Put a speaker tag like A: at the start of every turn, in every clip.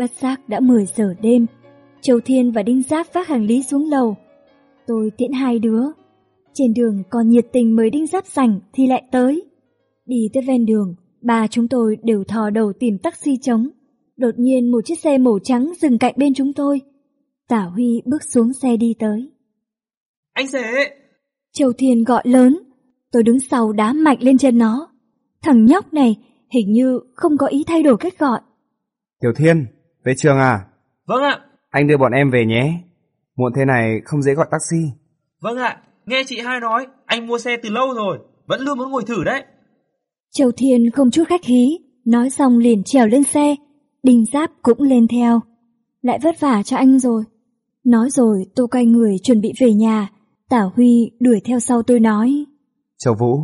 A: Bất giác đã 10 giờ đêm, Châu Thiên và Đinh Giáp vác hàng lý xuống lầu. Tôi tiễn hai đứa. Trên đường còn nhiệt tình mời Đinh Giáp rảnh thì lại tới. Đi tới ven đường, ba chúng tôi đều thò đầu tìm taxi trống. Đột nhiên một chiếc xe màu trắng dừng cạnh bên chúng tôi. Tả Huy bước xuống xe đi tới.
B: Anh rể!
A: Châu Thiên gọi lớn. Tôi đứng sau đá mạnh lên chân nó. Thằng nhóc này hình như không có ý thay đổi cách gọi.
C: Tiểu Thiên, về trường à?
B: Vâng ạ.
C: Anh đưa bọn em về nhé. Muộn thế này không dễ gọi taxi.
B: Vâng ạ, nghe chị hai nói, anh mua xe từ lâu rồi, vẫn luôn muốn ngồi thử đấy.
A: Châu Thiên không chút khách khí, nói xong liền trèo lên xe, Đinh Giáp cũng lên theo. Lại vất vả cho anh rồi. Nói rồi tôi quay người chuẩn bị về nhà, Tả Huy đuổi theo sau tôi nói.
C: Châu Vũ,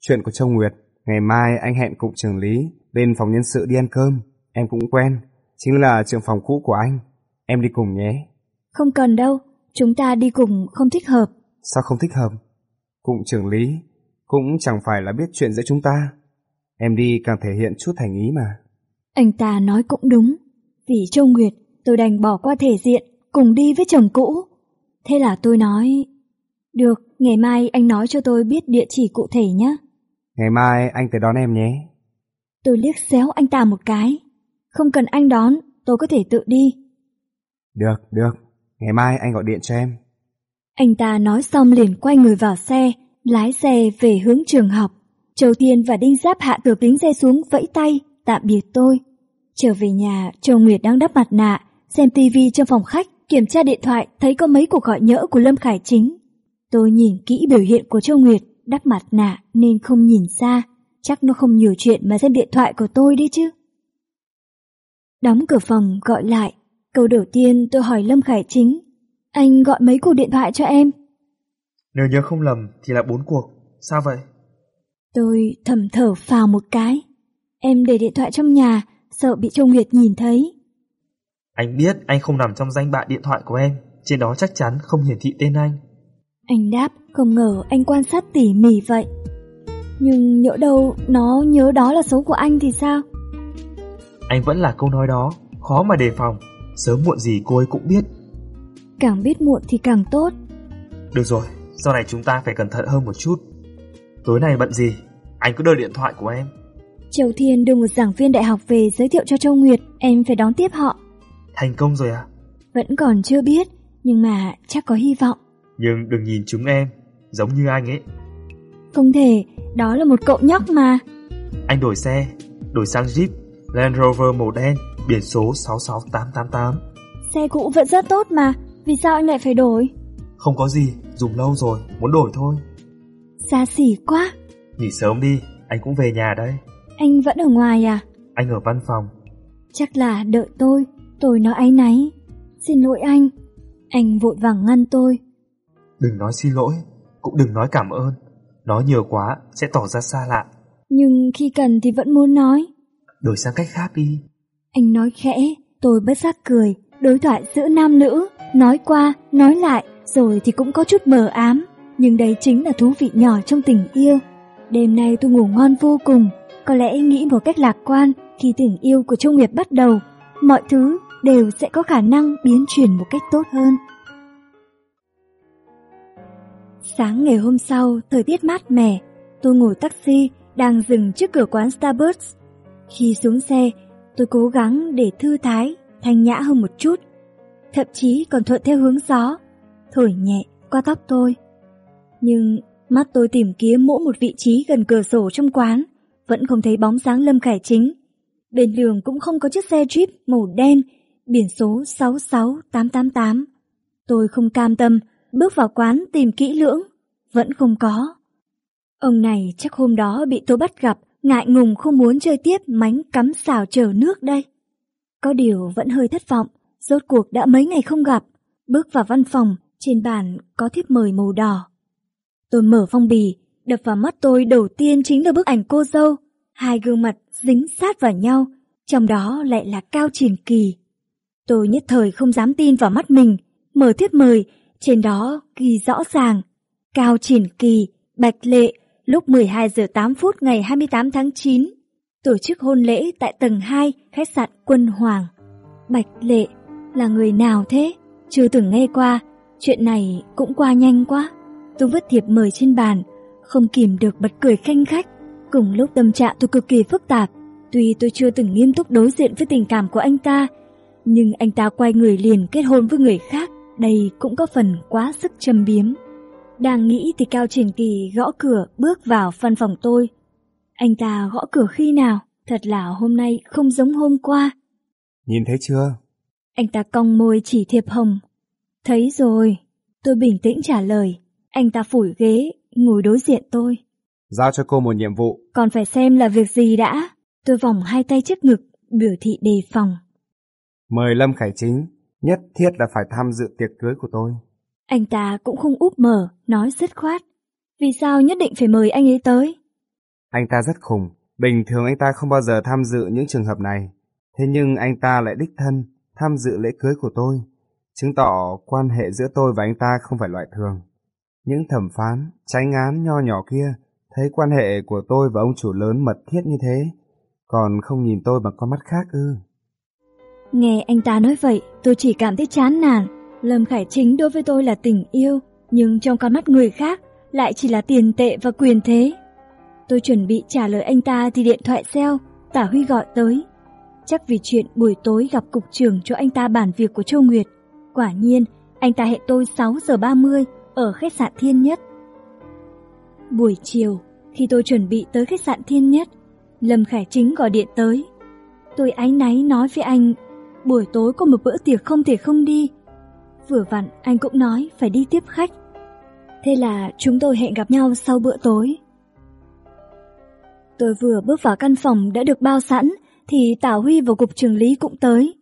C: chuyện của Châu Nguyệt, ngày mai anh hẹn cục trưởng lý lên phòng nhân sự đi ăn cơm. Em cũng quen, chính là trường phòng cũ của anh. Em đi cùng nhé.
A: Không cần đâu, chúng ta đi cùng không thích hợp.
C: Sao không thích hợp? Cụm trưởng lý cũng chẳng phải là biết chuyện giữa chúng ta. Em đi càng thể hiện chút thành ý mà.
A: Anh ta nói cũng đúng. Vì Châu Nguyệt, tôi đành bỏ qua thể diện, cùng đi với chồng cũ. Thế là tôi nói, được, ngày mai anh nói cho tôi biết địa chỉ cụ thể nhé.
C: Ngày mai anh tới đón em nhé.
A: Tôi liếc xéo anh ta một cái. Không cần anh đón, tôi có thể tự đi.
C: Được, được, ngày mai anh gọi điện cho em.
A: Anh ta nói xong liền quay người vào xe, lái xe về hướng trường học. Châu Thiên và Đinh Giáp hạ cửa kính xe xuống vẫy tay, tạm biệt tôi. Trở về nhà, Châu Nguyệt đang đắp mặt nạ, xem tivi trong phòng khách, kiểm tra điện thoại thấy có mấy cuộc gọi nhỡ của Lâm Khải Chính. Tôi nhìn kỹ biểu hiện của Châu Nguyệt, đắp mặt nạ nên không nhìn xa, chắc nó không nhiều chuyện mà xem điện thoại của tôi đi chứ. Đóng cửa phòng gọi lại, câu đầu tiên tôi hỏi Lâm Khải Chính, anh gọi mấy cuộc điện thoại cho em?
B: Nếu nhớ không lầm thì là bốn cuộc, sao vậy?
A: Tôi thầm thở phào một cái. Em để điện thoại trong nhà, sợ bị Châu Nguyệt nhìn thấy.
B: Anh biết anh không nằm trong danh bạ điện thoại của em, trên đó chắc chắn không hiển thị tên anh.
A: Anh đáp, không ngờ anh quan sát tỉ mỉ vậy. Nhưng nhỡ đâu nó nhớ đó là số của anh thì sao?
B: Anh vẫn là câu nói đó, khó mà đề phòng, sớm muộn gì cô ấy cũng biết.
A: Càng biết muộn thì càng tốt.
B: Được rồi, sau này chúng ta phải cẩn thận hơn một chút. Tối nay bận gì? Anh cứ đợi điện thoại của em.
A: Châu Thiên đưa một giảng viên đại học về giới thiệu cho Châu Nguyệt, em phải đón tiếp họ.
B: Thành công rồi à?
A: Vẫn còn chưa biết, nhưng mà chắc có hy vọng.
B: Nhưng đừng nhìn chúng em, giống như anh ấy.
A: Không thể, đó là một cậu nhóc mà.
B: Anh đổi xe, đổi sang Jeep, Land Rover màu đen, biển số 66888.
A: Xe cũ vẫn rất tốt mà, vì sao anh lại phải đổi?
B: Không có gì, dùng lâu rồi, muốn đổi thôi.
A: Xa xỉ quá.
B: Nghỉ sớm đi, anh cũng về nhà đây.
A: Anh vẫn ở ngoài à?
B: Anh ở văn phòng.
A: Chắc là đợi tôi, tôi nói áy náy. Xin lỗi anh. Anh vội vàng ngăn tôi.
B: Đừng nói xin lỗi, cũng đừng nói cảm ơn. Nói nhiều quá sẽ tỏ ra xa lạ.
A: Nhưng khi cần thì vẫn muốn nói.
B: Đổi sang cách khác đi.
A: Anh nói khẽ, tôi bất giác cười. Đối thoại giữa nam nữ, nói qua, nói lại, rồi thì cũng có chút mờ ám. Nhưng đây chính là thú vị nhỏ trong tình yêu. Đêm nay tôi ngủ ngon vô cùng, có lẽ nghĩ một cách lạc quan khi tình yêu của Châu Nguyệt bắt đầu, mọi thứ đều sẽ có khả năng biến chuyển một cách tốt hơn. Sáng ngày hôm sau, thời tiết mát mẻ, tôi ngồi taxi đang dừng trước cửa quán Starbucks. Khi xuống xe, tôi cố gắng để thư thái, thanh nhã hơn một chút, thậm chí còn thuận theo hướng gió, thổi nhẹ qua tóc tôi. Nhưng mắt tôi tìm kiếm mỗi một vị trí gần cửa sổ trong quán, vẫn không thấy bóng dáng Lâm Khải Chính. Bên đường cũng không có chiếc xe Jeep màu đen, biển số 66888. Tôi không cam tâm, bước vào quán tìm kỹ lưỡng, vẫn không có. Ông này chắc hôm đó bị tôi bắt gặp, ngại ngùng không muốn chơi tiếp mánh cắm xào chờ nước đây. Có điều vẫn hơi thất vọng, rốt cuộc đã mấy ngày không gặp. Bước vào văn phòng, trên bàn có thiếp mời màu đỏ. Tôi mở phong bì, đập vào mắt tôi đầu tiên chính là bức ảnh cô dâu. Hai gương mặt dính sát vào nhau, trong đó lại là Cao Triển Kỳ. Tôi nhất thời không dám tin vào mắt mình, mở thiếp mời, trên đó ghi rõ ràng. Cao Triển Kỳ, Bạch Lệ, lúc 12 giờ 8 phút ngày 28 tháng 9. Tổ chức hôn lễ tại tầng 2 khách sạn Quân Hoàng. Bạch Lệ là người nào thế? Chưa từng nghe qua, chuyện này cũng qua nhanh quá. Tôi vứt thiệp mời trên bàn, không kìm được bật cười khanh khách. Cùng lúc tâm trạng tôi cực kỳ phức tạp, tuy tôi chưa từng nghiêm túc đối diện với tình cảm của anh ta, nhưng anh ta quay người liền kết hôn với người khác, đây cũng có phần quá sức châm biếm. Đang nghĩ thì Cao Triển Kỳ gõ cửa bước vào văn phòng tôi. Anh ta gõ cửa khi nào? Thật là hôm nay không giống hôm qua.
C: Nhìn thấy chưa?
A: Anh ta cong môi chỉ thiệp hồng. Thấy rồi. Tôi bình tĩnh trả lời. Anh ta phủi ghế, ngồi đối diện tôi.
C: Giao cho cô một nhiệm vụ.
A: Còn phải xem là việc gì đã. Tôi vòng hai tay trước ngực, biểu thị đề phòng.
C: Mời Lâm Khải Chính, nhất thiết là phải tham dự tiệc cưới của tôi.
A: Anh ta cũng không úp mở, nói dứt khoát. Vì sao nhất định phải mời anh ấy tới?
C: Anh ta rất khùng, bình thường anh ta không bao giờ tham dự những trường hợp này. Thế nhưng anh ta lại đích thân tham dự lễ cưới của tôi, chứng tỏ quan hệ giữa tôi và anh ta không phải loại thường. Những thẩm phán, tránh án nho nhỏ kia thấy quan hệ của tôi và ông chủ lớn mật thiết như thế, còn không nhìn tôi bằng con mắt khác ư.
A: Nghe anh ta nói vậy, tôi chỉ cảm thấy chán nản. Lâm Khải Chính đối với tôi là tình yêu, nhưng trong con mắt người khác lại chỉ là tiền tệ và quyền thế. Tôi chuẩn bị trả lời anh ta thì điện thoại reo, Tả Huy gọi tới. Chắc vì chuyện buổi tối gặp cục trưởng cho anh ta bản việc của Châu Nguyệt. Quả nhiên, anh ta hẹn tôi 6 giờ 30 ở khách sạn Thiên Nhất. Buổi chiều, khi tôi chuẩn bị tới khách sạn Thiên Nhất, Lâm Khải Chính gọi điện tới. Tôi áy náy nói với anh, buổi tối có một bữa tiệc không thể không đi. Vừa vặn anh cũng nói phải đi tiếp khách. Thế là chúng tôi hẹn gặp nhau sau bữa tối. Tôi vừa bước vào căn phòng đã được bao sẵn thì Tào Huy và Cục trưởng Lý cũng tới.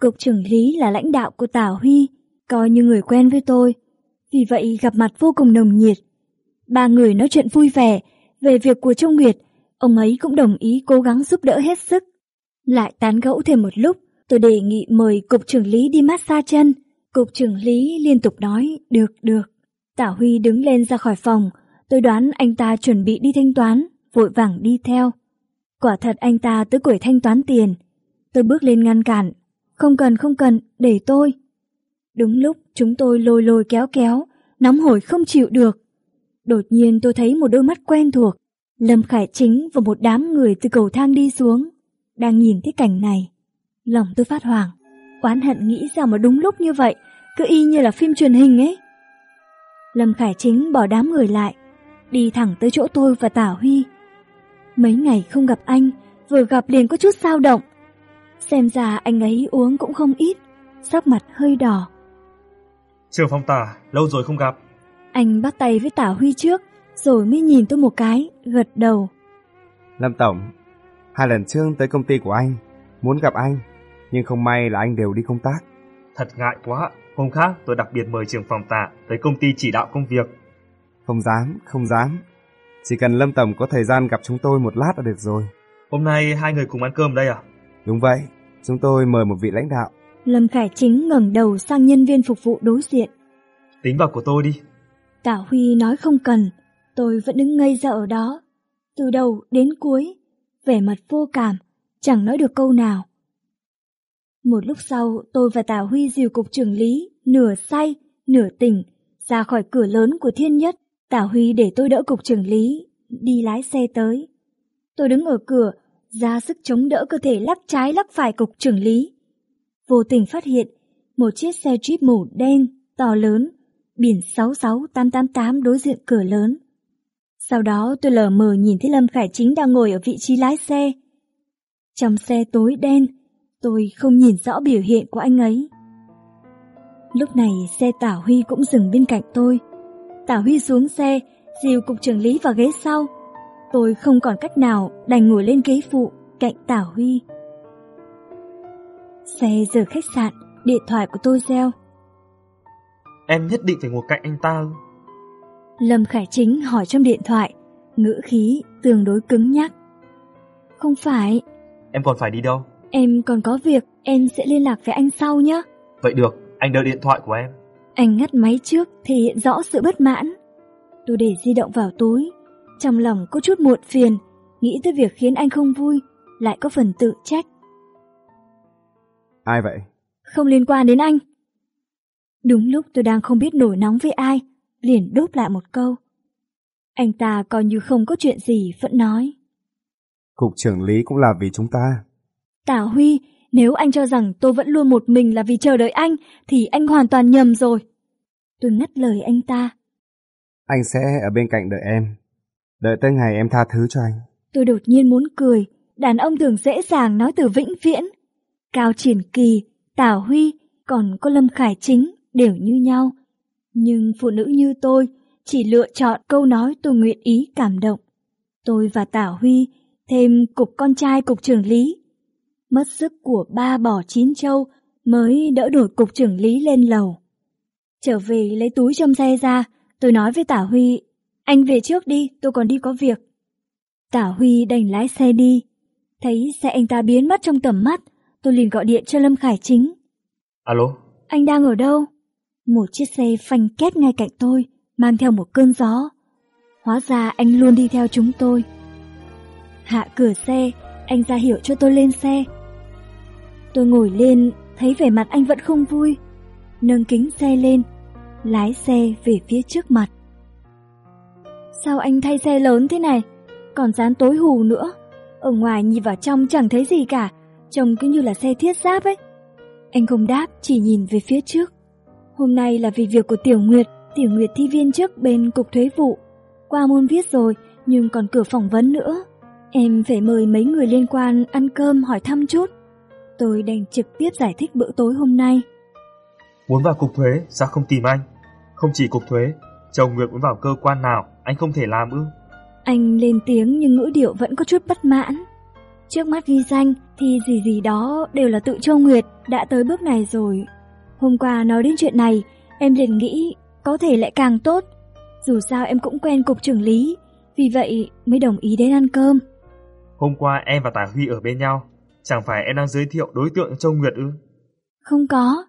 A: Cục trưởng Lý là lãnh đạo của Tào Huy, coi như người quen với tôi. Vì vậy gặp mặt vô cùng nồng nhiệt. Ba người nói chuyện vui vẻ về việc của Trung Nguyệt, ông ấy cũng đồng ý cố gắng giúp đỡ hết sức. Lại tán gẫu thêm một lúc, tôi đề nghị mời Cục trưởng Lý đi massage chân. Cục trưởng Lý liên tục nói, được, được. Tả Huy đứng lên ra khỏi phòng, tôi đoán anh ta chuẩn bị đi thanh toán, vội vàng đi theo. Quả thật anh ta tới quẩy thanh toán tiền. Tôi bước lên ngăn cản. Không cần, không cần, để tôi. Đúng lúc chúng tôi lôi lôi kéo kéo, nóng hổi không chịu được. Đột nhiên tôi thấy một đôi mắt quen thuộc. Lâm Khải Chính và một đám người từ cầu thang đi xuống. Đang nhìn thấy cảnh này. Lòng tôi phát hoảng. Oán hận nghĩ sao mà đúng lúc như vậy, cứ y như là phim truyền hình ấy. Lâm Khải Chính bỏ đám người lại, đi thẳng tới chỗ tôi và Tả Huy. Mấy ngày không gặp anh, vừa gặp liền có chút sao động. Xem ra anh ấy uống cũng không ít, sắc mặt hơi đỏ.
B: Trường phong tả, lâu rồi không gặp.
A: Anh bắt tay với Tả Huy trước, rồi mới nhìn tôi một cái, gật đầu.
C: Lâm Tổng, hai lần trước tới công ty của anh, muốn gặp anh, nhưng không may là anh đều đi công tác.
B: Thật ngại quá, hôm khác tôi đặc biệt mời trường phòng tạ tới công ty chỉ đạo công việc.
C: Không dám, không dám. Chỉ cần Lâm Tổng có thời gian gặp chúng tôi một lát là được rồi.
B: Hôm nay hai người cùng ăn cơm đây à?
C: Đúng vậy, chúng tôi mời một vị lãnh đạo.
A: Lâm Khải Chính ngẩng đầu sang nhân viên phục vụ đối diện.
B: Tính vào của tôi đi.
A: Tả Huy nói không cần, tôi vẫn đứng ngây ra ở đó. Từ đầu đến cuối, vẻ mặt vô cảm, chẳng nói được câu nào. Một lúc sau, tôi và tào Huy dìu cục trưởng lý, nửa say, nửa tỉnh, ra khỏi cửa lớn của thiên nhất. tào Huy để tôi đỡ cục trưởng lý, đi lái xe tới. Tôi đứng ở cửa, ra sức chống đỡ cơ thể lắc trái lắc phải cục trưởng lý. Vô tình phát hiện, một chiếc xe Jeep màu đen, to lớn, biển 66888 đối diện cửa lớn. Sau đó tôi lờ mờ nhìn thấy Lâm Khải Chính đang ngồi ở vị trí lái xe. Trong xe tối đen, tôi không nhìn rõ biểu hiện của anh ấy. Lúc này xe Tả Huy cũng dừng bên cạnh tôi. Tả Huy xuống xe, dìu cục trưởng lý vào ghế sau. Tôi không còn cách nào đành ngồi lên ghế phụ cạnh Tả Huy. Xe rời khách sạn, điện thoại của tôi reo.
B: Em nhất định phải ngồi cạnh anh ta.
A: Lâm Khải Chính hỏi trong điện thoại, ngữ khí tương đối cứng nhắc. Không phải.
B: Em còn phải đi đâu?
A: Em còn có việc, em sẽ liên lạc với anh sau nhé.
B: Vậy được, anh đợi điện thoại của em.
A: Anh ngắt máy trước thể hiện rõ sự bất mãn. Tôi để di động vào túi, trong lòng có chút muộn phiền, nghĩ tới việc khiến anh không vui, lại có phần tự trách.
C: Ai vậy?
A: Không liên quan đến anh. Đúng lúc tôi đang không biết nổi nóng với ai, liền đốt lại một câu. Anh ta coi như không có chuyện gì vẫn nói.
C: Cục trưởng lý cũng là vì chúng ta.
A: Tả Huy, nếu anh cho rằng tôi vẫn luôn một mình là vì chờ đợi anh, thì anh hoàn toàn nhầm rồi. Tôi ngắt lời anh ta.
C: Anh sẽ ở bên cạnh đợi em. Đợi tới ngày em tha thứ cho anh.
A: Tôi đột nhiên muốn cười, đàn ông thường dễ dàng nói từ vĩnh viễn. Cao Triển Kỳ, Tả Huy, còn có Lâm Khải Chính đều như nhau. Nhưng phụ nữ như tôi chỉ lựa chọn câu nói tôi nguyện ý cảm động. Tôi và Tả Huy thêm cục con trai cục trưởng lý. Mất sức của ba bỏ chín châu mới đỡ đổi cục trưởng lý lên lầu. Trở về lấy túi trong xe ra, tôi nói với Tả Huy, anh về trước đi, tôi còn đi có việc. Tả Huy đành lái xe đi. Thấy xe anh ta biến mất trong tầm mắt, tôi liền gọi điện cho Lâm Khải Chính.
B: Alo?
A: Anh đang ở đâu? Một chiếc xe phanh két ngay cạnh tôi, mang theo một cơn gió. Hóa ra anh luôn đi theo chúng tôi. Hạ cửa xe, anh ra hiệu cho tôi lên xe. Tôi ngồi lên, thấy vẻ mặt anh vẫn không vui. Nâng kính xe lên, lái xe về phía trước mặt. Sao anh thay xe lớn thế này? Còn dán tối hù nữa. Ở ngoài nhìn vào trong chẳng thấy gì cả, trông cứ như là xe thiết giáp ấy. Anh không đáp, chỉ nhìn về phía trước. Hôm nay là vì việc của Tiểu Nguyệt, Tiểu Nguyệt thi viên trước bên Cục Thuế vụ. Qua môn viết rồi, nhưng còn cửa phỏng vấn nữa. Em phải mời mấy người liên quan ăn cơm hỏi thăm chút. Tôi đành trực tiếp giải thích bữa tối hôm nay.
B: Muốn vào cục thuế, sao không tìm anh? Không chỉ cục thuế, chồng Nguyệt muốn vào cơ quan nào, anh không thể làm ư?
A: Anh lên tiếng nhưng ngữ điệu vẫn có chút bất mãn. Trước mắt ghi danh thì gì gì đó đều là tự Châu Nguyệt đã tới bước này rồi. Hôm qua nói đến chuyện này, em liền nghĩ có thể lại càng tốt. Dù sao em cũng quen cục trưởng lý, vì vậy mới đồng ý đến ăn cơm.
B: Hôm qua em và Tài Huy ở bên nhau, chẳng phải em đang giới thiệu đối tượng Châu Nguyệt ư?
A: Không có,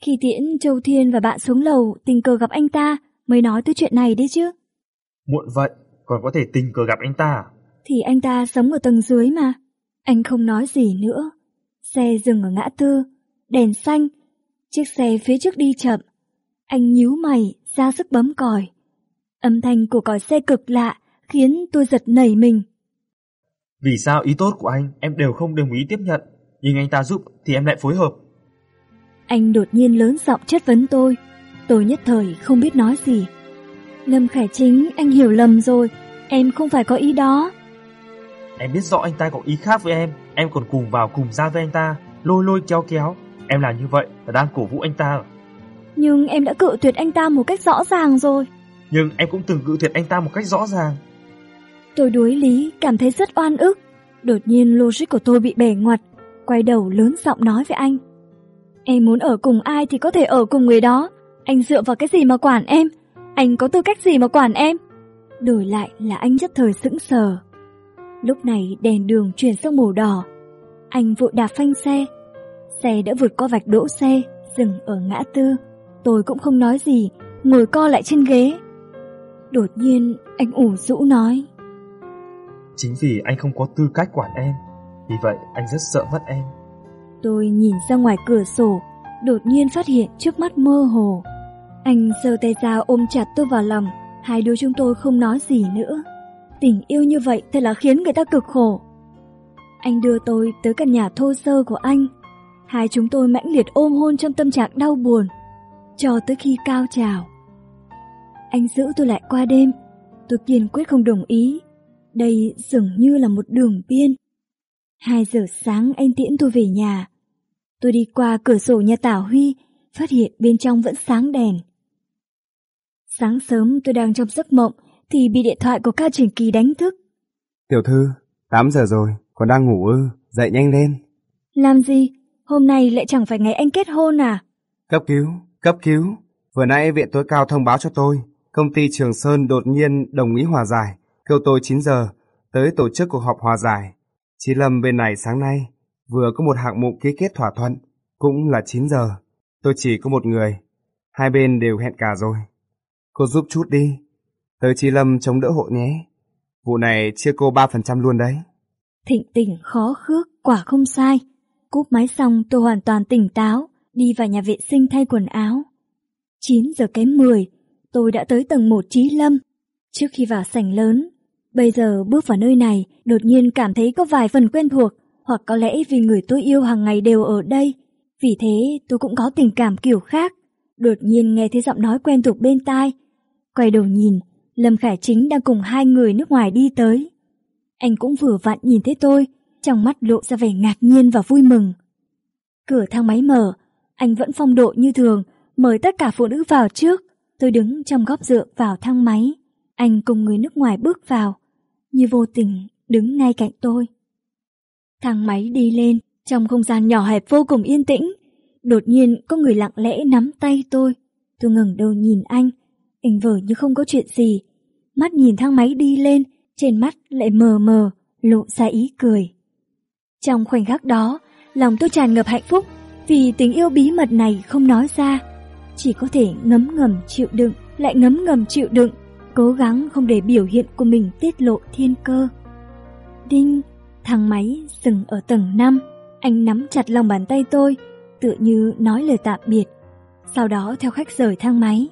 A: khi tiễn Châu Thiên và bạn xuống lầu tình cờ gặp anh ta mới nói tới chuyện này đấy chứ.
B: Muộn vậy, còn có thể tình cờ gặp anh ta à?
A: Thì anh ta sống ở tầng dưới mà. Anh không nói gì nữa. Xe dừng ở ngã tư, đèn xanh. Chiếc xe phía trước đi chậm. Anh nhíu mày, ra sức bấm còi. Âm thanh của còi xe cực lạ, khiến tôi giật nảy mình.
B: Vì sao ý tốt của anh em đều không đồng ý tiếp nhận, nhưng anh ta giúp thì em lại phối hợp.
A: Anh đột nhiên lớn giọng chất vấn tôi. Tôi nhất thời không biết nói gì. Lâm Khải Chính, anh hiểu lầm rồi. Em không phải có ý đó.
B: Em biết rõ anh ta có ý khác với em, em còn cùng vào cùng ra với anh ta, lôi lôi kéo kéo. Em làm như vậy là đang cổ vũ anh ta.
A: Nhưng em đã cự tuyệt anh ta một cách rõ ràng rồi.
B: Nhưng em cũng từng cự tuyệt anh ta một cách rõ ràng.
A: Tôi đối lý, cảm thấy rất oan ức. Đột nhiên logic của tôi bị bẻ ngoặt, quay đầu lớn giọng nói với anh. Em muốn ở cùng ai thì có thể ở cùng người đó. Anh dựa vào cái gì mà quản em? Anh có tư cách gì mà quản em? Đổi lại là anh nhất thời sững sờ. Lúc này đèn đường chuyển sang màu đỏ. Anh vội đạp phanh xe. Xe đã vượt qua vạch đỗ xe, dừng ở ngã tư. Tôi cũng không nói gì, ngồi co lại trên ghế. Đột nhiên, anh ủ rũ nói.
B: Chính vì anh không có tư cách quản em, vì vậy anh rất sợ mất em.
A: Tôi nhìn ra ngoài cửa sổ, đột nhiên phát hiện trước mắt mơ hồ. Anh giơ tay ra ôm chặt tôi vào lòng, hai đứa chúng tôi không nói gì nữa. Tình yêu như vậy thật là khiến người ta cực khổ. Anh đưa tôi tới căn nhà thô sơ của anh. Hai chúng tôi mãnh liệt ôm hôn trong tâm trạng đau buồn, cho tới khi cao trào. Anh giữ tôi lại qua đêm, tôi kiên quyết không đồng ý. Đây dường như là một đường biên. Hai giờ sáng anh tiễn tôi về nhà. Tôi đi qua cửa sổ nhà Tảo Huy, phát hiện bên trong vẫn sáng đèn. Sáng sớm tôi đang trong giấc mộng thì bị điện thoại của ca Trình Kỳ đánh thức.
C: Tiểu thư, 8 giờ rồi, còn đang ngủ ư, dậy nhanh lên.
A: Làm gì? Hôm nay lại chẳng phải ngày anh kết hôn à?
C: Cấp cứu, cấp cứu. Vừa nãy viện tối cao thông báo cho tôi, công ty Trường Sơn đột nhiên đồng ý hòa giải, kêu tôi 9 giờ tới tổ chức cuộc họp hòa giải. Chí Lâm bên này sáng nay vừa có một hạng mục ký kết thỏa thuận, cũng là 9 giờ. Tôi chỉ có một người, hai bên đều hẹn cả rồi. Cô giúp chút đi, tới Chí Lâm chống đỡ hộ nhé. Vụ này chia cô 3% luôn đấy.
A: Thịnh tình khó khước, quả không sai. Cúp máy xong tôi hoàn toàn tỉnh táo, đi vào nhà vệ sinh thay quần áo. 9 giờ kém 10, tôi đã tới tầng 1 Trí Lâm. Trước khi vào sảnh lớn, bây giờ bước vào nơi này, đột nhiên cảm thấy có vài phần quen thuộc, hoặc có lẽ vì người tôi yêu hàng ngày đều ở đây. Vì thế tôi cũng có tình cảm kiểu khác. Đột nhiên nghe thấy giọng nói quen thuộc bên tai. Quay đầu nhìn, Lâm Khải Chính đang cùng hai người nước ngoài đi tới. Anh cũng vừa vặn nhìn thấy tôi, trong mắt lộ ra vẻ ngạc nhiên và vui mừng. Cửa thang máy mở, anh vẫn phong độ như thường, mời tất cả phụ nữ vào trước. Tôi đứng trong góc dựa vào thang máy. Anh cùng người nước ngoài bước vào, như vô tình đứng ngay cạnh tôi. Thang máy đi lên, trong không gian nhỏ hẹp vô cùng yên tĩnh. Đột nhiên có người lặng lẽ nắm tay tôi. Tôi ngẩng đầu nhìn anh, anh vờ như không có chuyện gì. Mắt nhìn thang máy đi lên, trên mắt lại mờ mờ, lộ ra ý cười. Trong khoảnh khắc đó, lòng tôi tràn ngập hạnh phúc vì tình yêu bí mật này không nói ra. Chỉ có thể ngấm ngầm chịu đựng, lại ngấm ngầm chịu đựng, cố gắng không để biểu hiện của mình tiết lộ thiên cơ. Đinh, thang máy dừng ở tầng 5, anh nắm chặt lòng bàn tay tôi, tựa như nói lời tạm biệt. Sau đó theo khách rời thang máy,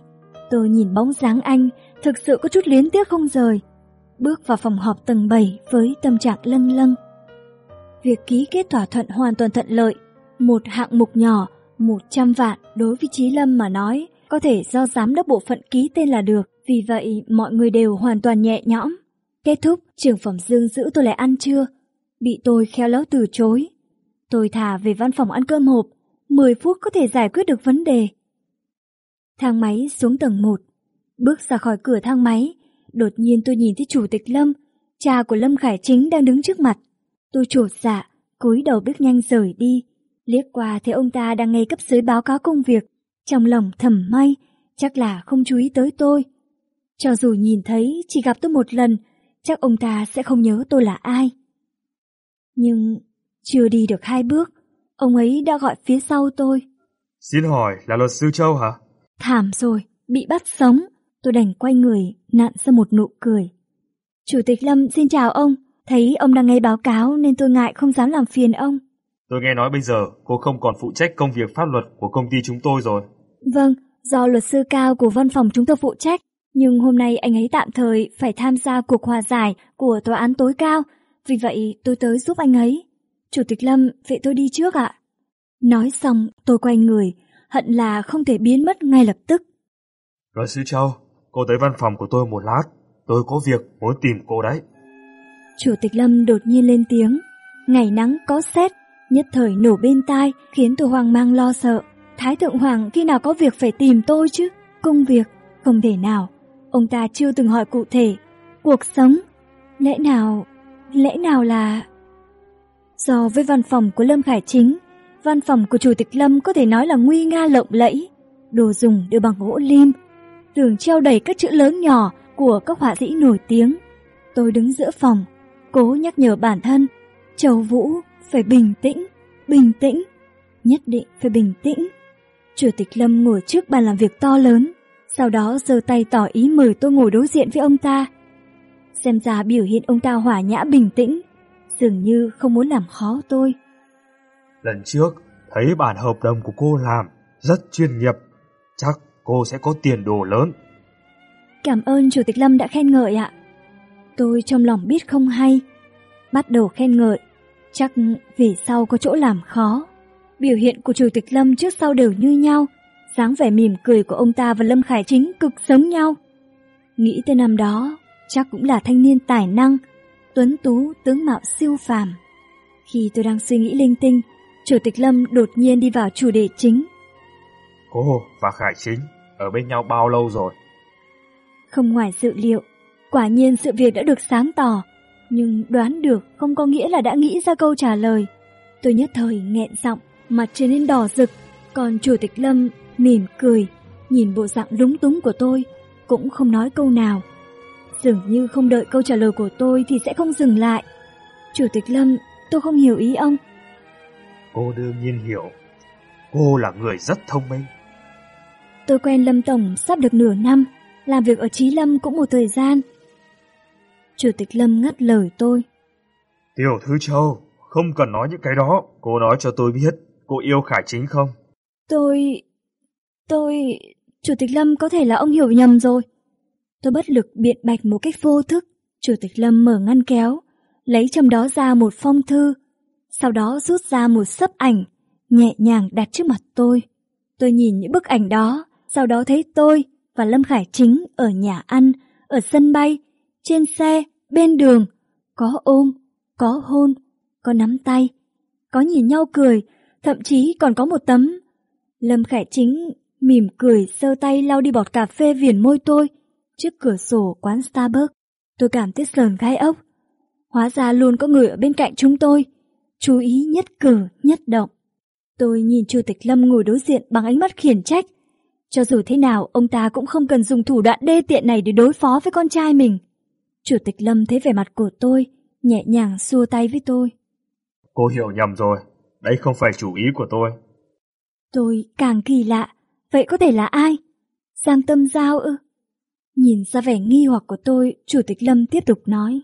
A: tôi nhìn bóng dáng anh, thực sự có chút luyến tiếc không rời. Bước vào phòng họp tầng 7 với tâm trạng lâng lâng. Việc ký kết thỏa thuận hoàn toàn thuận lợi, một hạng mục nhỏ, 100 vạn đối với trí Lâm mà nói, có thể do giám đốc bộ phận ký tên là được, vì vậy mọi người đều hoàn toàn nhẹ nhõm. Kết thúc, trưởng phòng Dương giữ tôi lại ăn trưa, bị tôi khéo léo từ chối. Tôi thả về văn phòng ăn cơm hộp, 10 phút có thể giải quyết được vấn đề. Thang máy xuống tầng 1, bước ra khỏi cửa thang máy, đột nhiên tôi nhìn thấy chủ tịch Lâm, cha của Lâm Khải Chính đang đứng trước mặt. Tôi trột dạ, cúi đầu bước nhanh rời đi, liếc qua thấy ông ta đang nghe cấp dưới báo cáo công việc, trong lòng thầm may, chắc là không chú ý tới tôi. Cho dù nhìn thấy chỉ gặp tôi một lần, chắc ông ta sẽ không nhớ tôi là ai. Nhưng chưa đi được hai bước, ông ấy đã gọi phía sau tôi.
B: Xin hỏi là luật sư Châu hả?
A: Thảm rồi, bị bắt sống, tôi đành quay người, nặn ra một nụ cười. Chủ tịch Lâm xin chào ông, thấy ông đang nghe báo cáo nên tôi ngại không dám làm phiền ông.
B: Tôi nghe nói bây giờ cô không còn phụ trách công việc pháp luật của công ty chúng tôi rồi.
A: Vâng, do luật sư cao của văn phòng chúng tôi phụ trách, nhưng hôm nay anh ấy tạm thời phải tham gia cuộc hòa giải của tòa án tối cao, vì vậy tôi tới giúp anh ấy. Chủ tịch Lâm, vậy tôi đi trước ạ. Nói xong, tôi quay người, hận là không thể biến mất ngay lập tức.
B: Luật sư Châu, cô tới văn phòng của tôi một lát, tôi có việc muốn tìm cô đấy.
A: Chủ tịch Lâm đột nhiên lên tiếng, ngày nắng có xét, nhất thời nổ bên tai khiến tôi hoang mang lo sợ. Thái thượng hoàng khi nào có việc phải tìm tôi chứ? Công việc, không thể nào. Ông ta chưa từng hỏi cụ thể. Cuộc sống, lẽ nào, lẽ nào là... so với văn phòng của Lâm Khải Chính, văn phòng của Chủ tịch Lâm có thể nói là nguy nga lộng lẫy. Đồ dùng đều bằng gỗ lim, tường treo đầy các chữ lớn nhỏ của các họa sĩ nổi tiếng. Tôi đứng giữa phòng, cố nhắc nhở bản thân, Châu Vũ phải bình tĩnh, bình tĩnh, nhất định phải bình tĩnh. Chủ tịch Lâm ngồi trước bàn làm việc to lớn, sau đó giơ tay tỏ ý mời tôi ngồi đối diện với ông ta. Xem ra biểu hiện ông ta hỏa nhã bình tĩnh, dường như không muốn làm khó tôi.
B: Lần trước, thấy bản hợp đồng của cô làm rất chuyên nghiệp, chắc cô sẽ có tiền đồ lớn.
A: Cảm ơn Chủ tịch Lâm đã khen ngợi ạ. Tôi trong lòng biết không hay, bắt đầu khen ngợi, chắc về sau có chỗ làm khó. Biểu hiện của Chủ tịch Lâm trước sau đều như nhau, dáng vẻ mỉm cười của ông ta và Lâm Khải Chính cực giống nhau. Nghĩ tới năm đó, chắc cũng là thanh niên tài năng, tuấn tú, tướng mạo siêu phàm. Khi tôi đang suy nghĩ linh tinh, Chủ tịch Lâm đột nhiên đi vào chủ đề chính.
B: Cô và Khải Chính ở bên nhau bao lâu rồi?
A: Không ngoài dự liệu, quả nhiên sự việc đã được sáng tỏ, nhưng đoán được không có nghĩa là đã nghĩ ra câu trả lời. Tôi nhất thời nghẹn giọng, mặt trở nên đỏ rực, còn Chủ tịch Lâm mỉm cười, nhìn bộ dạng lúng túng của tôi, cũng không nói câu nào. Dường như không đợi câu trả lời của tôi thì sẽ không dừng lại. Chủ tịch Lâm, tôi không hiểu ý ông.
B: Cô đương nhiên hiểu. Cô là người rất thông minh.
A: Tôi quen Lâm Tổng sắp được nửa năm, làm việc ở Trí Lâm cũng một thời gian. Chủ tịch Lâm ngắt lời tôi.
B: Tiểu Thư Châu, Không cần nói những cái đó, cô nói cho tôi biết, cô yêu Khải Chính không?
A: Tôi tôi... Chủ tịch Lâm có thể là ông hiểu nhầm rồi. Tôi bất lực biện bạch một cách vô thức. Chủ tịch Lâm mở ngăn kéo, lấy trong đó ra một phong thư, sau đó rút ra một sấp ảnh, nhẹ nhàng đặt trước mặt tôi. Tôi nhìn những bức ảnh đó, sau đó thấy tôi và Lâm Khải Chính ở nhà ăn, ở sân bay, trên xe, bên đường, có ôm, có hôn, có nắm tay, có nhìn nhau cười, thậm chí còn có một tấm. Lâm Khải Chính mỉm cười sơ tay lau đi bọt cà phê viền môi tôi trước cửa sổ quán Starbucks. Tôi cảm thấy sờn gai ốc. Hóa ra luôn có người ở bên cạnh chúng tôi, chú ý nhất cử, nhất động. Tôi nhìn Chủ tịch Lâm ngồi đối diện bằng ánh mắt khiển trách. Cho dù thế nào, ông ta cũng không cần dùng thủ đoạn đê tiện này để đối phó với con trai mình. Chủ tịch Lâm thấy vẻ mặt của tôi, nhẹ nhàng xua tay với tôi.
B: Cô hiểu nhầm rồi, đấy không phải chủ ý của tôi.
A: Tôi càng kỳ lạ, vậy có thể là ai? Giang Tâm Giao ư? Nhìn ra vẻ nghi hoặc của tôi, Chủ tịch Lâm tiếp tục nói.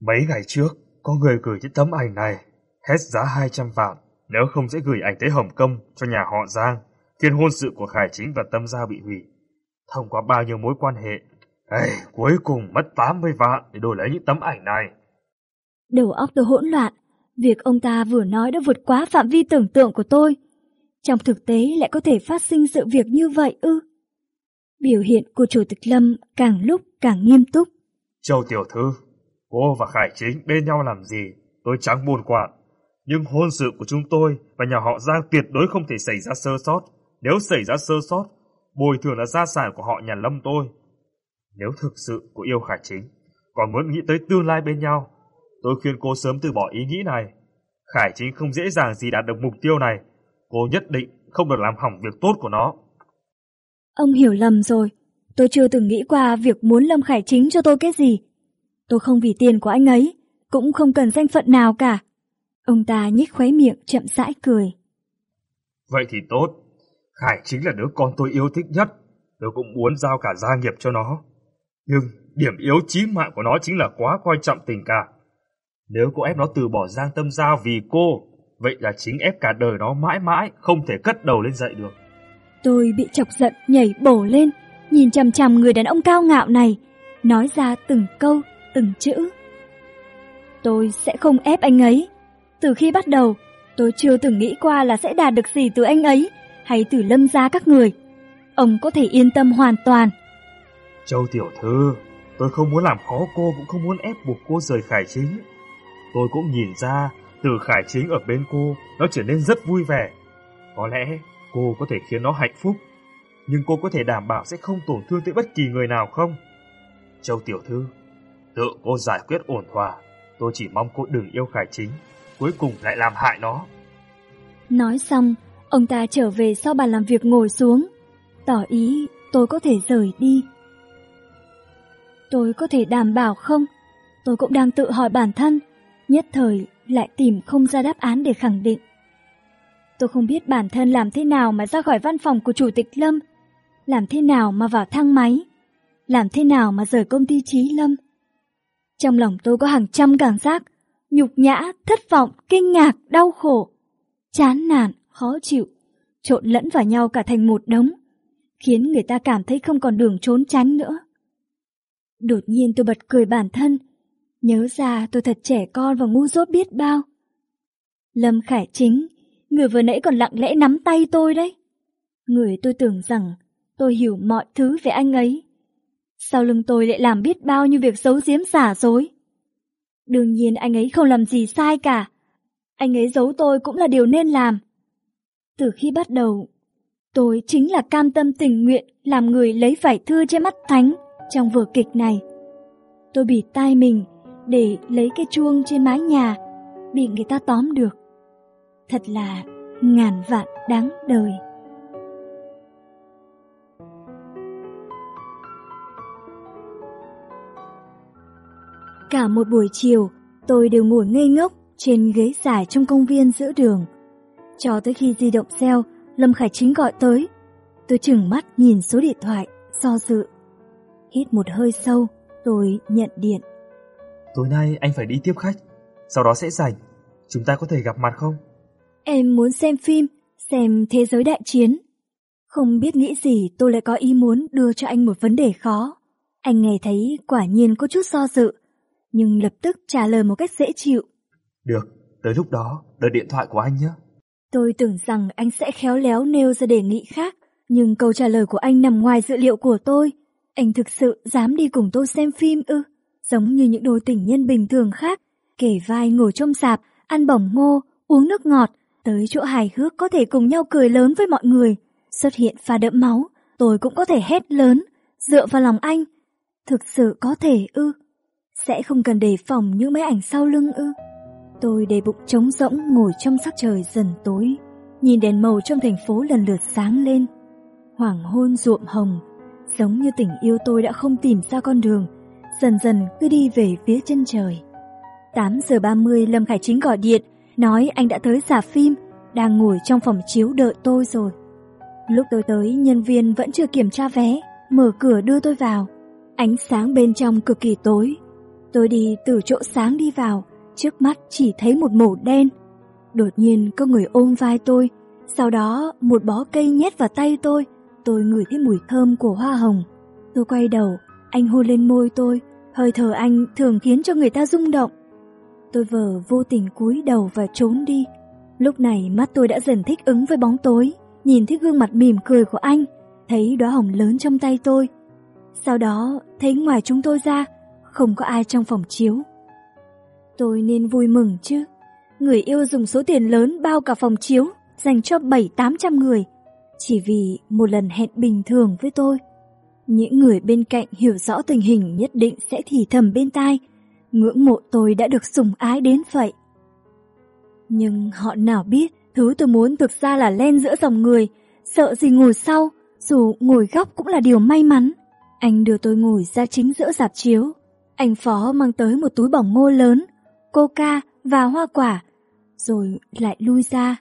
B: Mấy ngày trước, có người gửi những tấm ảnh này, hết giá 200 vạn, nếu không sẽ gửi ảnh tới Hồng Kông cho nhà họ Giang, khiến hôn sự của Khải Chính và Tâm Giao bị hủy. Thông qua bao nhiêu mối quan hệ, Ê, cuối cùng mất 80 vạn để đổi lấy những tấm ảnh này.
A: Đầu óc tôi hỗn loạn, việc ông ta vừa nói đã vượt quá phạm vi tưởng tượng của tôi. Trong thực tế lại có thể phát sinh sự việc như vậy ư? Biểu hiện của Chủ tịch Lâm càng lúc càng nghiêm túc.
B: Châu Tiểu Thư, cô và Khải Chính bên nhau làm gì, tôi chẳng buồn quản. Nhưng hôn sự của chúng tôi và nhà họ Giang tuyệt đối không thể xảy ra sơ sót. Nếu xảy ra sơ sót, bồi thường là gia sản của họ nhà Lâm tôi. Nếu thực sự cô yêu Khải Chính, còn muốn nghĩ tới tương lai bên nhau, tôi khuyên cô sớm từ bỏ ý nghĩ này. Khải Chính không dễ dàng gì đạt được mục tiêu này. Cô nhất định không được làm hỏng việc tốt của nó.
A: Ông hiểu lầm rồi. Tôi chưa từng nghĩ qua việc muốn Lâm Khải Chính cho tôi cái gì. Tôi không vì tiền của anh ấy, cũng không cần danh phận nào cả. Ông ta nhích khóe miệng chậm rãi cười.
B: Vậy thì tốt. Khải chính là đứa con tôi yêu thích nhất. Tôi cũng muốn giao cả gia nghiệp cho nó. Nhưng điểm yếu chí mạng của nó chính là quá coi trọng tình cảm. Nếu cô ép nó từ bỏ Giang Tâm Giao vì cô, vậy là chính ép cả đời nó mãi mãi không thể cất đầu lên dậy được.
A: Tôi bị chọc giận nhảy bổ lên, nhìn chằm chằm người đàn ông cao ngạo này, nói ra từng câu, từng chữ. Tôi sẽ không ép anh ấy. Từ khi bắt đầu, tôi chưa từng nghĩ qua là sẽ đạt được gì từ anh ấy hay từ lâm gia các người. Ông có thể yên tâm hoàn toàn.
B: Châu Tiểu Thư, tôi không muốn làm khó cô cũng không muốn ép buộc cô rời Khải Chính. Tôi cũng nhìn ra từ Khải Chính ở bên cô nó trở nên rất vui vẻ. Có lẽ cô có thể khiến nó hạnh phúc, nhưng cô có thể đảm bảo sẽ không tổn thương tới bất kỳ người nào không? Châu Tiểu Thư, tự cô giải quyết ổn thỏa. Tôi chỉ mong cô đừng yêu Khải Chính, cuối cùng lại làm hại nó.
A: Nói xong, ông ta trở về sau bàn làm việc ngồi xuống, tỏ ý tôi có thể rời đi. Tôi có thể đảm bảo không? Tôi cũng đang tự hỏi bản thân, nhất thời lại tìm không ra đáp án để khẳng định. Tôi không biết bản thân làm thế nào mà ra khỏi văn phòng của Chủ tịch Lâm, làm thế nào mà vào thang máy, làm thế nào mà rời công ty Trí Lâm. Trong lòng tôi có hàng trăm cảm giác, nhục nhã, thất vọng, kinh ngạc, đau khổ, chán nản, khó chịu, trộn lẫn vào nhau cả thành một đống, khiến người ta cảm thấy không còn đường trốn tránh nữa. Đột nhiên tôi bật cười bản thân, nhớ ra tôi thật trẻ con và ngu dốt biết bao. Lâm Khải Chính, người vừa nãy còn lặng lẽ nắm tay tôi đấy. Người tôi tưởng rằng tôi hiểu mọi thứ về anh ấy. Sau lưng tôi lại làm biết bao nhiêu việc giấu giếm giả dối. Đương nhiên anh ấy không làm gì sai cả. Anh ấy giấu tôi cũng là điều nên làm. Từ khi bắt đầu, tôi chính là cam tâm tình nguyện làm người lấy vải thưa che mắt thánh trong vở kịch này. Tôi bị tai mình để lấy cái chuông trên mái nhà, bị người ta tóm được. Thật là ngàn vạn đáng đời. Cả một buổi chiều, tôi đều ngồi ngây ngốc trên ghế dài trong công viên giữa đường. Cho tới khi di động reo, Lâm Khải Chính gọi tới. Tôi chừng mắt nhìn số điện thoại, do dự. Hít một hơi sâu, tôi nhận điện.
B: Tối nay anh phải đi tiếp khách, sau đó sẽ rảnh. chúng ta có thể gặp mặt không?
A: Em muốn xem phim, xem Thế giới đại chiến. Không biết nghĩ gì tôi lại có ý muốn đưa cho anh một vấn đề khó. Anh nghe thấy quả nhiên có chút do dự, nhưng lập tức trả lời một cách dễ chịu.
B: Được, tới lúc đó, đợi điện thoại của anh nhé.
A: Tôi tưởng rằng anh sẽ khéo léo nêu ra đề nghị khác, nhưng câu trả lời của anh nằm ngoài dự liệu của tôi. Anh thực sự dám đi cùng tôi xem phim ư? Giống như những đôi tình nhân bình thường khác, kể vai ngồi trong sạp, ăn bỏng ngô, uống nước ngọt, tới chỗ hài hước có thể cùng nhau cười lớn với mọi người. Xuất hiện pha đẫm máu, tôi cũng có thể hét lớn, dựa vào lòng anh. Thực sự có thể ư? Sẽ không cần đề phòng những máy ảnh sau lưng ư? Tôi đầy bụng trống rỗng ngồi trong sắc trời dần tối, nhìn đèn màu trong thành phố lần lượt sáng lên. Hoàng hôn ruộm hồng, giống như tình yêu tôi đã không tìm ra con đường, dần dần cứ đi về phía chân trời. 8 giờ 30 Lâm Khải Chính gọi điện, nói anh đã tới giả phim, đang ngồi trong phòng chiếu đợi tôi rồi. Lúc tôi tới, nhân viên vẫn chưa kiểm tra vé, mở cửa đưa tôi vào. Ánh sáng bên trong cực kỳ tối. Tôi đi từ chỗ sáng đi vào, trước mắt chỉ thấy một màu đen. Đột nhiên có người ôm vai tôi, sau đó một bó cây nhét vào tay tôi, tôi ngửi thấy mùi thơm của hoa hồng. Tôi quay đầu, anh hôn lên môi tôi, hơi thở anh thường khiến cho người ta rung động. Tôi vờ vô tình cúi đầu và trốn đi. Lúc này mắt tôi đã dần thích ứng với bóng tối, nhìn thấy gương mặt mỉm cười của anh, thấy đóa hồng lớn trong tay tôi. Sau đó, thấy ngoài chúng tôi ra, không có ai trong phòng chiếu. Tôi nên vui mừng chứ. Người yêu dùng số tiền lớn bao cả phòng chiếu, dành cho 7-800 người, chỉ vì một lần hẹn bình thường với tôi. Những người bên cạnh hiểu rõ tình hình nhất định sẽ thì thầm bên tai, ngưỡng mộ tôi đã được sủng ái đến vậy. Nhưng họ nào biết, thứ tôi muốn thực ra là len giữa dòng người, sợ gì ngồi sau, dù ngồi góc cũng là điều may mắn. Anh đưa tôi ngồi ra chính giữa dạp chiếu. Anh Phó mang tới một túi bỏng ngô lớn, coca và hoa quả, rồi lại lui ra.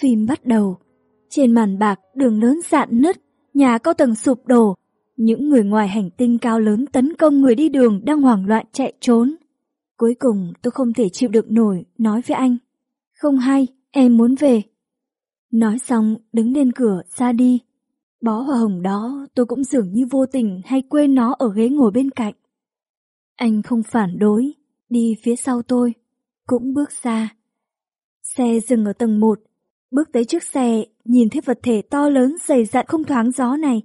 A: Phim bắt đầu. Trên màn bạc, đường lớn dạn nứt, nhà cao tầng sụp đổ. Những người ngoài hành tinh cao lớn tấn công người đi đường đang hoảng loạn chạy trốn. Cuối cùng tôi không thể chịu được nổi, nói với anh. Không hay, em muốn về. Nói xong, đứng lên cửa, ra đi. Bó hoa hồng đó tôi cũng dường như vô tình hay quên nó ở ghế ngồi bên cạnh. Anh không phản đối, đi phía sau tôi, cũng bước ra. Xe dừng ở tầng 1, bước tới trước xe, nhìn thấy vật thể to lớn dày dặn không thoáng gió này.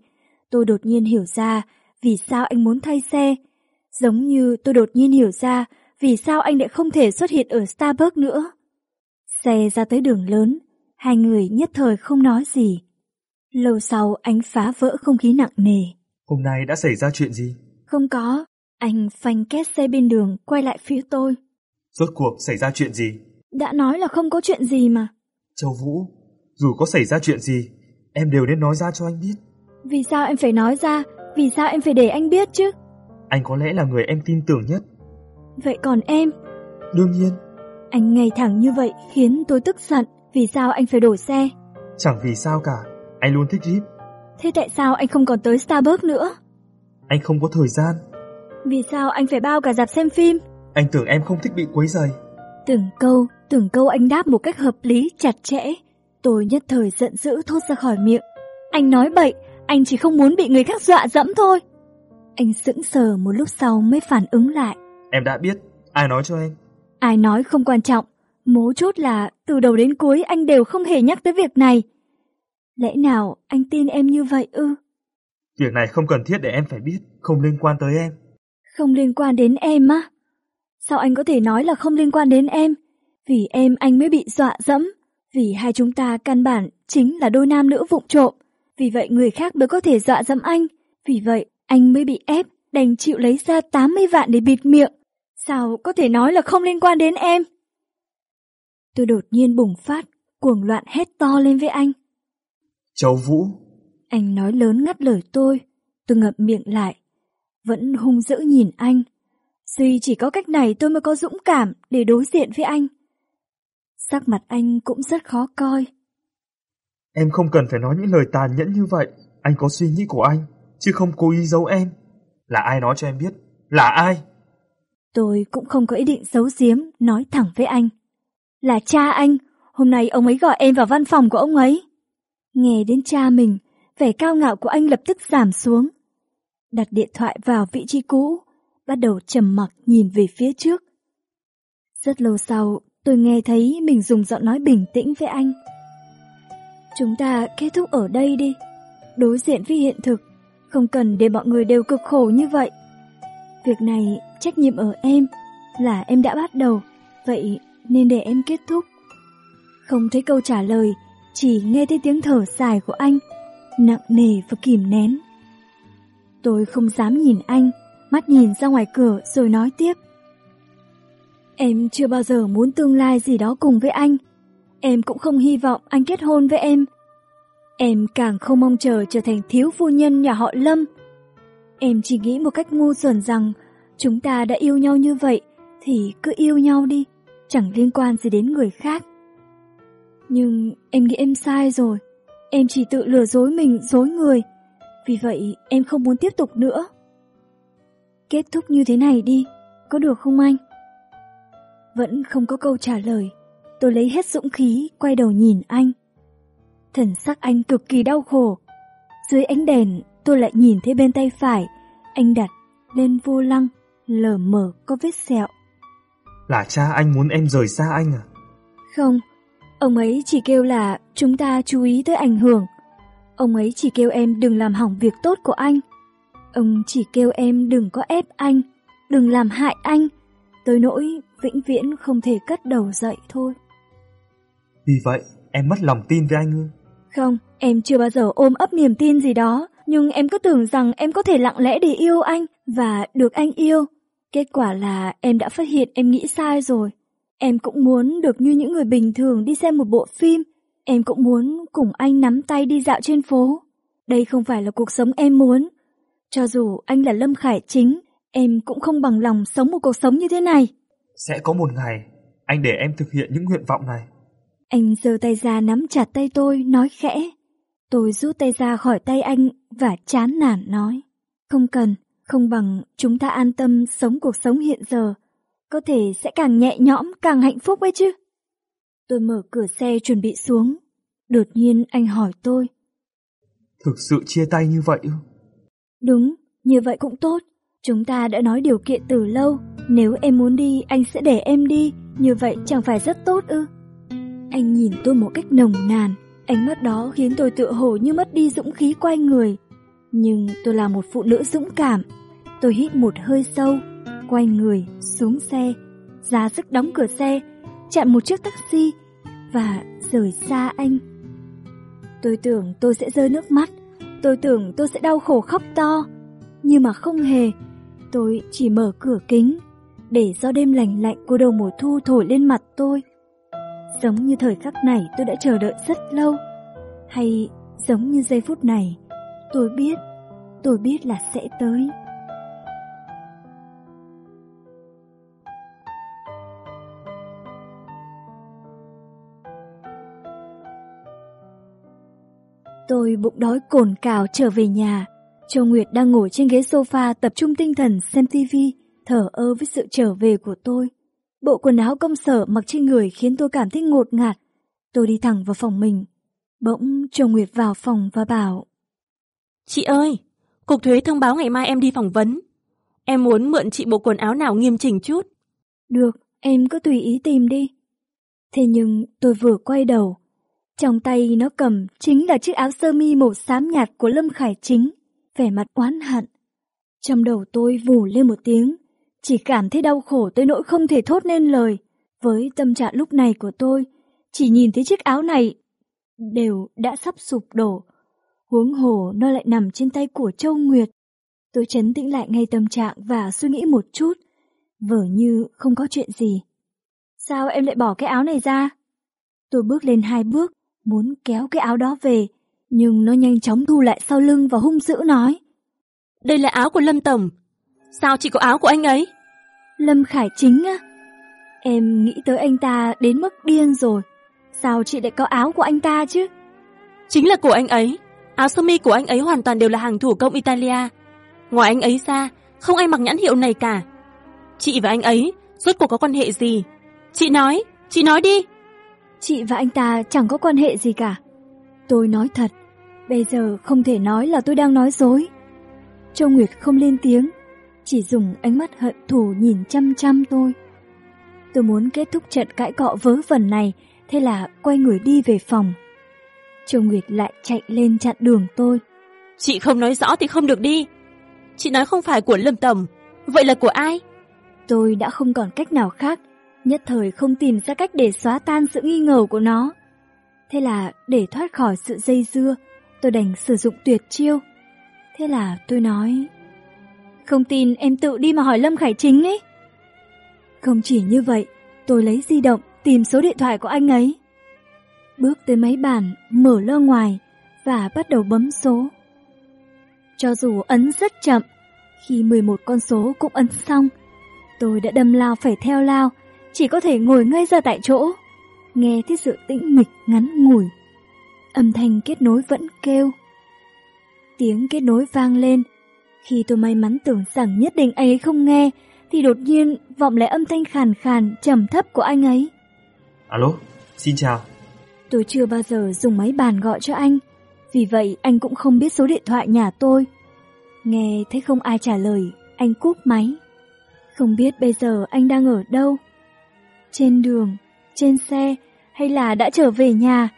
A: Tôi đột nhiên hiểu ra vì sao anh muốn thay xe. Giống như tôi đột nhiên hiểu ra vì sao anh lại không thể xuất hiện ở Starbucks nữa. Xe ra tới đường lớn, hai người nhất thời không nói gì. Lâu sau anh phá vỡ không khí nặng nề.
B: Hôm nay đã xảy ra chuyện gì?
A: Không có, anh phanh két xe bên đường quay lại phía tôi.
B: Rốt cuộc xảy ra chuyện gì?
A: Đã nói là không có chuyện gì mà.
B: Châu Vũ, dù có xảy ra chuyện gì, em đều nên nói ra cho anh biết.
A: Vì sao em phải nói ra? Vì sao em phải để anh biết chứ?
B: Anh có lẽ là người em tin tưởng nhất.
A: Vậy còn em?
B: Đương nhiên.
A: Anh ngay thẳng như vậy khiến tôi tức giận. Vì sao anh phải đổi xe?
B: Chẳng vì sao cả, anh luôn thích Jeep.
A: Thế tại sao anh không còn tới Starbucks nữa?
B: Anh không có thời gian.
A: Vì sao anh phải bao cả dạp xem phim?
B: Anh tưởng em không thích bị quấy rầy.
A: Từng câu, từng câu anh đáp một cách hợp lý, chặt chẽ. Tôi nhất thời giận dữ thốt ra khỏi miệng. Anh nói bậy, anh chỉ không muốn bị người khác dọa dẫm thôi. Anh sững sờ một lúc sau mới phản ứng lại.
B: Em đã biết, ai nói cho em?
A: Ai nói không quan trọng, mấu chốt là từ đầu đến cuối anh đều không hề nhắc tới việc này. Lẽ nào anh tin em như vậy ư?
B: Việc này không cần thiết để em phải biết, không liên quan tới em.
A: Không liên quan đến em á? Sao anh có thể nói là không liên quan đến em? Vì em anh mới bị dọa dẫm, vì hai chúng ta căn bản chính là đôi nam nữ vụng trộm. Vì vậy người khác mới có thể dọa dẫm anh, vì vậy anh mới bị ép, đành chịu lấy ra 80 vạn để bịt miệng. Sao có thể nói là không liên quan đến em? Tôi đột nhiên bùng phát, cuồng loạn hét to lên với anh.
B: Châu Vũ.
A: Anh nói lớn ngắt lời tôi, tôi ngậm miệng lại, vẫn hung dữ nhìn anh. Duy chỉ có cách này tôi mới có dũng cảm để đối diện với anh. Sắc mặt anh cũng rất khó coi.
B: Em không cần phải nói những lời tàn nhẫn như vậy. Anh có suy nghĩ của anh, chứ không cố ý giấu em. Là ai nói cho em biết? Là ai?
A: Tôi cũng không có ý định giấu giếm, nói thẳng với anh. Là cha anh, hôm nay ông ấy gọi em vào văn phòng của ông ấy. Nghe đến cha mình, vẻ cao ngạo của anh lập tức giảm xuống. Đặt điện thoại vào vị trí cũ, bắt đầu trầm mặc nhìn về phía trước. Rất lâu sau, tôi nghe thấy mình dùng giọng nói bình tĩnh với anh. Chúng ta kết thúc ở đây đi. Đối diện với hiện thực, không cần để mọi người đều cực khổ như vậy. Việc này trách nhiệm ở em, là em đã bắt đầu, vậy nên để em kết thúc. Không thấy câu trả lời, chỉ nghe thấy tiếng thở dài của anh, nặng nề và kìm nén. Tôi không dám nhìn anh, mắt nhìn ra ngoài cửa rồi nói tiếp. Em chưa bao giờ muốn tương lai gì đó cùng với anh. Em cũng không hy vọng anh kết hôn với em. Em càng không mong chờ trở thành thiếu phu nhân nhà họ Lâm. Em chỉ nghĩ một cách ngu xuẩn rằng chúng ta đã yêu nhau như vậy thì cứ yêu nhau đi, chẳng liên quan gì đến người khác. Nhưng em nghĩ em sai rồi, em chỉ tự lừa dối mình, dối người. Vì vậy em không muốn tiếp tục nữa. Kết thúc như thế này đi, có được không anh? Vẫn không có câu trả lời, tôi lấy hết dũng khí quay đầu nhìn anh. Thần sắc anh cực kỳ đau khổ. Dưới ánh đèn tôi lại nhìn thấy bên tay phải, anh đặt lên vô lăng, lờ mờ có vết sẹo.
B: Là cha anh muốn em rời xa anh à?
A: Không, ông ấy chỉ kêu là chúng ta chú ý tới ảnh hưởng. Ông ấy chỉ kêu em đừng làm hỏng việc tốt của anh. Ông chỉ kêu em đừng có ép anh, đừng làm hại anh, tới nỗi vĩnh viễn không thể cất đầu dậy thôi.
B: Vì vậy, em mất lòng tin với anh ư?
A: Không, em chưa bao giờ ôm ấp niềm tin gì đó, nhưng em cứ tưởng rằng em có thể lặng lẽ để yêu anh và được anh yêu. Kết quả là em đã phát hiện em nghĩ sai rồi. Em cũng muốn được như những người bình thường đi xem một bộ phim. Em cũng muốn cùng anh nắm tay đi dạo trên phố. Đây không phải là cuộc sống em muốn. Cho dù anh là Lâm Khải Chính, em cũng không bằng lòng sống một cuộc sống như thế này.
B: Sẽ có một ngày, anh để em thực hiện những nguyện vọng này.
A: Anh giơ tay ra nắm chặt tay tôi, nói khẽ. Tôi rút tay ra khỏi tay anh và chán nản nói. Không cần, không bằng chúng ta an tâm sống cuộc sống hiện giờ. Có thể sẽ càng nhẹ nhõm, càng hạnh phúc ấy chứ. Tôi mở cửa xe chuẩn bị xuống. Đột nhiên anh hỏi tôi.
B: Thực sự chia tay như vậy ư?
A: Đúng, như vậy cũng tốt. Chúng ta đã nói điều kiện từ lâu. Nếu em muốn đi, anh sẽ để em đi. Như vậy chẳng phải rất tốt ư? Anh nhìn tôi một cách nồng nàn, ánh mắt đó khiến tôi tựa hồ như mất đi dũng khí quay người. Nhưng tôi là một phụ nữ dũng cảm. Tôi hít một hơi sâu, quay người, xuống xe, ra sức đóng cửa xe, chặn một chiếc taxi và rời xa anh. Tôi tưởng tôi sẽ rơi nước mắt, tôi tưởng tôi sẽ đau khổ khóc to, nhưng mà không hề. Tôi chỉ mở cửa kính, để gió đêm lạnh lạnh của đầu mùa thu thổi lên mặt tôi. Giống như thời khắc này tôi đã chờ đợi rất lâu. Hay giống như giây phút này Tôi biết, tôi biết là sẽ tới. Tôi bụng đói cồn cào trở về nhà. Châu Nguyệt đang ngồi trên ghế sofa tập trung tinh thần xem tivi, thở ơ với sự trở về của tôi. Bộ quần áo công sở mặc trên người khiến tôi cảm thấy ngột ngạt. Tôi đi thẳng vào phòng mình. Bỗng chồng Nguyệt vào phòng và bảo.
D: Chị ơi, Cục Thuế thông báo ngày mai em đi phỏng vấn. Em muốn mượn chị bộ quần áo nào nghiêm chỉnh chút.
A: Được, em cứ tùy ý tìm đi. Thế nhưng tôi vừa quay đầu. Trong tay nó cầm chính là chiếc áo sơ mi màu xám nhạt của Lâm Khải Chính, vẻ mặt oán hận. Trong đầu tôi vù lên một tiếng, chỉ cảm thấy đau khổ tới nỗi không thể thốt nên lời. Với tâm trạng lúc này của tôi, chỉ nhìn thấy chiếc áo này đều đã sắp sụp đổ. Huống hồ nó lại nằm trên tay của Châu Nguyệt. Tôi chấn tĩnh lại ngay tâm trạng và suy nghĩ một chút, vở như không có chuyện gì. Sao em lại bỏ cái áo này ra? Tôi bước lên hai bước, muốn kéo cái áo đó về, nhưng nó nhanh chóng thu lại sau lưng và hung dữ nói.
D: Đây là áo của Lâm Tổng. Sao chỉ có áo của anh ấy?
A: Lâm Khải Chính á? Em nghĩ tới anh ta đến mức điên rồi. Sao chị lại có áo của anh ta chứ?
D: Chính là của anh ấy. Áo sơ mi của anh ấy hoàn toàn đều là hàng thủ công Italia. Ngoài anh ấy ra, không ai mặc nhãn hiệu này cả. Chị và anh ấy, rốt cuộc có quan hệ gì? Chị nói, chị nói đi.
A: Chị và anh ta chẳng có quan hệ gì cả. Tôi nói thật, bây giờ không thể nói là tôi đang nói dối. Châu Nguyệt không lên tiếng, chỉ dùng ánh mắt hận thù nhìn chăm chăm tôi. Tôi muốn kết thúc trận cãi cọ vớ vẩn này, thế là quay người đi về phòng. Châu Nguyệt lại chạy lên chặn đường tôi.
D: Chị không nói rõ thì không được đi. Chị nói không phải của Lâm Tầm, vậy là của ai?
A: Tôi đã không còn cách nào khác, nhất thời không tìm ra cách để xóa tan sự nghi ngờ của nó. Thế là để thoát khỏi sự dây dưa, tôi đành sử dụng tuyệt chiêu. Thế là tôi nói, không tin em tự đi mà hỏi Lâm Khải Chính ấy. Không chỉ như vậy, tôi lấy di động tìm số điện thoại của anh ấy. Bước tới máy bàn, mở lơ ngoài và bắt đầu bấm số. Cho dù ấn rất chậm, khi 11 con số cũng ấn xong, tôi đã đâm lao phải theo lao, chỉ có thể ngồi ngay ra tại chỗ, nghe thấy sự tĩnh mịch ngắn ngủi. Âm thanh kết nối vẫn kêu. Tiếng kết nối vang lên. Khi tôi may mắn tưởng rằng nhất định anh ấy không nghe, thì đột nhiên vọng lại âm thanh khàn khàn, trầm thấp của anh ấy.
B: Alo, xin chào.
A: Tôi chưa bao giờ dùng máy bàn gọi cho anh, vì vậy anh cũng không biết số điện thoại nhà tôi. Nghe thấy không ai trả lời, anh cúp máy. Không biết bây giờ anh đang ở đâu? Trên đường, trên xe hay là đã trở về nhà?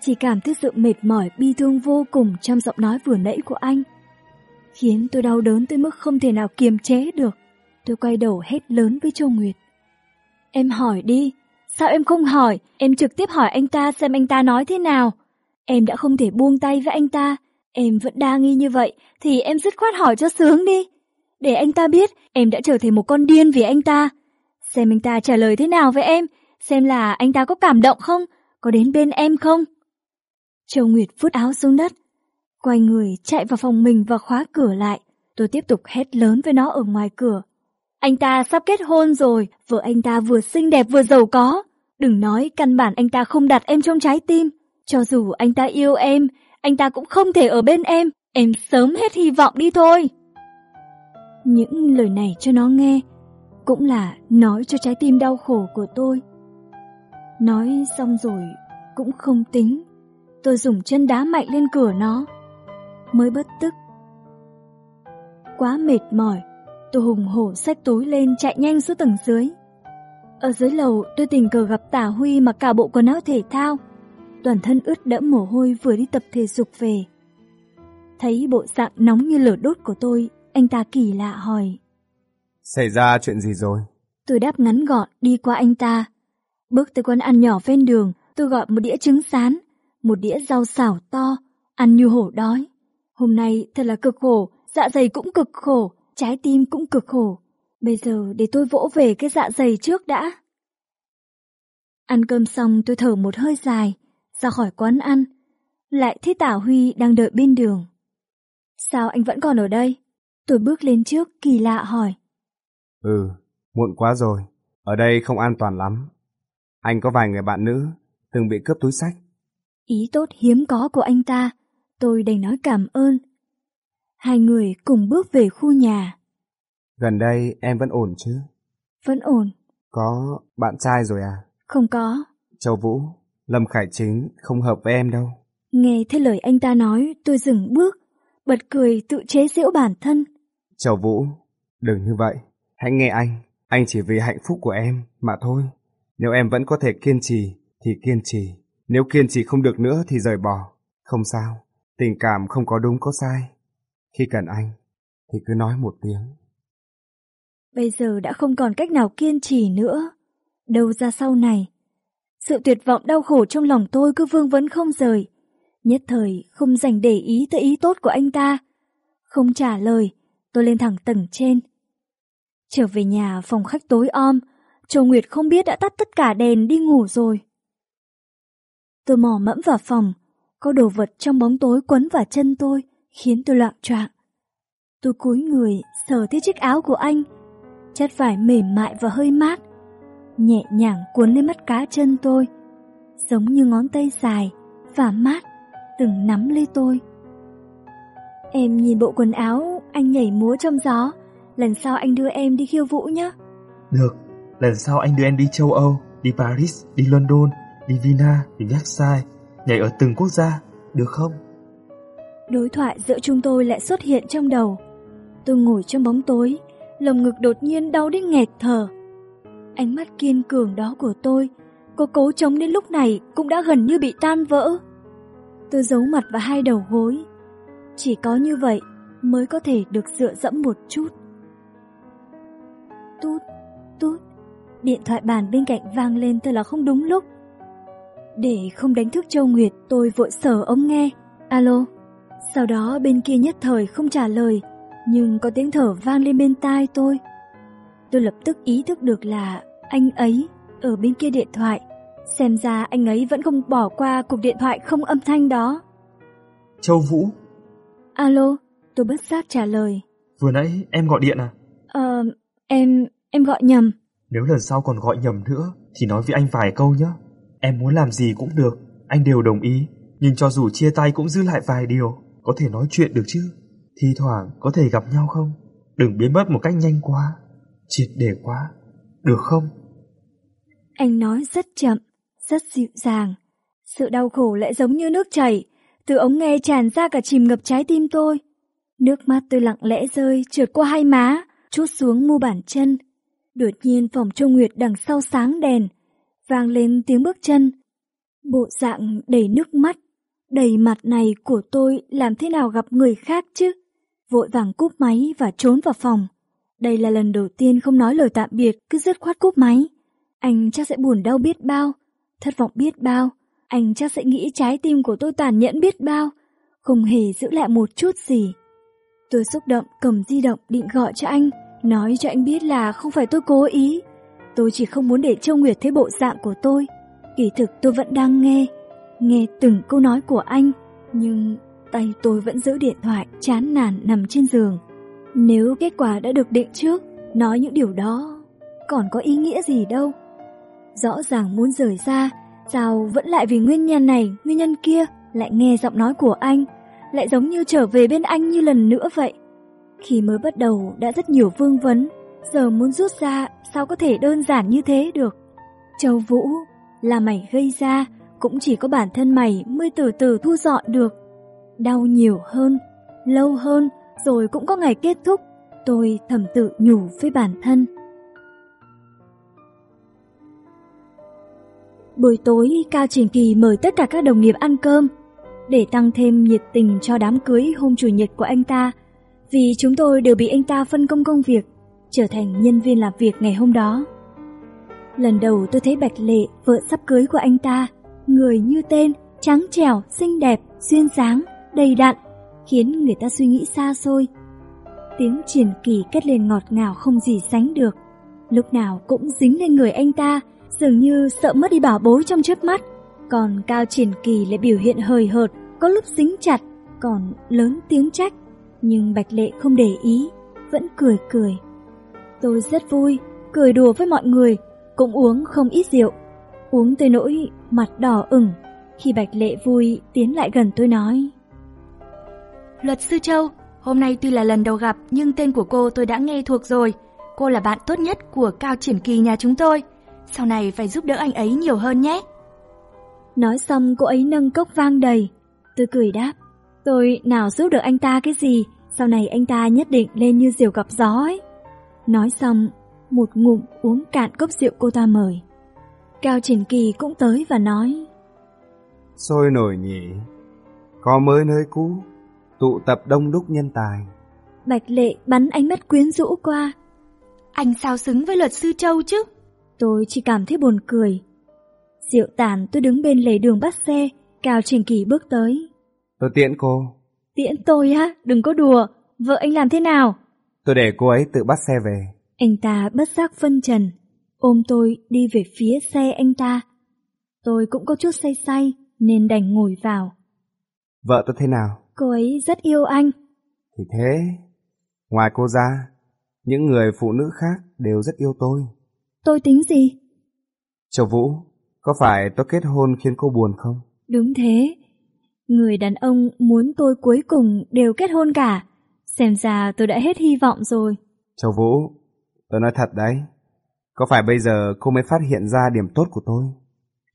A: Chỉ cảm thấy sự mệt mỏi bi thương vô cùng trong giọng nói vừa nãy của anh. Khiến tôi đau đớn tới mức không thể nào kiềm chế được. Tôi quay đầu hét lớn với Châu Nguyệt. Em hỏi đi, sao em không hỏi, em trực tiếp hỏi anh ta xem anh ta nói thế nào. Em đã không thể buông tay với anh ta, em vẫn đa nghi như vậy, thì em dứt khoát hỏi cho sướng đi. Để anh ta biết em đã trở thành một con điên vì anh ta. Xem anh ta trả lời thế nào với em, xem là anh ta có cảm động không, có đến bên em không. Châu Nguyệt vứt áo xuống đất, quay người chạy vào phòng mình và khóa cửa lại. Tôi tiếp tục hét lớn với nó ở ngoài cửa. Anh ta sắp kết hôn rồi, vợ anh ta vừa xinh đẹp vừa giàu có. Đừng nói căn bản anh ta không đặt em trong trái tim. Cho dù anh ta yêu em, anh ta cũng không thể ở bên em. Em sớm hết hy vọng đi thôi. Những lời này cho nó nghe, cũng là nói cho trái tim đau khổ của tôi. Nói xong rồi, cũng không tính. Tôi dùng chân đá mạnh lên cửa nó. Mới bất tức. Quá mệt mỏi, tôi hùng hổ xách túi lên chạy nhanh xuống tầng dưới. Ở dưới lầu tôi tình cờ gặp Tả Huy mặc cả bộ quần áo thể thao. Toàn thân ướt đẫm mồ hôi vừa đi tập thể dục về. Thấy bộ dạng nóng như lửa đốt của tôi, anh ta kỳ lạ hỏi.
C: Xảy ra chuyện gì rồi?
A: Tôi đáp ngắn gọn đi qua anh ta. Bước tới quán ăn nhỏ ven đường, tôi gọi một đĩa trứng sán, một đĩa rau xào to, ăn như hổ đói. Hôm nay thật là cực khổ, dạ dày cũng cực khổ, trái tim cũng cực khổ. Bây giờ để tôi vỗ về cái dạ dày trước đã. Ăn cơm xong tôi thở một hơi dài, ra khỏi quán ăn. Lại thấy Tả Huy đang đợi bên đường. Sao anh vẫn còn ở đây? Tôi bước lên trước kỳ lạ hỏi.
C: Ừ, muộn quá rồi. Ở đây không an toàn lắm. Anh có vài người bạn nữ từng bị cướp túi sách.
A: Ý tốt hiếm có của anh ta, tôi đành nói cảm ơn. Hai người cùng bước về khu nhà.
C: Gần đây em vẫn ổn chứ?
A: Vẫn ổn.
C: Có bạn trai rồi à?
A: Không có.
C: Châu Vũ, Lâm Khải Chính không hợp với em đâu.
A: Nghe thấy lời anh ta nói, tôi dừng bước, bật cười tự chế giễu bản thân.
C: Châu Vũ, đừng như vậy. Hãy nghe anh, anh chỉ vì hạnh phúc của em mà thôi. Nếu em vẫn có thể kiên trì, thì kiên trì. Nếu kiên trì không được nữa thì rời bỏ. Không sao, tình cảm không có đúng có sai. Khi cần anh, thì cứ nói một tiếng.
A: Bây giờ đã không còn cách nào kiên trì nữa. Đâu ra sau này. Sự tuyệt vọng đau khổ trong lòng tôi cứ vương vấn không rời. Nhất thời không dành để ý tới ý tốt của anh ta. Không trả lời, tôi lên thẳng tầng trên. Trở về nhà phòng khách tối om, Châu Nguyệt không biết đã tắt tất cả đèn đi ngủ rồi. Tôi mò mẫm vào phòng, có đồ vật trong bóng tối quấn vào chân tôi, khiến tôi loạn choạng. Tôi cúi người, sờ thấy chiếc áo của anh, chất vải mềm mại và hơi mát, nhẹ nhàng cuốn lên mắt cá chân tôi, giống như ngón tay dài và mát, từng nắm lấy tôi. Em nhìn bộ quần áo anh nhảy múa trong gió, lần sau anh đưa em đi khiêu vũ nhé.
B: Được, lần sau anh đưa em đi châu Âu, đi Paris, đi London, Divina Vienna, đi Versailles nhảy ở từng quốc gia, được không?
A: Đối thoại giữa chúng tôi lại xuất hiện trong đầu. Tôi ngồi trong bóng tối, lồng ngực đột nhiên đau đến nghẹt thở. Ánh mắt kiên cường đó của tôi, cô cố chống đến lúc này cũng đã gần như bị tan vỡ. Tôi giấu mặt vào hai đầu gối. Chỉ có như vậy mới có thể được dựa dẫm một chút. Tút, tút, điện thoại bàn bên cạnh vang lên thật là không đúng lúc. Để không đánh thức Châu Nguyệt, tôi vội sở ống nghe. Alo. Sau đó bên kia nhất thời không trả lời, nhưng có tiếng thở vang lên bên tai tôi. Tôi lập tức ý thức được là anh ấy ở bên kia điện thoại. Xem ra anh ấy vẫn không bỏ qua cuộc điện thoại không âm thanh đó.
B: Châu Vũ.
A: Alo, tôi bất giác trả lời.
B: Vừa nãy em gọi điện à?
A: Ờ, em, em gọi nhầm.
B: Nếu lần sau còn gọi nhầm nữa thì nói với anh vài câu nhé. Em muốn làm gì cũng được, anh đều đồng ý. Nhưng cho dù chia tay cũng giữ lại vài điều, có thể nói chuyện được chứ. Thi thoảng có thể gặp nhau không? Đừng biến mất một cách nhanh quá, triệt để quá, được không?
A: Anh nói rất chậm, rất dịu dàng. Sự đau khổ lại giống như nước chảy, từ ống nghe tràn ra cả chìm ngập trái tim tôi. Nước mắt tôi lặng lẽ rơi trượt qua hai má, chút xuống mu bàn chân. Đột nhiên phòng Châu Nguyệt đằng sau sáng đèn, vang lên tiếng bước chân. Bộ dạng đầy nước mắt, đầy mặt này của tôi làm thế nào gặp người khác chứ? Vội vàng cúp máy và trốn vào phòng. Đây là lần đầu tiên không nói lời tạm biệt, cứ dứt khoát cúp máy. Anh chắc sẽ buồn đau biết bao, thất vọng biết bao. Anh chắc sẽ nghĩ trái tim của tôi tàn nhẫn biết bao, không hề giữ lại một chút gì. Tôi xúc động cầm di động định gọi cho anh, nói cho anh biết là không phải tôi cố ý. Tôi chỉ không muốn để Châu Nguyệt thấy bộ dạng của tôi. Kỳ thực tôi vẫn đang nghe, nghe từng câu nói của anh, nhưng tay tôi vẫn giữ điện thoại chán nản nằm trên giường. Nếu kết quả đã được định trước, nói những điều đó còn có ý nghĩa gì đâu. Rõ ràng muốn rời ra, sao vẫn lại vì nguyên nhân này, nguyên nhân kia, lại nghe giọng nói của anh, lại giống như trở về bên anh như lần nữa vậy. Khi mới bắt đầu đã rất nhiều vương vấn, giờ muốn rút ra sao có thể đơn giản như thế được. Châu Vũ, là mày gây ra, cũng chỉ có bản thân mày mới từ từ thu dọn được. Đau nhiều hơn, lâu hơn, rồi cũng có ngày kết thúc, tôi thầm tự nhủ với bản thân. Buổi tối, Cao Trình Kỳ mời tất cả các đồng nghiệp ăn cơm, để tăng thêm nhiệt tình cho đám cưới hôm chủ nhật của anh ta, vì chúng tôi đều bị anh ta phân công công việc, trở thành nhân viên làm việc ngày hôm đó. Lần đầu tôi thấy Bạch Lệ, vợ sắp cưới của anh ta, người như tên, trắng trẻo, xinh đẹp, duyên dáng, đầy đặn, khiến người ta suy nghĩ xa xôi. Tiếng triển kỳ kết lên ngọt ngào không gì sánh được, lúc nào cũng dính lên người anh ta, dường như sợ mất đi bảo bối trong chớp mắt. Còn Cao Triển Kỳ lại biểu hiện hời hợt, có lúc dính chặt, còn lớn tiếng trách. Nhưng Bạch Lệ không để ý, vẫn cười cười. Tôi rất vui, cười đùa với mọi người, cũng uống không ít rượu. Uống tới nỗi mặt đỏ ửng. Khi Bạch Lệ vui tiến lại gần tôi nói.
E: Luật sư Châu, hôm nay tuy là lần đầu gặp nhưng tên của cô tôi đã nghe thuộc rồi. Cô là bạn tốt nhất của Cao Triển Kỳ nhà chúng tôi. Sau này phải giúp đỡ anh ấy nhiều hơn nhé.
A: Nói xong cô ấy nâng cốc vang đầy. Tôi cười đáp. Tôi nào giúp được anh ta cái gì, sau này anh ta nhất định lên như diều gặp gió ấy. Nói xong, một ngụm uống cạn cốc rượu cô ta mời. Cao Triển Kỳ cũng tới và nói.
C: Sôi nổi nhỉ, có mới nơi cũ, tụ tập đông đúc nhân tài.
A: Bạch Lệ bắn ánh mắt quyến rũ qua.
E: Anh sao xứng với luật sư Châu chứ?
A: Tôi chỉ cảm thấy buồn cười. Rượu tàn tôi đứng bên lề đường bắt xe, Cao Trình Kỳ bước tới.
C: Tôi tiễn cô.
A: Tiễn tôi á, đừng có đùa, vợ anh làm thế nào?
C: Tôi để cô ấy tự bắt xe về.
A: Anh ta bất giác phân trần, ôm tôi đi về phía xe anh ta. Tôi cũng có chút say say nên đành ngồi vào.
C: Vợ tôi thế nào?
A: Cô ấy rất yêu anh.
C: Thì thế, ngoài cô ra, những người phụ nữ khác đều rất yêu tôi.
A: Tôi tính gì?
C: Châu Vũ, có phải tôi kết hôn khiến cô buồn không?
A: Đúng thế. Người đàn ông muốn tôi cuối cùng đều kết hôn cả. Xem ra tôi đã hết hy vọng rồi.
C: Châu Vũ, tôi nói thật đấy. Có phải bây giờ cô mới phát hiện ra điểm tốt của tôi?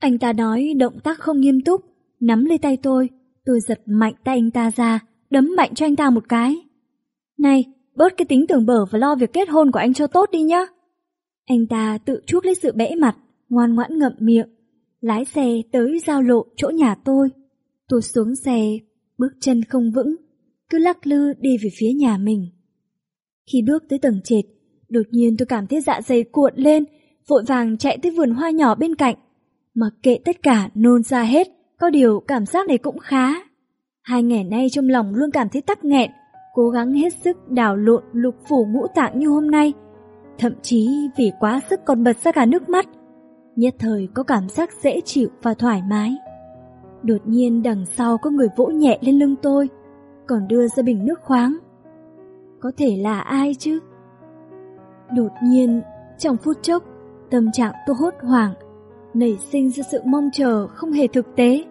A: Anh ta nói động tác không nghiêm túc, nắm lấy tay tôi, tôi giật mạnh tay anh ta ra, đấm mạnh cho anh ta một cái. Này, bớt cái tính tưởng bở và lo việc kết hôn của anh cho tốt đi nhá. Anh ta tự chuốc lấy sự bẽ mặt, ngoan ngoãn ngậm miệng, lái xe tới giao lộ chỗ nhà tôi. Tôi xuống xe, bước chân không vững, cứ lắc lư đi về phía nhà mình. Khi bước tới tầng trệt, đột nhiên tôi cảm thấy dạ dày cuộn lên, vội vàng chạy tới vườn hoa nhỏ bên cạnh. Mặc kệ tất cả nôn ra hết, có điều cảm giác này cũng khá. Hai ngày nay trong lòng luôn cảm thấy tắc nghẹn, cố gắng hết sức đảo lộn lục phủ ngũ tạng như hôm nay. Thậm chí vì quá sức còn bật ra cả nước mắt. Nhất thời có cảm giác dễ chịu và thoải mái. Đột nhiên đằng sau có người vỗ nhẹ lên lưng tôi, còn đưa ra bình nước khoáng. Có thể là ai chứ? Đột nhiên, trong phút chốc, tâm trạng tôi hốt hoảng, nảy sinh ra sự mong chờ không hề thực tế.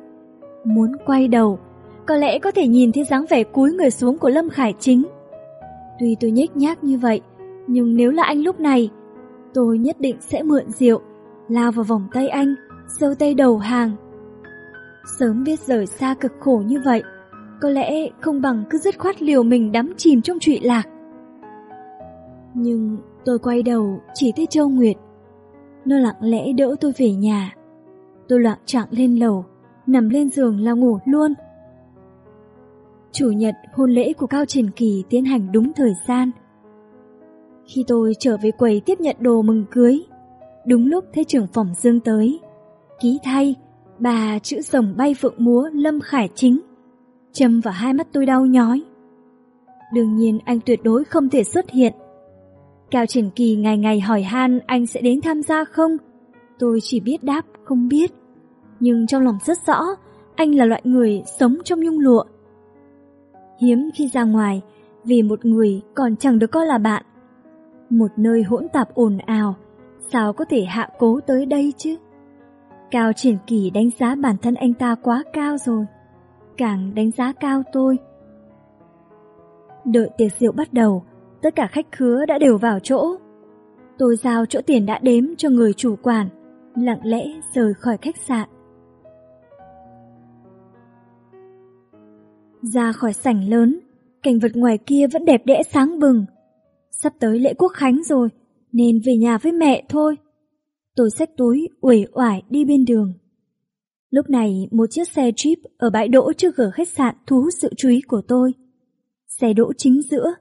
A: Muốn quay đầu, có lẽ có thể nhìn thấy dáng vẻ cúi người xuống của Lâm Khải Chính. Tuy tôi nhếch nhác như vậy, nhưng nếu là anh lúc này, tôi nhất định sẽ mượn rượu, lao vào vòng tay anh, sâu tay đầu hàng. Sớm biết rời xa cực khổ như vậy, có lẽ không bằng cứ dứt khoát liều mình đắm chìm trong trụy lạc. Nhưng tôi quay đầu chỉ thấy Châu Nguyệt. Nó lặng lẽ đỡ tôi về nhà. Tôi loạn trạng lên lầu, nằm lên giường là ngủ luôn. Chủ nhật hôn lễ của Cao Triển Kỳ tiến hành đúng thời gian. Khi tôi trở về quầy tiếp nhận đồ mừng cưới, đúng lúc thấy trưởng phòng dương tới. Ký thay, bà chữ rồng bay phượng múa Lâm Khải Chính, châm vào hai mắt tôi đau nhói. Đương nhiên anh tuyệt đối không thể xuất hiện. Cao Triển Kỳ ngày ngày hỏi han anh sẽ đến tham gia không? Tôi chỉ biết đáp không biết. Nhưng trong lòng rất rõ, anh là loại người sống trong nhung lụa. Hiếm khi ra ngoài, vì một người còn chẳng được coi là bạn. Một nơi hỗn tạp ồn ào, sao có thể hạ cố tới đây chứ? Cao Triển Kỳ đánh giá bản thân anh ta quá cao rồi, càng đánh giá cao tôi. Đợi tiệc rượu bắt đầu, tất cả khách khứa đã đều vào chỗ. Tôi giao chỗ tiền đã đếm cho người chủ quản, lặng lẽ rời khỏi khách sạn. Ra khỏi sảnh lớn, cảnh vật ngoài kia vẫn đẹp đẽ sáng bừng. Sắp tới lễ quốc khánh rồi, nên về nhà với mẹ thôi. Tôi xách túi, uể oải đi bên đường. Lúc này, một chiếc xe Jeep ở bãi đỗ trước cửa khách sạn thu hút sự chú ý của tôi. Xe đỗ chính giữa.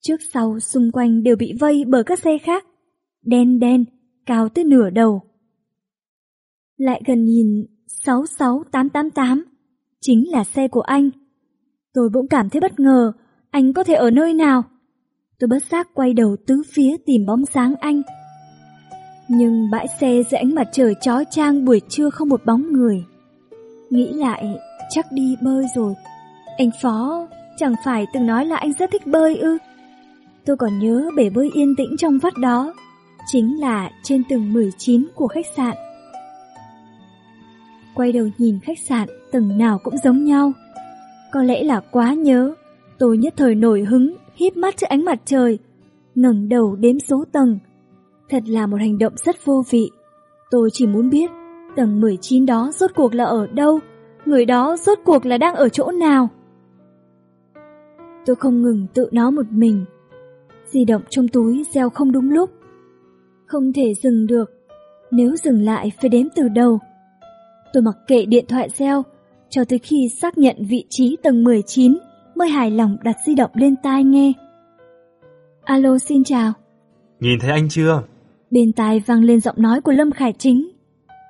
A: Trước sau xung quanh đều bị vây bởi các xe khác. Đen đen, cao tới nửa đầu. Lại gần nhìn 66888, chính là xe của anh. Tôi bỗng cảm thấy bất ngờ, anh có thể ở nơi nào? Tôi bất giác quay đầu tứ phía tìm bóng sáng anh. Nhưng bãi xe dưới ánh mặt trời chói chang buổi trưa không một bóng người. Nghĩ lại, chắc đi bơi rồi. Anh Phó chẳng phải từng nói là anh rất thích bơi ư. Tôi còn nhớ bể bơi yên tĩnh trong vắt đó, chính là trên tầng 19 của khách sạn. Quay đầu nhìn khách sạn, tầng nào cũng giống nhau. Có lẽ là quá nhớ, tôi nhất thời nổi hứng, híp mắt trước ánh mặt trời, ngẩng đầu đếm số tầng. Thật là một hành động rất vô vị. Tôi chỉ muốn biết tầng 19 đó rốt cuộc là ở đâu, người đó rốt cuộc là đang ở chỗ nào. Tôi không ngừng tự nói một mình. Di động trong túi reo không đúng lúc. Không thể dừng được. Nếu dừng lại phải đếm từ đầu. Tôi mặc kệ điện thoại reo, cho tới khi xác nhận vị trí tầng 19 mới hài lòng đặt di động lên tai nghe. Alo xin chào.
B: Nhìn thấy anh chưa?
A: Bên tai vang lên giọng nói của Lâm Khải Chính.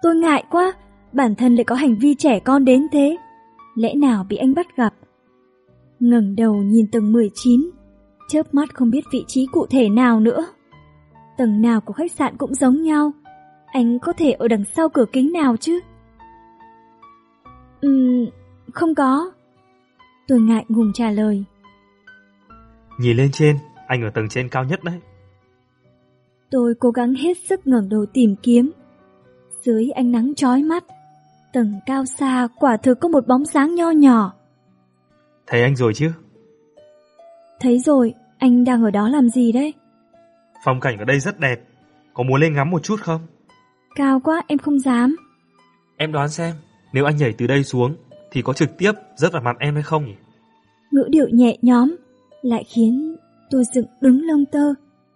A: Tôi ngại quá, bản thân lại có hành vi trẻ con đến thế. Lẽ nào bị anh bắt gặp? ngẩng đầu nhìn tầng 19, chớp mắt không biết vị trí cụ thể nào nữa. Tầng nào của khách sạn cũng giống nhau, anh có thể ở đằng sau cửa kính nào chứ? Ừm, không có. Tôi ngại ngùng trả lời.
B: Nhìn lên trên, anh ở tầng trên cao nhất đấy.
A: Tôi cố gắng hết sức ngẩng đầu tìm kiếm. Dưới ánh nắng chói mắt, tầng cao xa quả thực có một bóng sáng nho nhỏ.
B: Thấy anh rồi chứ?
A: Thấy rồi, anh đang ở đó làm gì đấy?
B: Phong cảnh ở đây rất đẹp, có muốn lên ngắm một chút không?
A: Cao quá em không dám.
B: Em đoán xem, nếu anh nhảy từ đây xuống thì có trực tiếp rớt vào mặt em hay không nhỉ?
A: Ngữ điệu nhẹ nhõm lại khiến tôi dựng đứng lông tơ.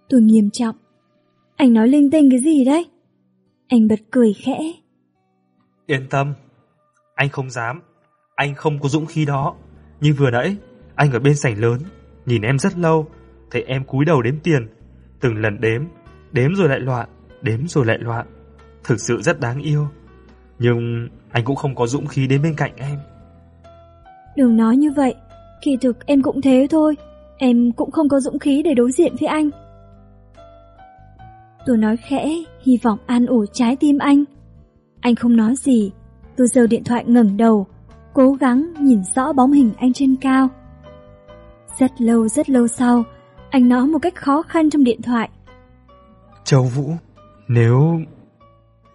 A: Tôi nghiêm trọng. Anh nói linh tinh cái gì đấy? Anh bật cười khẽ.
B: Yên tâm, anh không dám, anh không có dũng khí đó. Như vừa nãy, anh ở bên sảnh lớn, nhìn em rất lâu, thấy em cúi đầu đếm tiền, từng lần đếm, đếm rồi lại loạn, đếm rồi lại loạn. Thực sự rất đáng yêu. Nhưng anh cũng không có dũng khí đến bên cạnh em.
A: Đừng nói như vậy, kỳ thực em cũng thế thôi, em cũng không có dũng khí để đối diện với anh. Tôi nói khẽ, hy vọng an ủi trái tim anh. Anh không nói gì, tôi giơ điện thoại ngẩng đầu, cố gắng nhìn rõ bóng hình anh trên cao. Rất lâu rất lâu sau, anh nói một cách khó khăn trong điện thoại.
B: Châu Vũ, nếu...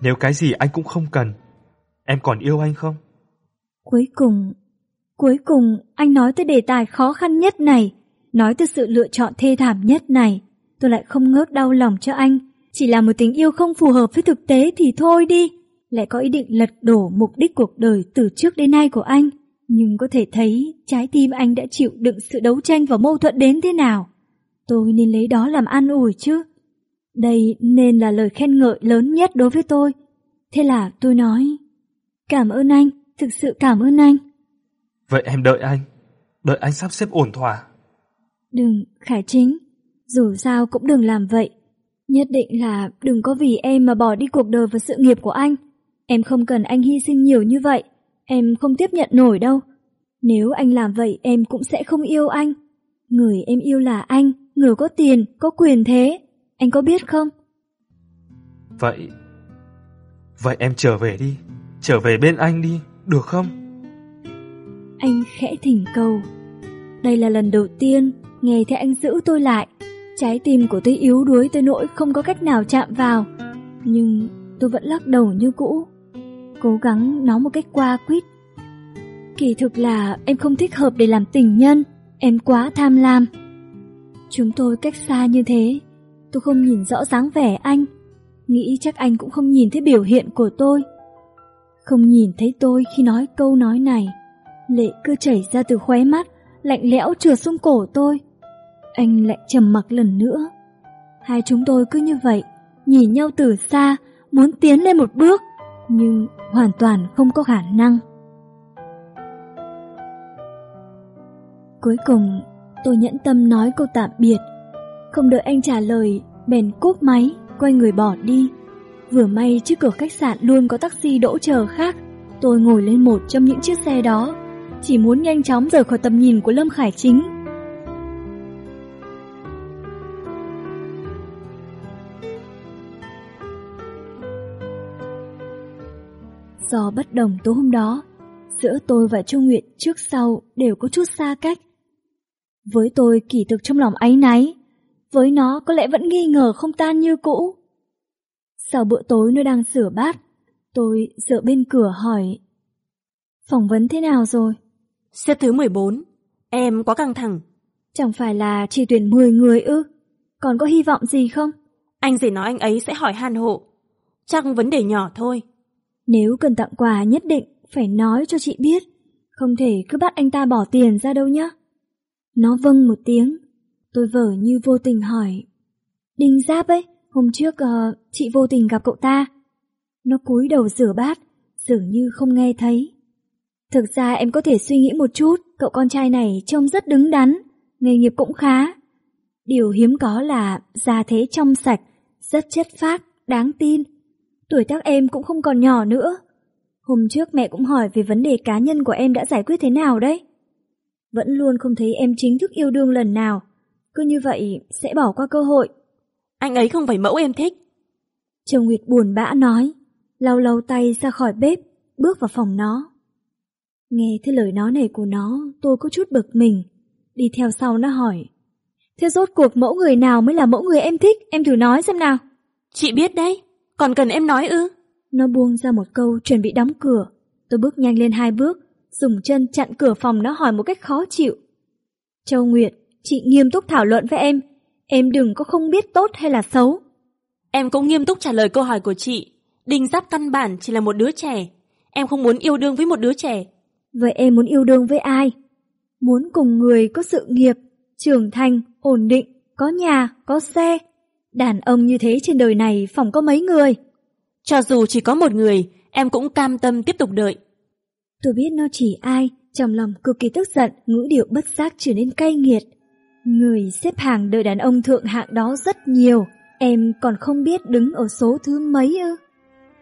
B: Nếu cái gì anh cũng không cần, em còn yêu anh không?
A: Cuối cùng, cuối cùng anh nói tới đề tài khó khăn nhất này, nói tới sự lựa chọn thê thảm nhất này. Tôi lại không ngớt đau lòng cho anh, chỉ là một tình yêu không phù hợp với thực tế thì thôi đi. Lại có ý định lật đổ mục đích cuộc đời từ trước đến nay của anh. Nhưng có thể thấy trái tim anh đã chịu đựng sự đấu tranh và mâu thuẫn đến thế nào. Tôi nên lấy đó làm an ủi chứ. Đây nên là lời khen ngợi lớn nhất đối với tôi. Thế là tôi nói, cảm ơn anh, thực sự cảm ơn anh.
B: Vậy em đợi anh, đợi anh sắp xếp ổn thỏa.
A: Đừng, Khải Chính, dù sao cũng đừng làm vậy. Nhất định là đừng có vì em mà bỏ đi cuộc đời và sự nghiệp của anh. Em không cần anh hy sinh nhiều như vậy, em không tiếp nhận nổi đâu. Nếu anh làm vậy em cũng sẽ không yêu anh. Người em yêu là anh, người có tiền, có quyền thế. Anh có biết không?
B: Vậy... Vậy em trở về đi, trở về bên anh đi, được không?
A: Anh khẽ thỉnh cầu. Đây là lần đầu tiên nghe thấy anh giữ tôi lại. Trái tim của tôi yếu đuối tới nỗi không có cách nào chạm vào. Nhưng tôi vẫn lắc đầu như cũ. Cố gắng nói một cách qua quýt. Kỳ thực là em không thích hợp để làm tình nhân. Em quá tham lam. Chúng tôi cách xa như thế. Tôi không nhìn rõ dáng vẻ anh. Nghĩ chắc anh cũng không nhìn thấy biểu hiện của tôi. Không nhìn thấy tôi khi nói câu nói này. Lệ cứ chảy ra từ khóe mắt, lạnh lẽo trượt xuống cổ tôi. Anh lại trầm mặc lần nữa. Hai chúng tôi cứ như vậy, nhìn nhau từ xa, muốn tiến lên một bước, nhưng hoàn toàn không có khả năng. Cuối cùng, tôi nhẫn tâm nói câu tạm biệt. Không đợi anh trả lời, bèn cúp máy, quay người bỏ đi. Vừa may trước cửa khách sạn luôn có taxi đỗ chờ khác. Tôi ngồi lên một trong những chiếc xe đó, chỉ muốn nhanh chóng rời khỏi tầm nhìn của Lâm Khải Chính. Do bất đồng tối hôm đó, giữa tôi và Châu Nguyệt trước sau đều có chút xa cách. Với tôi kỳ thực trong lòng áy náy, với nó có lẽ vẫn nghi ngờ không tan như cũ. Sau bữa tối nơi đang sửa bát, tôi dựa bên cửa hỏi Phỏng vấn thế nào rồi?
D: Xếp thứ 14, em quá căng thẳng.
A: Chẳng phải là chỉ tuyển 10 người ư? Còn có hy vọng gì không?
D: Anh gì nói anh ấy sẽ hỏi han hộ. Chắc vấn đề nhỏ thôi.
A: Nếu cần tặng quà nhất định phải nói cho chị biết, không thể cứ bắt anh ta bỏ tiền ra đâu nhá. Nó vâng một tiếng, tôi vờ như vô tình hỏi. Đinh Giáp ấy, hôm trước uh, chị vô tình gặp cậu ta. Nó cúi đầu rửa bát, dường như không nghe thấy. Thực ra em có thể suy nghĩ một chút, cậu con trai này trông rất đứng đắn, nghề nghiệp cũng khá. Điều hiếm có là gia thế trong sạch, rất chất phác, đáng tin. Tuổi tác em cũng không còn nhỏ nữa. Hôm trước mẹ cũng hỏi về vấn đề cá nhân của em đã giải quyết thế nào đấy. Vẫn luôn không thấy em chính thức yêu đương lần nào. Cứ như vậy sẽ bỏ qua cơ hội.
D: Anh ấy không phải mẫu em thích.
A: Châu Nguyệt buồn bã nói, lau lau tay ra khỏi bếp, bước vào phòng nó. Nghe thấy lời nói này của nó, tôi có chút bực mình. Đi theo sau nó hỏi. Thế rốt cuộc mẫu người nào mới là mẫu người em thích, em thử nói xem nào.
D: Chị biết đấy, còn cần em nói ư?
A: Nó buông ra một câu chuẩn bị đóng cửa. Tôi bước nhanh lên hai bước, dùng chân chặn cửa phòng nó hỏi một cách khó chịu. Châu Nguyệt, chị nghiêm túc thảo luận với em. Em đừng có không biết tốt hay là xấu.
D: Em cũng nghiêm túc trả lời câu hỏi của chị. Đinh Giáp căn bản chỉ là một đứa trẻ. Em không muốn yêu đương với một đứa trẻ.
A: Vậy em muốn yêu đương với ai? Muốn cùng người có sự nghiệp, trưởng thành, ổn định, có nhà, có xe. Đàn ông như thế trên đời này phòng có mấy người.
D: Cho dù chỉ có một người, em cũng cam tâm tiếp tục đợi.
A: Tôi biết nó chỉ ai, trong lòng cực kỳ tức giận, ngữ điệu bất giác trở nên cay nghiệt. Người xếp hàng đợi đàn ông thượng hạng đó rất nhiều, em còn không biết đứng ở số thứ mấy ư.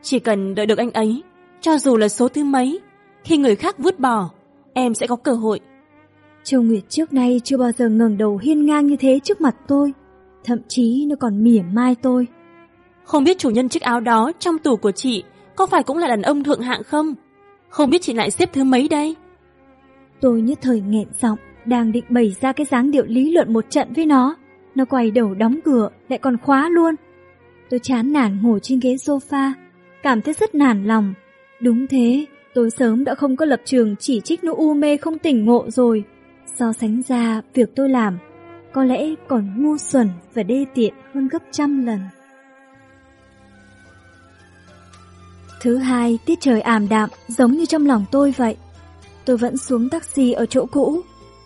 D: Chỉ cần đợi được anh ấy, cho dù là số thứ mấy, khi người khác vứt bỏ, em sẽ có cơ hội.
A: Châu Nguyệt trước nay chưa bao giờ ngẩng đầu hiên ngang như thế trước mặt tôi, thậm chí nó còn mỉa mai tôi.
D: Không biết chủ nhân chiếc áo đó trong tủ của chị có phải cũng là đàn ông thượng hạng không? Không biết chị lại xếp thứ mấy đây?
A: Tôi nhất thời nghẹn giọng, đang định bày ra cái dáng điệu lý luận một trận với nó. Nó quay đầu đóng cửa, lại còn khóa luôn. Tôi chán nản ngồi trên ghế sofa, cảm thấy rất nản lòng. Đúng thế, tôi sớm đã không có lập trường chỉ trích nó u mê không tỉnh ngộ rồi. So sánh ra, việc tôi làm có lẽ còn ngu xuẩn và đê tiện hơn gấp trăm lần. Thứ hai, tiết trời ảm đạm, giống như trong lòng tôi vậy. Tôi vẫn xuống taxi ở chỗ cũ,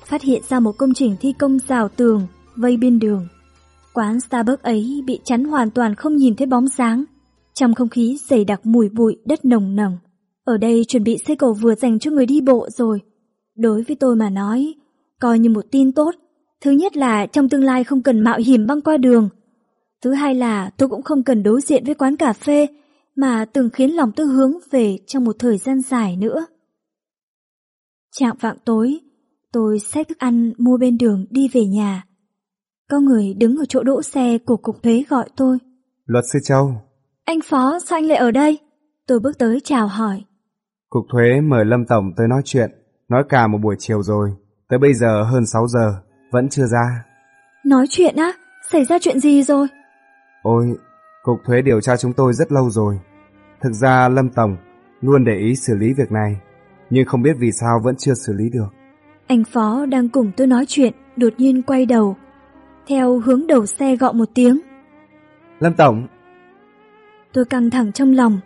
A: phát hiện ra một công trình thi công rào tường, vây bên đường. Quán Starbucks ấy bị chắn hoàn toàn không nhìn thấy bóng sáng trong không khí dày đặc mùi bụi đất nồng nồng. Ở đây chuẩn bị xây cầu vượt dành cho người đi bộ rồi. Đối với tôi mà nói, coi như một tin tốt. Thứ nhất là trong tương lai không cần mạo hiểm băng qua đường. Thứ hai là tôi cũng không cần đối diện với quán cà phê mà từng khiến lòng tôi hướng về trong một thời gian dài nữa. Trạng vạng tối, tôi xách thức ăn mua bên đường đi về nhà. Có người đứng ở chỗ đỗ xe của cục thuế gọi tôi.
C: Luật sư Châu.
A: Anh Phó, sao anh lại ở đây? Tôi bước tới chào hỏi.
C: Cục thuế mời Lâm Tổng tới nói chuyện, nói cả một buổi chiều rồi, tới bây giờ hơn 6 giờ, vẫn chưa ra.
A: Nói chuyện á? Xảy ra chuyện gì rồi?
C: Ôi, Cục thuế điều tra chúng tôi rất lâu rồi. Thực ra Lâm Tổng luôn để ý xử lý việc này, nhưng không biết vì sao vẫn chưa xử lý được.
A: Anh Phó đang cùng tôi nói chuyện, đột nhiên quay đầu. Theo hướng đầu xe gọi một tiếng.
C: Lâm Tổng!
A: Tôi căng thẳng trong lòng.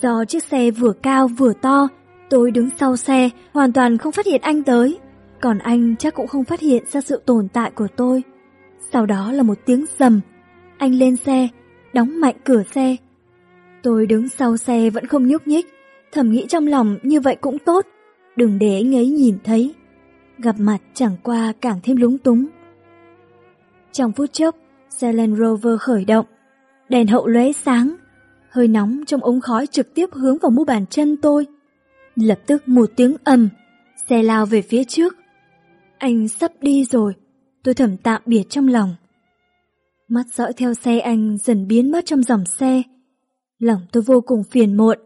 A: Do chiếc xe vừa cao vừa to, tôi đứng sau xe, hoàn toàn không phát hiện anh tới. Còn anh chắc cũng không phát hiện ra sự tồn tại của tôi. Sau đó là một tiếng rầm. Anh lên xe, đóng mạnh cửa xe. Tôi đứng sau xe vẫn không nhúc nhích, thầm nghĩ trong lòng như vậy cũng tốt, đừng để anh ấy nhìn thấy. Gặp mặt chẳng qua càng thêm lúng túng. Trong phút chốc, xe Land Rover khởi động, đèn hậu lóe sáng, hơi nóng trong ống khói trực tiếp hướng vào mu bàn chân tôi. Lập tức một tiếng ầm, xe lao về phía trước. Anh sắp đi rồi, tôi thầm tạm biệt trong lòng. Mắt dõi theo xe anh dần biến mất trong dòng xe. Lòng tôi vô cùng phiền muộn.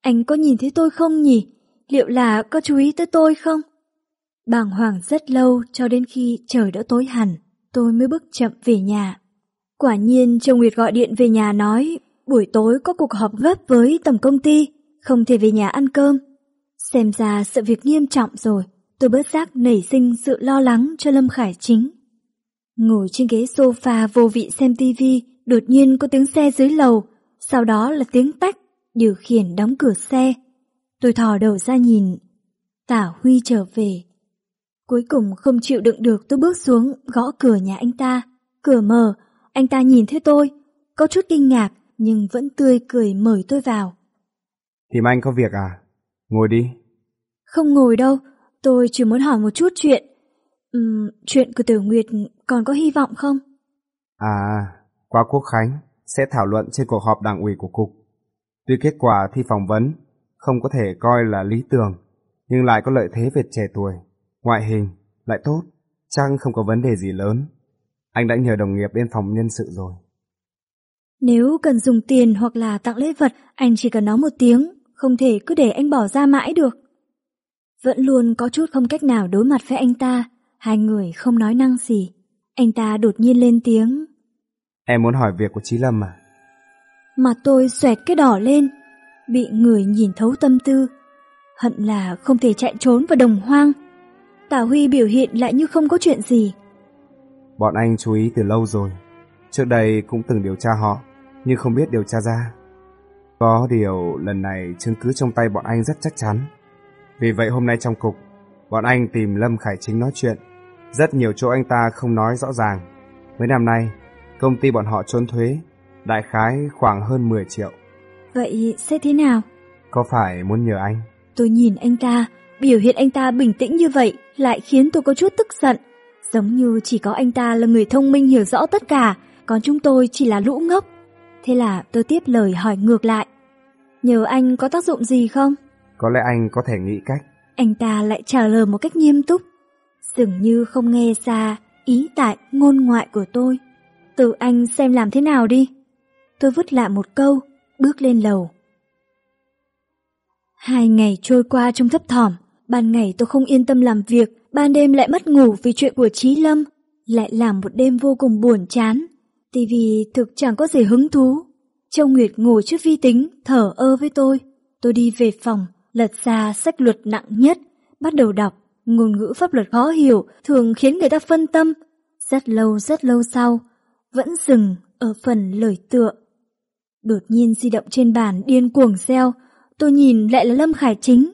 A: Anh có nhìn thấy tôi không nhỉ? Liệu là có chú ý tới tôi không? Bàng hoàng rất lâu cho đến khi trời đã tối hẳn, tôi mới bước chậm về nhà. Quả nhiên Châu Nguyệt gọi điện về nhà nói buổi tối có cuộc họp gấp với tổng công ty, không thể về nhà ăn cơm. Xem ra sự việc nghiêm trọng rồi, tôi bớt giác nảy sinh sự lo lắng cho Lâm Khải Chính. Ngồi trên ghế sofa vô vị xem tivi, đột nhiên có tiếng xe dưới lầu, sau đó là tiếng tách, điều khiển đóng cửa xe. Tôi thò đầu ra nhìn, Tả Huy trở về. Cuối cùng không chịu đựng được tôi bước xuống gõ cửa nhà anh ta. Cửa mở, anh ta nhìn thấy tôi, có chút kinh ngạc nhưng vẫn tươi cười mời tôi vào.
C: Tìm anh có việc à? Ngồi đi.
A: Không ngồi đâu, tôi chỉ muốn hỏi một chút chuyện. Uhm, chuyện của Tử Nguyệt còn có hy vọng không?
C: À, qua Quốc Khánh sẽ thảo luận trên cuộc họp đảng ủy của cục. Tuy kết quả thi phỏng vấn không có thể coi là lý tưởng, nhưng lại có lợi thế về trẻ tuổi, ngoại hình lại tốt, chăng không có vấn đề gì lớn. Anh đã nhờ đồng nghiệp bên phòng nhân sự rồi.
A: Nếu cần dùng tiền hoặc là tặng lễ vật, anh chỉ cần nói một tiếng, không thể cứ để anh bỏ ra mãi được. Vẫn luôn có chút không cách nào đối mặt với anh ta, hai người không nói năng gì. Anh ta đột nhiên lên tiếng.
C: Em muốn hỏi việc của Chí Lâm à?
A: Mặt tôi xoẹt cái đỏ lên, bị người nhìn thấu tâm tư. Hận là không thể chạy trốn vào đồng hoang. Tả Huy biểu hiện lại như không có chuyện gì.
C: Bọn anh chú ý từ lâu rồi. Trước đây cũng từng điều tra họ, nhưng không biết điều tra ra. Có điều lần này chứng cứ trong tay bọn anh rất chắc chắn. Vì vậy hôm nay trong cục, bọn anh tìm Lâm Khải Chính nói chuyện. Rất nhiều chỗ anh ta không nói rõ ràng. Mấy năm nay, công ty bọn họ trốn thuế, đại khái khoảng hơn 10 triệu.
A: Vậy sẽ thế nào?
C: Có phải muốn nhờ anh?
A: Tôi nhìn anh ta, biểu hiện anh ta bình tĩnh như vậy lại khiến tôi có chút tức giận. Giống như chỉ có anh ta là người thông minh hiểu rõ tất cả, còn chúng tôi chỉ là lũ ngốc. Thế là tôi tiếp lời hỏi ngược lại. Nhờ anh có tác dụng gì không?
C: Có lẽ anh có thể nghĩ cách.
A: Anh ta lại trả lời một cách nghiêm túc, dường như không nghe ra ý tại ngôn ngoại của tôi. Tự anh xem làm thế nào đi. Tôi vứt lại một câu, bước lên lầu. Hai ngày trôi qua trong thấp thỏm, ban ngày tôi không yên tâm làm việc, ban đêm lại mất ngủ vì chuyện của Trí Lâm, lại làm một đêm vô cùng buồn chán. TV thực chẳng có gì hứng thú. Châu Nguyệt ngồi trước vi tính, thở ơ với tôi. Tôi đi về phòng, lật ra sách luật nặng nhất, bắt đầu đọc. Ngôn ngữ pháp luật khó hiểu, thường khiến người ta phân tâm. Rất lâu rất lâu sau, vẫn dừng ở phần lời tựa. Đột nhiên di động trên bàn điên cuồng reo, tôi nhìn lại là Lâm Khải Chính.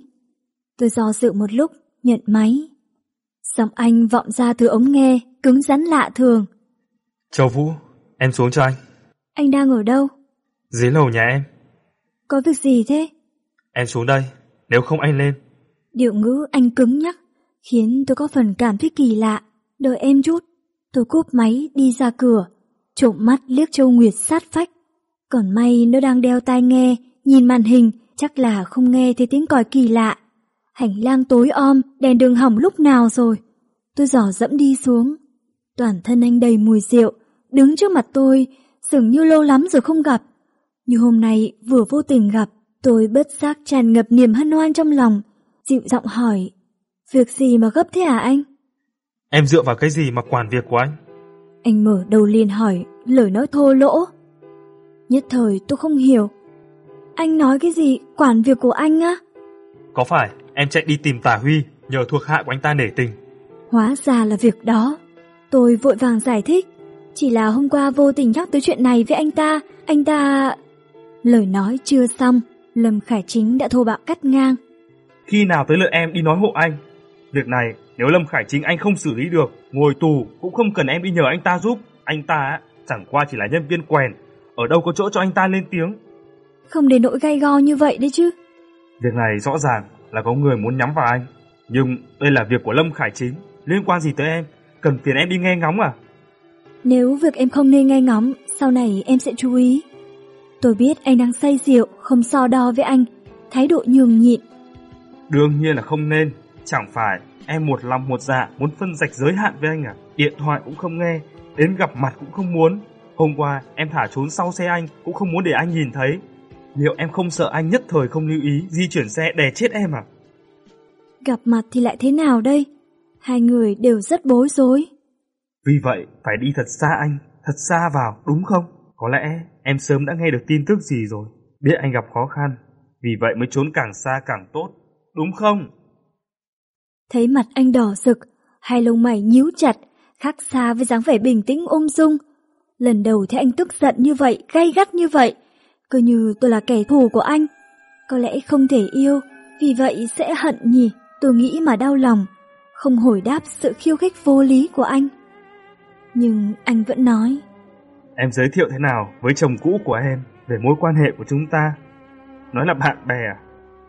A: Tôi do dự một lúc, nhận máy. Giọng anh vọng ra từ ống nghe, cứng rắn lạ thường.
B: Châu Vũ, em xuống cho anh.
A: Anh đang ở đâu?
B: Dưới lầu nhà em.
A: Có việc gì thế?
B: Em xuống đây, nếu không anh lên.
A: Điệu ngữ anh cứng nhắc, khiến tôi có phần cảm thấy kỳ lạ. Đợi em chút, tôi cúp máy đi ra cửa, trộm mắt liếc Châu Nguyệt sát phách. Còn may nó đang đeo tai nghe, nhìn màn hình, chắc là không nghe thấy tiếng còi kỳ lạ. Hành lang tối om, đèn đường hỏng lúc nào rồi. Tôi dò dẫm đi xuống. Toàn thân anh đầy mùi rượu, đứng trước mặt tôi, dường như lâu lắm rồi không gặp. Như hôm nay vừa vô tình gặp, tôi bất giác tràn ngập niềm hân hoan trong lòng, dịu giọng hỏi, việc gì mà gấp thế hả anh?
B: Em dựa vào cái gì mà quản việc của anh?
A: Anh mở đầu liền hỏi, lời nói thô lỗ. Nhất thời tôi không hiểu. Anh nói cái gì quản việc của anh á?
B: Có phải em chạy đi tìm Tả Huy nhờ thuộc hạ của anh ta nể tình?
A: Hóa ra là việc đó. Tôi vội vàng giải thích. Chỉ là hôm qua vô tình nhắc tới chuyện này với anh ta, anh ta... Lời nói chưa xong, Lâm Khải Chính đã thô bạo cắt ngang.
B: Khi nào tới lượt em đi nói hộ anh? Việc này nếu Lâm Khải Chính anh không xử lý được, ngồi tù cũng không cần em đi nhờ anh ta giúp. Anh ta chẳng qua chỉ là nhân viên quèn, ở đâu có chỗ cho anh ta lên tiếng.
A: Không để nỗi gay go như vậy đấy chứ.
B: Việc này rõ ràng là có người muốn nhắm vào anh. Nhưng đây là việc của Lâm Khải Chính, liên quan gì tới em? Cần phiền em đi nghe ngóng à?
A: Nếu việc em không nên nghe ngóng, sau này em sẽ chú ý. Tôi biết anh đang say rượu, không so đo với anh, thái độ nhường nhịn.
B: Đương nhiên là không nên, chẳng phải em một lòng một dạ muốn phân rạch giới hạn với anh à? Điện thoại cũng không nghe, đến gặp mặt cũng không muốn. Hôm qua em thả trốn sau xe anh cũng không muốn để anh nhìn thấy. Liệu em không sợ anh nhất thời không lưu ý di chuyển xe đè chết em à?
A: Gặp mặt thì lại thế nào đây? Hai người đều rất bối rối.
B: Vì vậy phải đi thật xa anh, thật xa vào, đúng không? Có lẽ em sớm đã nghe được tin tức gì rồi, biết anh gặp khó khăn, vì vậy mới trốn càng xa càng tốt, đúng không?
A: Thấy mặt anh đỏ rực, hai lông mày nhíu chặt, khác xa với dáng vẻ bình tĩnh ung dung. Lần đầu thấy anh tức giận như vậy, gay gắt như vậy, cứ như tôi là kẻ thù của anh. Có lẽ không thể yêu, vì vậy sẽ hận nhỉ, tôi nghĩ mà đau lòng, không hồi đáp sự khiêu khích vô lý của anh. Nhưng anh vẫn nói.
B: Em giới thiệu thế nào với chồng cũ của em về mối quan hệ của chúng ta? Nói là bạn bè à?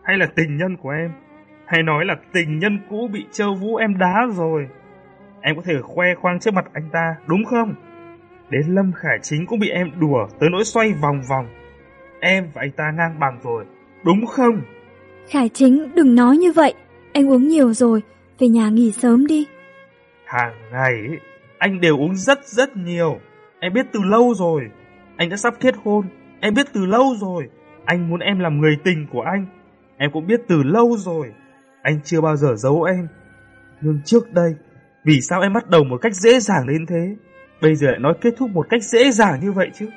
B: Hay là tình nhân của em? Hay nói là tình nhân cũ bị Châu Vũ em đá rồi? Em có thể khoe khoang trước mặt anh ta, đúng không? Đến Lâm Khải Chính cũng bị em đùa tới nỗi xoay vòng vòng. Em và anh ta ngang bằng rồi, đúng không?
A: Khải Chính đừng nói như vậy, anh uống nhiều rồi, về nhà nghỉ sớm đi.
B: Hàng ngày anh đều uống rất rất nhiều. Em biết từ lâu rồi. Anh đã sắp kết hôn. Em biết từ lâu rồi. Anh muốn em làm người tình của anh. Em cũng biết từ lâu rồi. Anh chưa bao giờ giấu em. Nhưng trước đây, vì sao em bắt đầu một cách dễ dàng đến thế? Bây giờ lại nói kết thúc một cách dễ dàng như vậy chứ?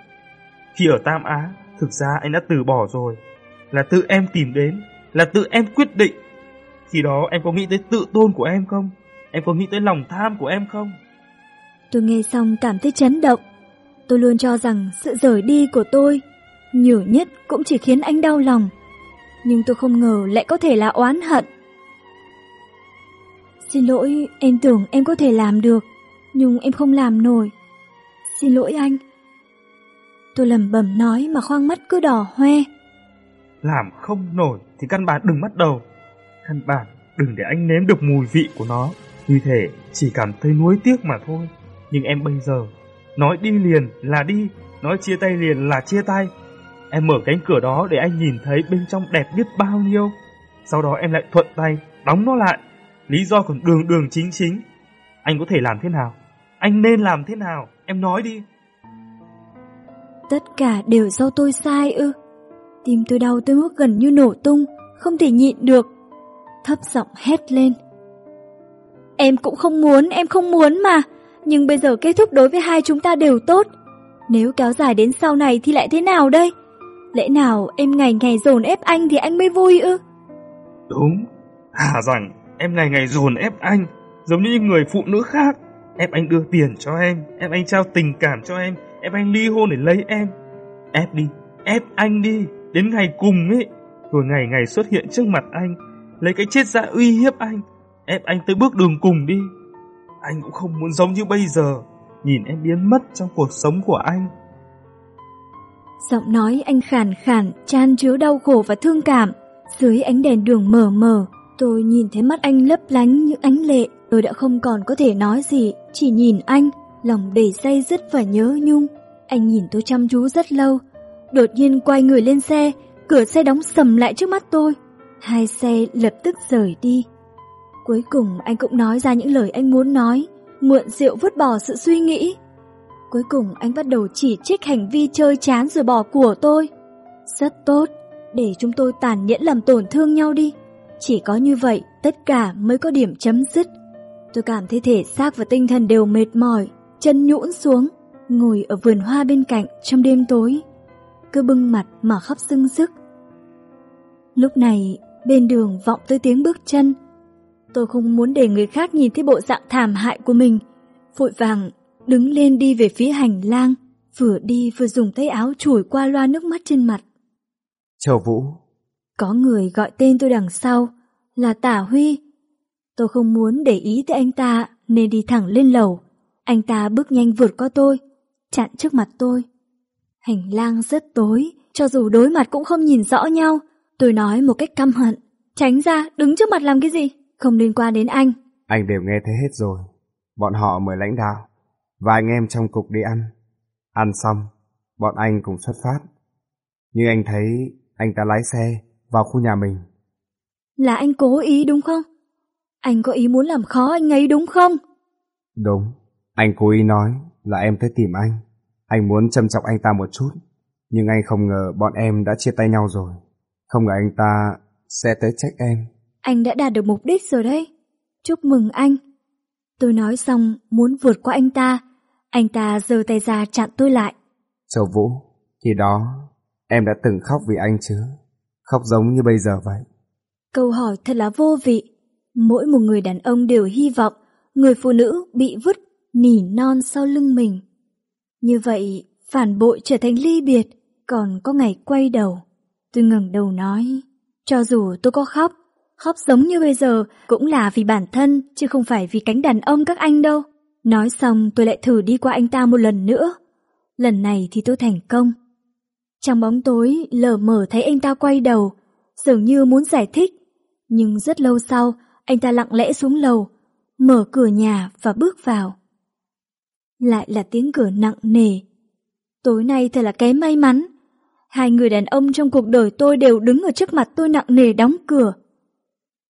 B: Khi ở Tam Á, thực ra anh đã từ bỏ rồi. Là tự em tìm đến, là tự em quyết định. Khi đó em có nghĩ tới tự tôn của em không? Em có nghĩ tới lòng tham của em không?
A: Tôi nghe xong cảm thấy chấn động. Tôi luôn cho rằng sự rời đi của tôi nhiều nhất cũng chỉ khiến anh đau lòng. Nhưng tôi không ngờ lại có thể là oán hận. Xin lỗi, em tưởng em có thể làm được, nhưng em không làm nổi. Xin lỗi anh. Tôi lẩm bẩm nói mà khoang mắt cứ đỏ hoe.
B: Làm không nổi thì căn bản đừng bắt đầu. Căn bản đừng để anh nếm được mùi vị của nó. Như thể chỉ cảm thấy nuối tiếc mà thôi. Nhưng em bây giờ, nói đi liền là đi, nói chia tay liền là chia tay. Em mở cánh cửa đó để anh nhìn thấy bên trong đẹp biết bao nhiêu. Sau đó em lại thuận tay, đóng nó lại. Lý do còn đường đường chính chính. Anh có thể làm thế nào? Anh nên làm thế nào? Em nói đi.
A: Tất cả đều do tôi sai ư. Tim tôi đau tới mức gần như nổ tung, không thể nhịn được. Thấp giọng hét lên. Em cũng không muốn, em không muốn mà. Nhưng bây giờ kết thúc đối với hai chúng ta đều tốt. Nếu kéo dài đến sau này thì lại thế nào đây? Lẽ nào em ngày ngày dồn ép anh thì anh mới vui ư?
B: Đúng, hà rằng em ngày ngày dồn ép anh, giống như những người phụ nữ khác. Ép anh đưa tiền cho em, ép anh trao tình cảm cho em, ép anh ly hôn để lấy em. Ép đi, ép anh đi, đến ngày cùng ấy, rồi ngày ngày xuất hiện trước mặt anh, lấy cái chết ra uy hiếp anh, ép anh tới bước đường cùng đi. Anh cũng không muốn giống như bây giờ, nhìn em biến mất trong cuộc sống của anh.
A: Giọng nói anh khàn khàn, chan chứa đau khổ và thương cảm. Dưới ánh đèn đường mờ mờ, tôi nhìn thấy mắt anh lấp lánh như ánh lệ. Tôi đã không còn có thể nói gì, chỉ nhìn anh, lòng đầy say dứt và nhớ nhung. Anh nhìn tôi chăm chú rất lâu, đột nhiên quay người lên xe, cửa xe đóng sầm lại trước mắt tôi. Hai xe lập tức rời đi. Cuối cùng anh cũng nói ra những lời anh muốn nói, mượn rượu vứt bỏ sự suy nghĩ. Cuối cùng anh bắt đầu chỉ trích hành vi chơi chán rồi bỏ của tôi. Rất tốt, để chúng tôi tàn nhẫn làm tổn thương nhau đi. Chỉ có như vậy, tất cả mới có điểm chấm dứt. Tôi cảm thấy thể xác và tinh thần đều mệt mỏi, chân nhũn xuống, ngồi ở vườn hoa bên cạnh trong đêm tối. Cứ bưng mặt mà khóc sưng sức. Lúc này, bên đường vọng tới tiếng bước chân. Tôi không muốn để người khác nhìn thấy bộ dạng thảm hại của mình. Vội vàng đứng lên đi về phía hành lang, vừa đi vừa dùng tay áo chùi qua loa nước mắt trên mặt.
C: Châu Vũ.
A: Có người gọi tên tôi đằng sau, là Tả Huy. Tôi không muốn để ý tới anh ta nên đi thẳng lên lầu. Anh ta bước nhanh vượt qua tôi, chặn trước mặt tôi. Hành lang rất tối, cho dù đối mặt cũng không nhìn rõ nhau. Tôi nói một cách căm hận. Tránh ra, đứng trước mặt làm cái gì? Không liên quan đến anh.
C: Anh đều nghe thấy hết rồi. Bọn họ mời lãnh đạo và anh em trong cục đi ăn. Ăn xong, bọn anh cùng xuất phát. Như anh thấy anh ta lái xe vào khu nhà mình.
A: Là anh cố ý đúng không? Anh có ý muốn làm khó anh ấy đúng không?
C: Đúng, anh cố ý nói là em tới tìm anh. Anh muốn châm chọc anh ta một chút, nhưng anh không ngờ bọn em đã chia tay nhau rồi. Không ngờ anh ta sẽ tới trách em.
A: Anh đã đạt được mục đích rồi đấy. Chúc mừng anh. Tôi nói xong muốn vượt qua anh ta. Anh ta giơ tay ra chặn tôi lại.
C: Châu Vũ, khi đó em đã từng khóc vì anh chứ. Khóc giống như bây giờ vậy.
A: Câu hỏi thật là vô vị. Mỗi một người đàn ông đều hy vọng người phụ nữ bị vứt nỉ non sau lưng mình. Như vậy, phản bội trở thành ly biệt, còn có ngày quay đầu. Tôi ngẩng đầu nói, cho dù tôi có khóc, khóc giống như bây giờ cũng là vì bản thân, chứ không phải vì cánh đàn ông các anh đâu. Nói xong tôi lại thử đi qua anh ta một lần nữa. Lần này thì tôi thành công. Trong bóng tối, lờ mờ thấy anh ta quay đầu, dường như muốn giải thích. Nhưng rất lâu sau, anh ta lặng lẽ xuống lầu, mở cửa nhà và bước vào. Lại là tiếng cửa nặng nề. Tối nay thật là kém may mắn. Hai người đàn ông trong cuộc đời tôi đều đứng ở trước mặt tôi nặng nề đóng cửa.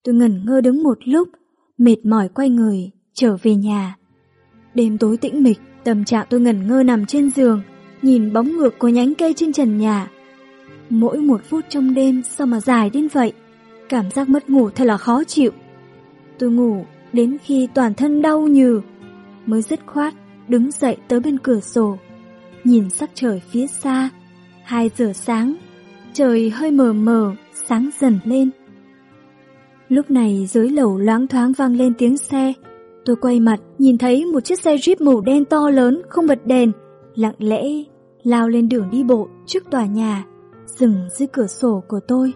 A: Tôi ngẩn ngơ đứng một lúc, mệt mỏi quay người, trở về nhà. Đêm tối tĩnh mịch, tâm trạng tôi ngẩn ngơ nằm trên giường, nhìn bóng ngược của nhánh cây trên trần nhà. Mỗi một phút trong đêm sao mà dài đến vậy, cảm giác mất ngủ thật là khó chịu. Tôi ngủ đến khi toàn thân đau nhừ, mới dứt khoát đứng dậy tới bên cửa sổ, nhìn sắc trời phía xa, hai giờ sáng, trời hơi mờ mờ, sáng dần lên. Lúc này dưới lầu loáng thoáng vang lên tiếng xe, tôi quay mặt nhìn thấy một chiếc xe Jeep màu đen to lớn không bật đèn, lặng lẽ lao lên đường đi bộ trước tòa nhà, dừng dưới cửa sổ của tôi.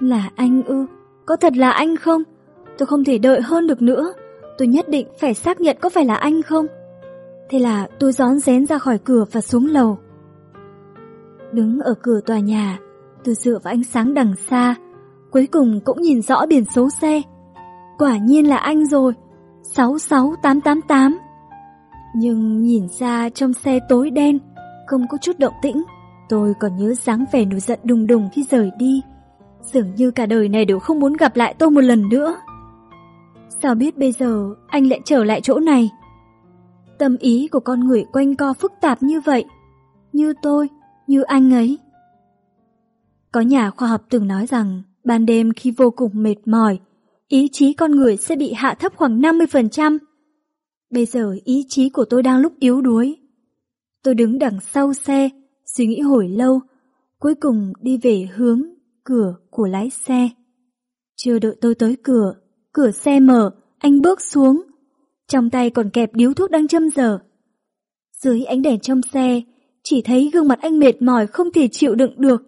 A: Là anh ư? Có thật là anh không? Tôi không thể đợi hơn được nữa. Tôi nhất định phải xác nhận có phải là anh không? Thế là tôi rón rén ra khỏi cửa và xuống lầu. Đứng ở cửa tòa nhà, tôi dựa vào ánh sáng đằng xa, cuối cùng cũng nhìn rõ biển số xe. Quả nhiên là anh rồi, 66888. Nhưng nhìn ra trong xe tối đen, không có chút động tĩnh. Tôi còn nhớ dáng vẻ nổi giận đùng đùng khi rời đi. Dường như cả đời này đều không muốn gặp lại tôi một lần nữa. Sao biết bây giờ anh lại trở lại chỗ này? Tâm ý của con người quanh co phức tạp như vậy. Như tôi, như anh ấy. Có nhà khoa học từng nói rằng ban đêm khi vô cùng mệt mỏi, ý chí con người sẽ bị hạ thấp khoảng 50%. Bây giờ ý chí của tôi đang lúc yếu đuối. Tôi đứng đằng sau xe, suy nghĩ hồi lâu, cuối cùng đi về hướng cửa của lái xe. Chưa đợi tôi tới cửa, cửa xe mở, anh bước xuống. Trong tay còn kẹp điếu thuốc đang châm dở. Dưới ánh đèn trong xe, chỉ thấy gương mặt anh mệt mỏi không thể chịu đựng được.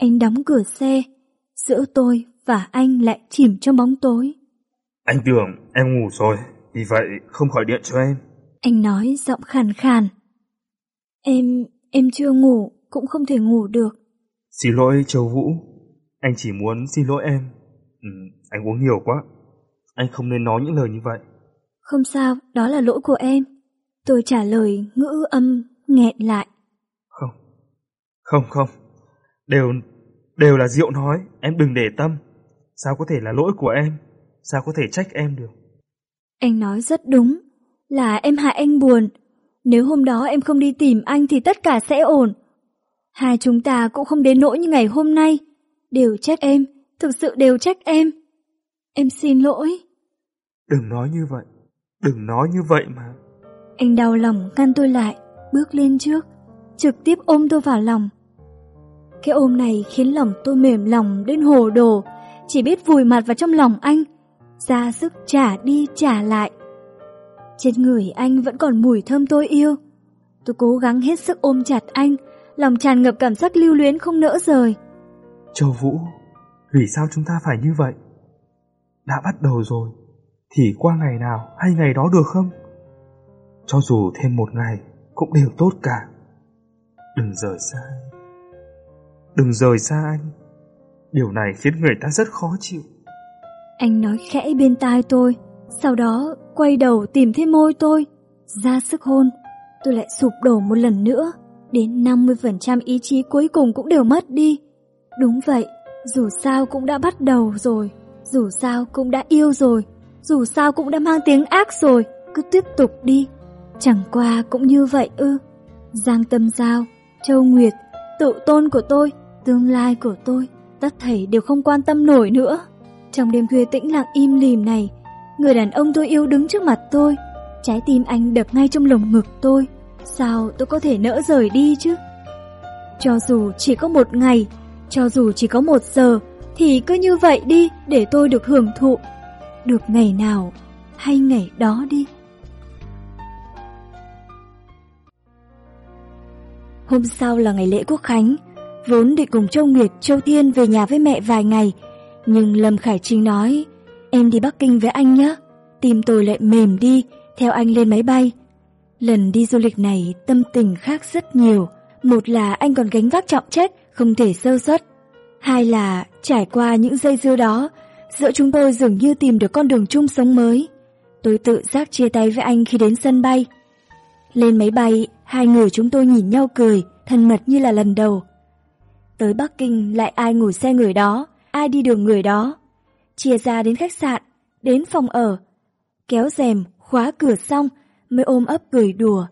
A: Anh đóng cửa xe, giữa tôi và anh lại chìm trong bóng tối.
B: Anh tưởng em ngủ rồi, vì vậy không gọi điện cho em.
A: Anh nói giọng khàn khàn. Em, em chưa ngủ, cũng không thể ngủ được.
B: Xin lỗi Châu Vũ, anh chỉ muốn xin lỗi em. Ừ, anh uống nhiều quá, anh không nên nói những lời như vậy.
A: Không sao, đó là lỗi của em. Tôi trả lời ngữ âm nghẹn lại.
B: Không, không không, đều đều là Diệu nói, em đừng để tâm. Sao có thể là lỗi của em? Sao có thể trách em được?
A: Anh nói rất đúng, là em hại anh buồn. Nếu hôm đó em không đi tìm anh thì tất cả sẽ ổn. Hai chúng ta cũng không đến nỗi như ngày hôm nay. Đều trách em, thực sự đều trách em. Em xin lỗi.
B: Đừng nói như vậy, đừng nói như vậy mà.
A: Anh đau lòng ngăn tôi lại, bước lên trước, trực tiếp ôm tôi vào lòng. Cái ôm này khiến lòng tôi mềm lòng đến hồ đồ, chỉ biết vùi mặt vào trong lòng anh, ra sức trả đi trả lại. Trên người anh vẫn còn mùi thơm tôi yêu. Tôi cố gắng hết sức ôm chặt anh, lòng tràn ngập cảm giác lưu luyến không nỡ rời.
B: Châu Vũ, vì sao chúng ta phải như vậy? Đã bắt đầu rồi, thì qua ngày nào hay ngày đó được không? Cho dù thêm một ngày cũng đều tốt cả. Đừng rời xa Đừng rời xa anh. Điều này khiến người ta rất khó chịu.
A: Anh nói khẽ bên tai tôi, sau đó quay đầu tìm thấy môi tôi, ra sức hôn. Tôi lại sụp đổ một lần nữa, đến 50% ý chí cuối cùng cũng đều mất đi. Đúng vậy, dù sao cũng đã bắt đầu rồi, dù sao cũng đã yêu rồi, dù sao cũng đã mang tiếng ác rồi, cứ tiếp tục đi. Chẳng qua cũng như vậy ư. Giang Tâm Giao, Châu Nguyệt, tự tôn của tôi, tương lai của tôi, tất thảy đều không quan tâm nổi nữa. Trong đêm khuya tĩnh lặng im lìm này, người đàn ông tôi yêu đứng trước mặt tôi, trái tim anh đập ngay trong lồng ngực tôi. Sao tôi có thể nỡ rời đi chứ? Cho dù chỉ có một ngày, cho dù chỉ có một giờ, thì cứ như vậy đi để tôi được hưởng thụ. Được ngày nào hay ngày đó đi. Hôm sau là ngày lễ quốc khánh, vốn định cùng Châu Nguyệt, Châu Thiên về nhà với mẹ vài ngày, nhưng Lâm Khải Trinh nói, em đi Bắc Kinh với anh nhé. Tim tôi lại mềm đi, theo anh lên máy bay. Lần đi du lịch này tâm tình khác rất nhiều. Một là anh còn gánh vác trọng trách, không thể sơ suất. Hai là trải qua những giây dưa đó, giữa chúng tôi dường như tìm được con đường chung sống mới. Tôi tự giác chia tay với anh khi đến sân bay. Lên máy bay, hai người chúng tôi nhìn nhau cười, thân mật như là lần đầu. Tới Bắc Kinh lại ai ngồi xe người đó, ai đi đường người đó. Chia ra đến khách sạn, đến phòng ở. Kéo rèm, khóa cửa xong mới ôm ấp cười đùa.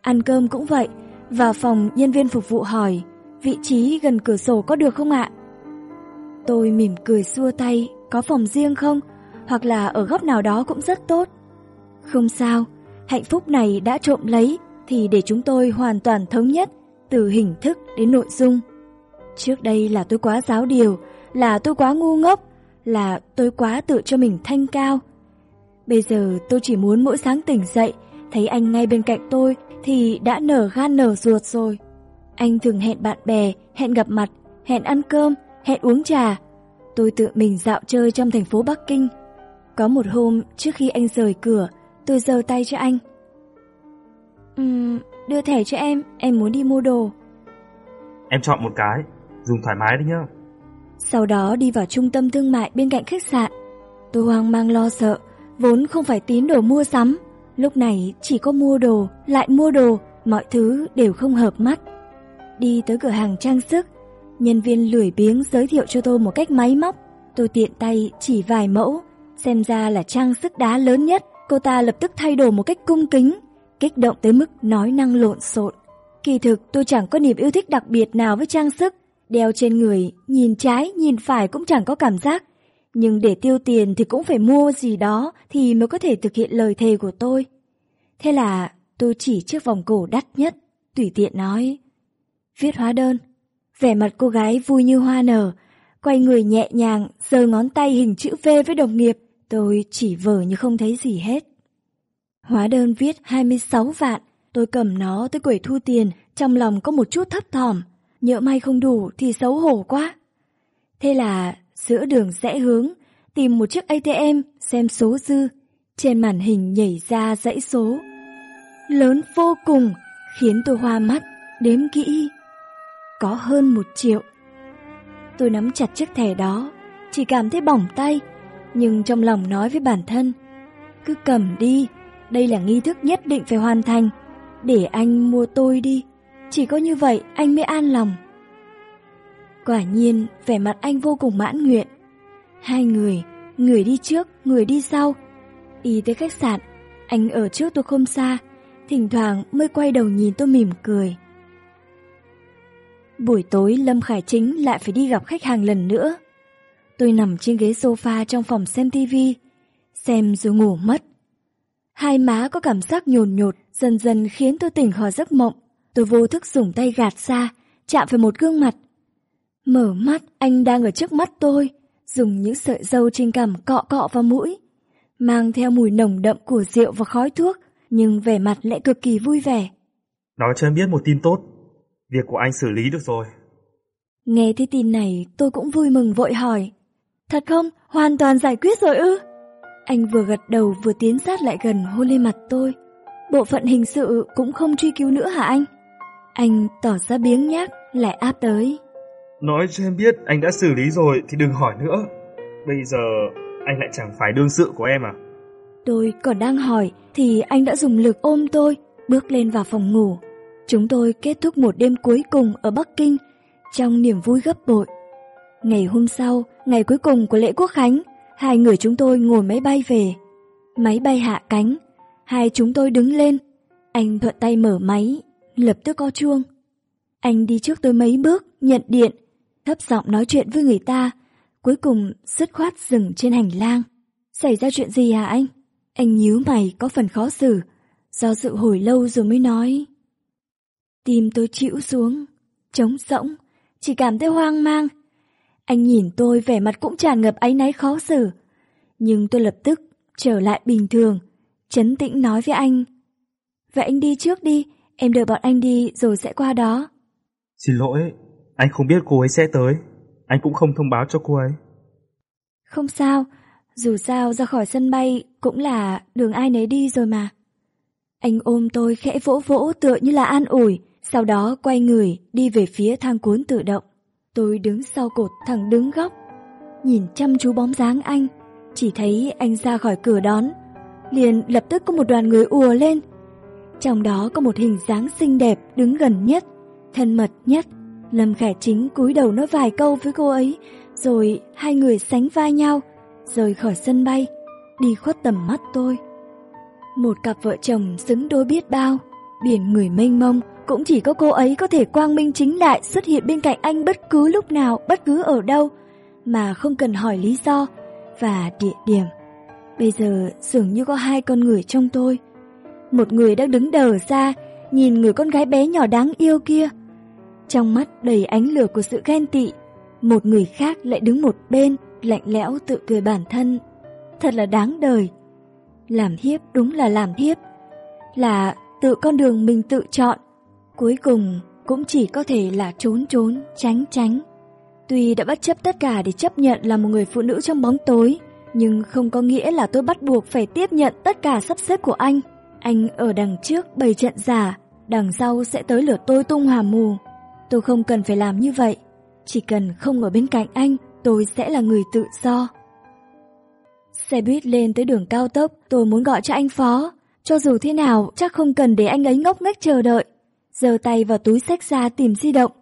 A: Ăn cơm cũng vậy, vào phòng nhân viên phục vụ hỏi vị trí gần cửa sổ có được không ạ? Tôi mỉm cười xua tay, có phòng riêng không? Hoặc là ở góc nào đó cũng rất tốt. Không sao, hạnh phúc này đã trộm lấy thì để chúng tôi hoàn toàn thống nhất từ hình thức đến nội dung. Trước đây là tôi quá giáo điều, là tôi quá ngu ngốc, là tôi quá tự cho mình thanh cao. Bây giờ tôi chỉ muốn mỗi sáng tỉnh dậy thấy anh ngay bên cạnh tôi thì đã nở gan nở ruột rồi. Anh thường hẹn bạn bè, hẹn gặp mặt, hẹn ăn cơm, hẹn uống trà. Tôi tự mình dạo chơi trong thành phố Bắc Kinh. Có một hôm trước khi anh rời cửa, tôi giơ tay cho anh. Ừm, đưa thẻ cho em, em muốn đi mua đồ.
B: Em chọn một cái, dùng thoải mái đi nhá.
A: Sau đó đi vào trung tâm thương mại bên cạnh khách sạn. Tôi hoang mang lo sợ, vốn không phải tín đồ mua sắm. Lúc này chỉ có mua đồ, lại mua đồ, mọi thứ đều không hợp mắt. Đi tới cửa hàng trang sức, nhân viên lười biếng giới thiệu cho tôi một cách máy móc. Tôi tiện tay chỉ vài mẫu, xem ra là trang sức đá lớn nhất. Cô ta lập tức thay đổi một cách cung kính, kích động tới mức nói năng lộn xộn. Kỳ thực tôi chẳng có niềm yêu thích đặc biệt nào với trang sức, đeo trên người, nhìn trái, nhìn phải cũng chẳng có cảm giác. Nhưng để tiêu tiền thì cũng phải mua gì đó thì mới có thể thực hiện lời thề của tôi. Thế là tôi chỉ chiếc vòng cổ đắt nhất, tùy tiện nói. Viết hóa đơn. Vẻ mặt cô gái vui như hoa nở, quay người nhẹ nhàng, giơ ngón tay hình chữ V với đồng nghiệp. Tôi chỉ vờ như không thấy gì hết. Hóa đơn viết 26 vạn, tôi cầm nó tới quầy thu tiền, trong lòng có một chút thấp thỏm. Nhỡ may không đủ thì xấu hổ quá. Thế là giữa đường rẽ hướng, tìm một chiếc ATM xem số dư. Trên màn hình nhảy ra dãy số. Lớn vô cùng, khiến tôi hoa mắt, đếm kỹ. Có hơn một triệu. Tôi nắm chặt chiếc thẻ đó, chỉ cảm thấy bỏng tay, nhưng trong lòng nói với bản thân, cứ cầm đi, đây là nghi thức nhất định phải hoàn thành, để anh mua tôi đi, chỉ có như vậy anh mới an lòng. Quả nhiên, vẻ mặt anh vô cùng mãn nguyện. Hai người, người đi trước, người đi sau. Y tới khách sạn, anh ở trước tôi không xa, thỉnh thoảng mới quay đầu nhìn tôi mỉm cười. Buổi tối Lâm Khải Chính lại phải đi gặp khách hàng lần nữa. Tôi nằm trên ghế sofa trong phòng xem tivi, xem rồi ngủ mất. Hai má có cảm giác nhồn nhột, dần dần khiến tôi tỉnh khỏi giấc mộng. Tôi vô thức dùng tay gạt ra, chạm phải một gương mặt. Mở mắt, anh đang ở trước mắt tôi, dùng những sợi dâu trên cằm cọ cọ vào mũi. Mang theo mùi nồng đậm của rượu và khói thuốc, nhưng vẻ mặt lại cực kỳ vui vẻ.
B: Nói cho em biết một tin tốt, việc của anh xử lý được rồi.
A: Nghe thấy tin này tôi cũng vui mừng vội hỏi. Thật không? Hoàn toàn giải quyết rồi ư? Anh vừa gật đầu vừa tiến sát lại gần hôn lên mặt tôi. Bộ phận hình sự cũng không truy cứu nữa hả anh? Anh tỏ ra biếng nhác, lại áp tới.
B: Nói cho em biết anh đã xử lý rồi thì đừng hỏi nữa. Bây giờ anh lại chẳng phải đương sự của em à?
A: Tôi còn đang hỏi thì anh đã dùng lực ôm tôi, bước lên vào phòng ngủ. Chúng tôi kết thúc một đêm cuối cùng ở Bắc Kinh trong niềm vui gấp bội. Ngày hôm sau, ngày cuối cùng của lễ quốc khánh, hai người chúng tôi ngồi máy bay về. Máy bay hạ cánh, hai chúng tôi đứng lên. Anh thuận tay mở máy, lập tức co chuông. Anh đi trước tôi mấy bước, nhận điện, thấp giọng nói chuyện với người ta, cuối cùng dứt khoát dừng trên hành lang. Xảy ra chuyện gì hả anh? Anh nhíu mày có phần khó xử, do dự hồi lâu rồi mới nói. Tim tôi chịu xuống, trống rỗng, chỉ cảm thấy hoang mang. Anh nhìn tôi vẻ mặt cũng tràn ngập áy náy khó xử. Nhưng tôi lập tức trở lại bình thường, chấn tĩnh nói với anh. Vậy anh đi trước đi, em đợi bọn anh đi rồi sẽ qua đó.
B: Xin lỗi, anh không biết cô ấy sẽ tới. Anh cũng không thông báo cho cô ấy.
A: Không sao, dù sao ra khỏi sân bay cũng là đường ai nấy đi rồi mà. Anh ôm tôi khẽ vỗ vỗ tựa như là an ủi, sau đó quay người đi về phía thang cuốn tự động. Tôi đứng sau cột thẳng đứng góc, nhìn chăm chú bóng dáng anh, chỉ thấy anh ra khỏi cửa đón, liền lập tức có một đoàn người ùa lên. Trong đó có một hình dáng xinh đẹp đứng gần nhất, thân mật nhất. Lâm Khải Chính cúi đầu nói vài câu với cô ấy, rồi hai người sánh vai nhau, rời khỏi sân bay, đi khuất tầm mắt tôi. Một cặp vợ chồng xứng đôi biết bao, biển người mênh mông, cũng chỉ có cô ấy có thể quang minh chính đại xuất hiện bên cạnh anh bất cứ lúc nào, bất cứ ở đâu, mà không cần hỏi lý do và địa điểm. Bây giờ dường như có hai con người trong tôi. Một người đang đứng đờ ra, nhìn người con gái bé nhỏ đáng yêu kia. Trong mắt đầy ánh lửa của sự ghen tị, một người khác lại đứng một bên, lạnh lẽo tự cười bản thân. Thật là đáng đời. Làm thiếp đúng là làm thiếp. là tự con đường mình tự chọn. Cuối cùng cũng chỉ có thể là trốn trốn, tránh tránh. Tuy đã bất chấp tất cả để chấp nhận là một người phụ nữ trong bóng tối, nhưng không có nghĩa là tôi bắt buộc phải tiếp nhận tất cả sắp xếp của anh. Anh ở đằng trước bày trận giả, đằng sau sẽ tới lửa tôi tung hòa mù. Tôi không cần phải làm như vậy, chỉ cần không ở bên cạnh anh, tôi sẽ là người tự do. Xe buýt lên tới đường cao tốc, tôi muốn gọi cho anh Phó. Cho dù thế nào, chắc không cần để anh ấy ngốc nghếch chờ đợi giơ tay vào túi sách ra tìm di động.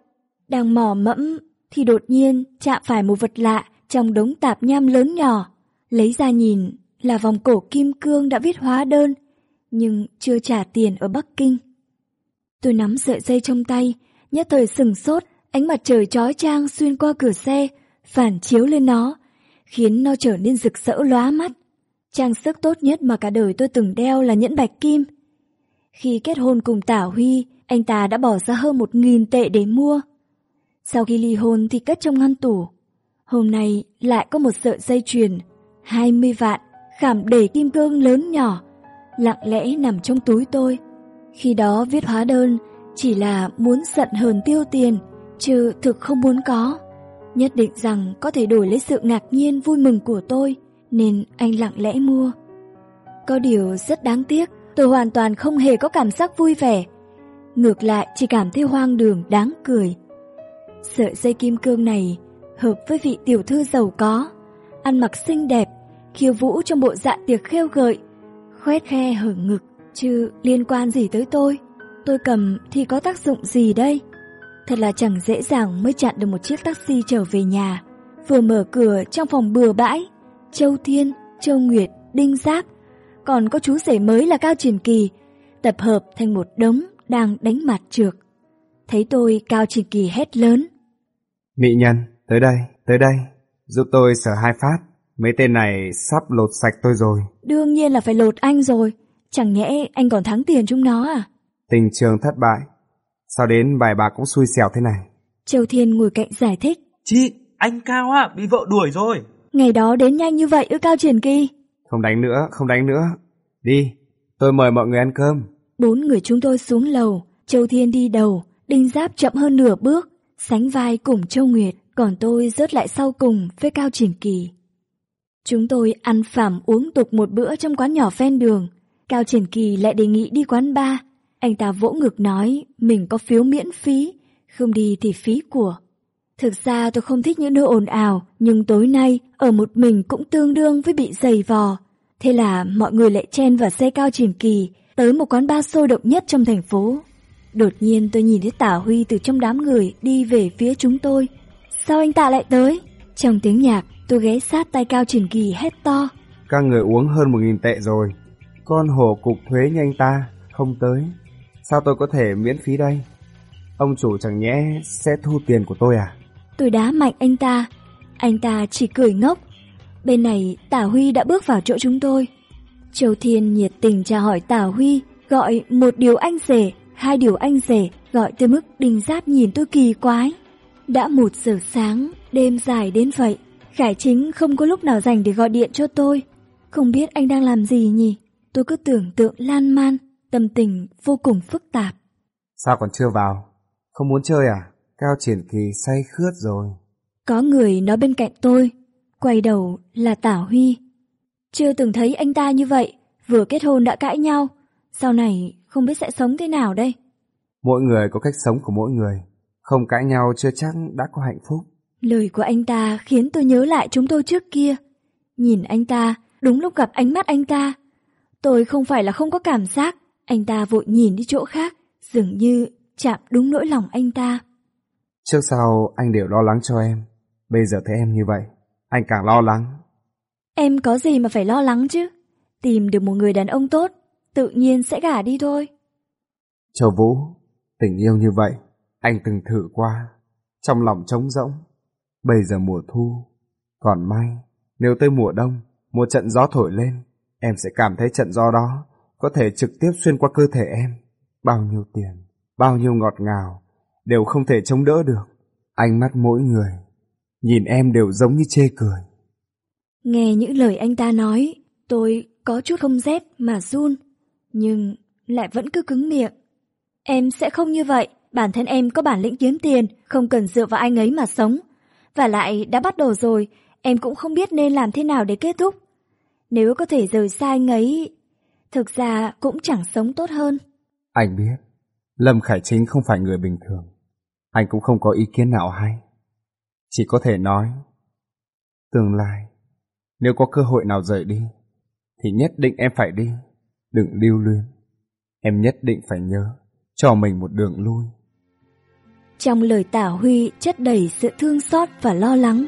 A: Đang mò mẫm, thì đột nhiên chạm phải một vật lạ trong đống tạp nham lớn nhỏ. Lấy ra nhìn là vòng cổ kim cương đã viết hóa đơn, nhưng chưa trả tiền ở Bắc Kinh. Tôi nắm sợi dây trong tay, nhất thời sừng sốt, ánh mặt trời chói chang xuyên qua cửa xe, phản chiếu lên nó, khiến nó trở nên rực rỡ lóa mắt. Trang sức tốt nhất mà cả đời tôi từng đeo là nhẫn bạch kim. Khi kết hôn cùng Tả Huy, anh ta đã bỏ ra hơn một nghìn tệ để mua. Sau khi ly hôn thì cất trong ngăn tủ. Hôm nay lại có một sợi dây chuyền, 20 vạn, khảm đầy kim cương lớn nhỏ, lặng lẽ nằm trong túi tôi. Khi đó viết hóa đơn chỉ là muốn giận hờn tiêu tiền, chứ thực không muốn có. Nhất định rằng có thể đổi lấy sự ngạc nhiên vui mừng của tôi, nên anh lặng lẽ mua. Có điều rất đáng tiếc, tôi hoàn toàn không hề có cảm giác vui vẻ. Ngược lại chỉ cảm thấy hoang đường, đáng cười. Sợi dây kim cương này hợp với vị tiểu thư giàu có, ăn mặc xinh đẹp, khiêu vũ trong bộ dạ tiệc khêu gợi, khoét khe hở ngực, chứ liên quan gì tới tôi. Tôi cầm thì có tác dụng gì đây? Thật là chẳng dễ dàng mới chặn được một chiếc taxi trở về nhà. Vừa mở cửa trong phòng bừa bãi, Châu Thiên, Châu Nguyệt, Đinh Giác, còn có chú rể mới là Cao Triển Kỳ, tập hợp thành một đống đang đánh mặt trượt. Thấy tôi Cao Triển Kỳ hét lớn.
C: Mỹ nhân, tới đây, tới đây, giúp tôi sở hai phát. Mấy tên này sắp lột sạch tôi rồi.
A: Đương nhiên là phải lột anh rồi. Chẳng nhẽ anh còn thắng tiền chúng nó à?
C: Tình trường thất bại. Sao đến bài bạc cũng xui xẻo thế này?
A: Châu Thiên ngồi cạnh giải thích.
F: Chị, anh Cao ạ, bị vợ đuổi rồi.
A: Ngày đó đến nhanh như vậy ư Cao Triển Kỳ?
C: Không đánh nữa, không đánh nữa. Đi, tôi mời mọi người ăn cơm.
A: Bốn người chúng tôi xuống lầu, Châu Thiên đi đầu, Đinh Giáp chậm hơn nửa bước, sánh vai cùng Châu Nguyệt, còn tôi rớt lại sau cùng với Cao Triển Kỳ. Chúng tôi ăn phảm uống tục một bữa trong quán nhỏ ven đường. Cao Triển Kỳ lại đề nghị đi quán bar. Anh ta vỗ ngực nói mình có phiếu miễn phí, không đi thì phí của. Thực ra tôi không thích những nơi ồn ào, nhưng tối nay ở một mình cũng tương đương với bị dày vò. Thế là mọi người lại chen vào xe Cao Triển Kỳ tới một quán bar sôi động nhất trong thành phố. Đột nhiên tôi nhìn thấy Tả Huy từ trong đám người đi về phía chúng tôi. Sao anh ta lại tới? Trong tiếng nhạc, tôi ghé sát tay Cao Triển Kỳ hét to.
C: Các người uống hơn một nghìn tệ rồi. Con hổ cục thuế như anh ta, không tới. Sao tôi có thể miễn phí đây? Ông chủ chẳng nhẽ sẽ thu tiền của tôi à?
A: Tôi đá mạnh anh ta. Anh ta chỉ cười ngốc. Bên này Tả Huy đã bước vào chỗ chúng tôi. Châu Thiên nhiệt tình chào hỏi Tả Huy, gọi một điều anh rể, hai điều anh rể, gọi tới mức đình giáp nhìn tôi kỳ quái. Đã một giờ sáng, đêm dài đến vậy, Khải Chính không có lúc nào dành để gọi điện cho tôi. Không biết anh đang làm gì nhỉ? Tôi cứ tưởng tượng lan man, tâm tình vô cùng phức tạp.
C: Sao còn chưa vào? Không muốn chơi à? Cao Triển Kỳ say khướt rồi.
A: Có người nói bên cạnh tôi, quay đầu là Tả Huy. Chưa từng thấy anh ta như vậy, vừa kết hôn đã cãi nhau. Sau này không biết sẽ sống thế nào đây?
C: Mỗi người có cách sống của mỗi người. Không cãi nhau chưa chắc đã có hạnh phúc.
A: Lời của anh ta khiến tôi nhớ lại chúng tôi trước kia. Nhìn anh ta, đúng lúc gặp ánh mắt anh ta. Tôi không phải là không có cảm giác, anh ta vội nhìn đi chỗ khác, dường như chạm đúng nỗi lòng anh ta.
C: Trước sau anh đều lo lắng cho em. Bây giờ thấy em như vậy, anh càng lo lắng.
A: Em có gì mà phải lo lắng chứ? Tìm được một người đàn ông tốt, tự nhiên sẽ gả đi thôi.
C: Châu Vũ, tình yêu như vậy, anh từng thử qua, trong lòng trống rỗng. Bây giờ mùa thu, còn may, nếu tới mùa đông, một trận gió thổi lên, em sẽ cảm thấy trận gió đó có thể trực tiếp xuyên qua cơ thể em. Bao nhiêu tiền, bao nhiêu ngọt ngào, đều không thể chống đỡ được. Ánh mắt mỗi người, nhìn em đều giống như chê cười.
A: Nghe những lời anh ta nói, tôi có chút không rét mà run. Nhưng lại vẫn cứ cứng miệng. Em sẽ không như vậy, bản thân em có bản lĩnh kiếm tiền, không cần dựa vào anh ấy mà sống. Và lại đã bắt đầu rồi, em cũng không biết nên làm thế nào để kết thúc. Nếu có thể rời xa anh ấy, thực ra cũng chẳng sống tốt hơn.
C: Anh biết, Lâm Khải Chính không phải người bình thường. Anh cũng không có ý kiến nào hay. Chỉ có thể nói, tương lai, nếu có cơ hội nào rời đi, thì nhất định em phải đi, đừng lưu luyến. Em nhất định phải nhớ, cho mình một đường lui.
A: Trong lời tả Huy chất đầy sự thương xót và lo lắng.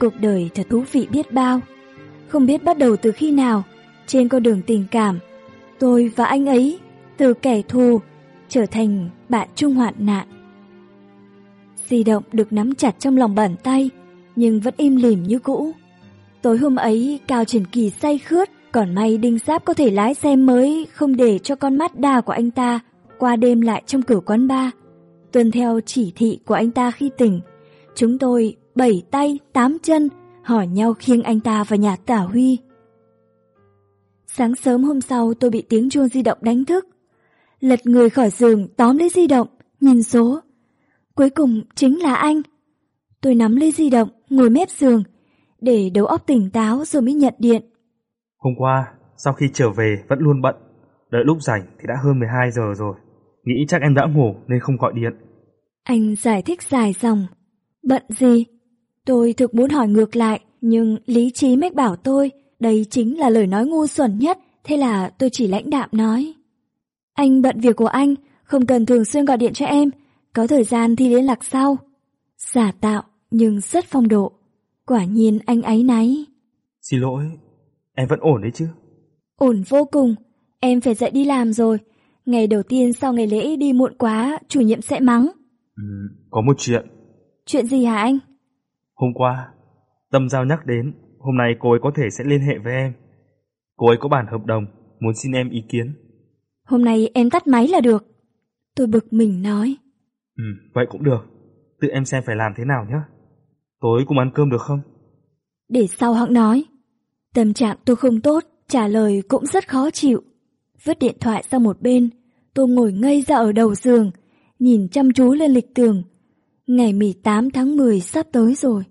A: Cuộc đời thật thú vị biết bao. Không biết bắt đầu từ khi nào, trên con đường tình cảm, tôi và anh ấy từ kẻ thù trở thành bạn chung hoạn nạn. Di động được nắm chặt trong lòng bàn tay, nhưng vẫn im lìm như cũ. Tối hôm ấy, Cao Triển Kỳ say khướt, còn may Đinh Giáp có thể lái xe mới không để cho con mắt đa của anh ta qua đêm lại trong cửa quán bar. Tuân theo chỉ thị của anh ta khi tỉnh, chúng tôi bảy tay, tám chân, hỏi nhau khiêng anh ta vào nhà tả huy. Sáng sớm hôm sau tôi bị tiếng chuông di động đánh thức. Lật người khỏi giường tóm lấy di động, nhìn số. Cuối cùng chính là anh. Tôi nắm lấy di động, ngồi mép giường, để đầu óc tỉnh táo rồi mới nhận điện.
F: Hôm qua, sau khi trở về vẫn luôn bận. Đợi lúc rảnh thì đã hơn 12 giờ rồi. Nghĩ chắc em đã ngủ nên không gọi điện.
A: Anh giải thích dài dòng. Bận gì? Tôi thực muốn hỏi ngược lại, nhưng lý trí mách bảo tôi đây chính là lời nói ngu xuẩn nhất, thế là tôi chỉ lãnh đạm nói. Anh bận việc của anh, không cần thường xuyên gọi điện cho em, có thời gian thì liên lạc sau. Giả tạo, nhưng rất phong độ. Quả nhiên anh ấy náy.
F: Xin lỗi, em vẫn ổn đấy chứ?
A: Ổn vô cùng, em phải dậy đi làm rồi. Ngày đầu tiên sau ngày lễ đi muộn quá, chủ nhiệm sẽ mắng.
F: Ừ, có một chuyện.
A: Chuyện gì hả anh?
F: Hôm qua, Tâm Giao nhắc đến, hôm nay cô ấy có thể sẽ liên hệ với em. Cô ấy có bản hợp đồng, muốn xin em ý kiến.
A: Hôm nay em tắt máy là được. Tôi bực mình nói.
F: Ừ, vậy cũng được. Tự em xem phải làm thế nào nhé. Tối cùng ăn cơm được không?
A: Để sau hãng nói. Tâm trạng tôi không tốt, trả lời cũng rất khó chịu. Vứt điện thoại sang một bên, tôi ngồi ngây ra ở đầu giường, nhìn chăm chú lên lịch tường. Ngày 18 tháng 10 sắp tới rồi.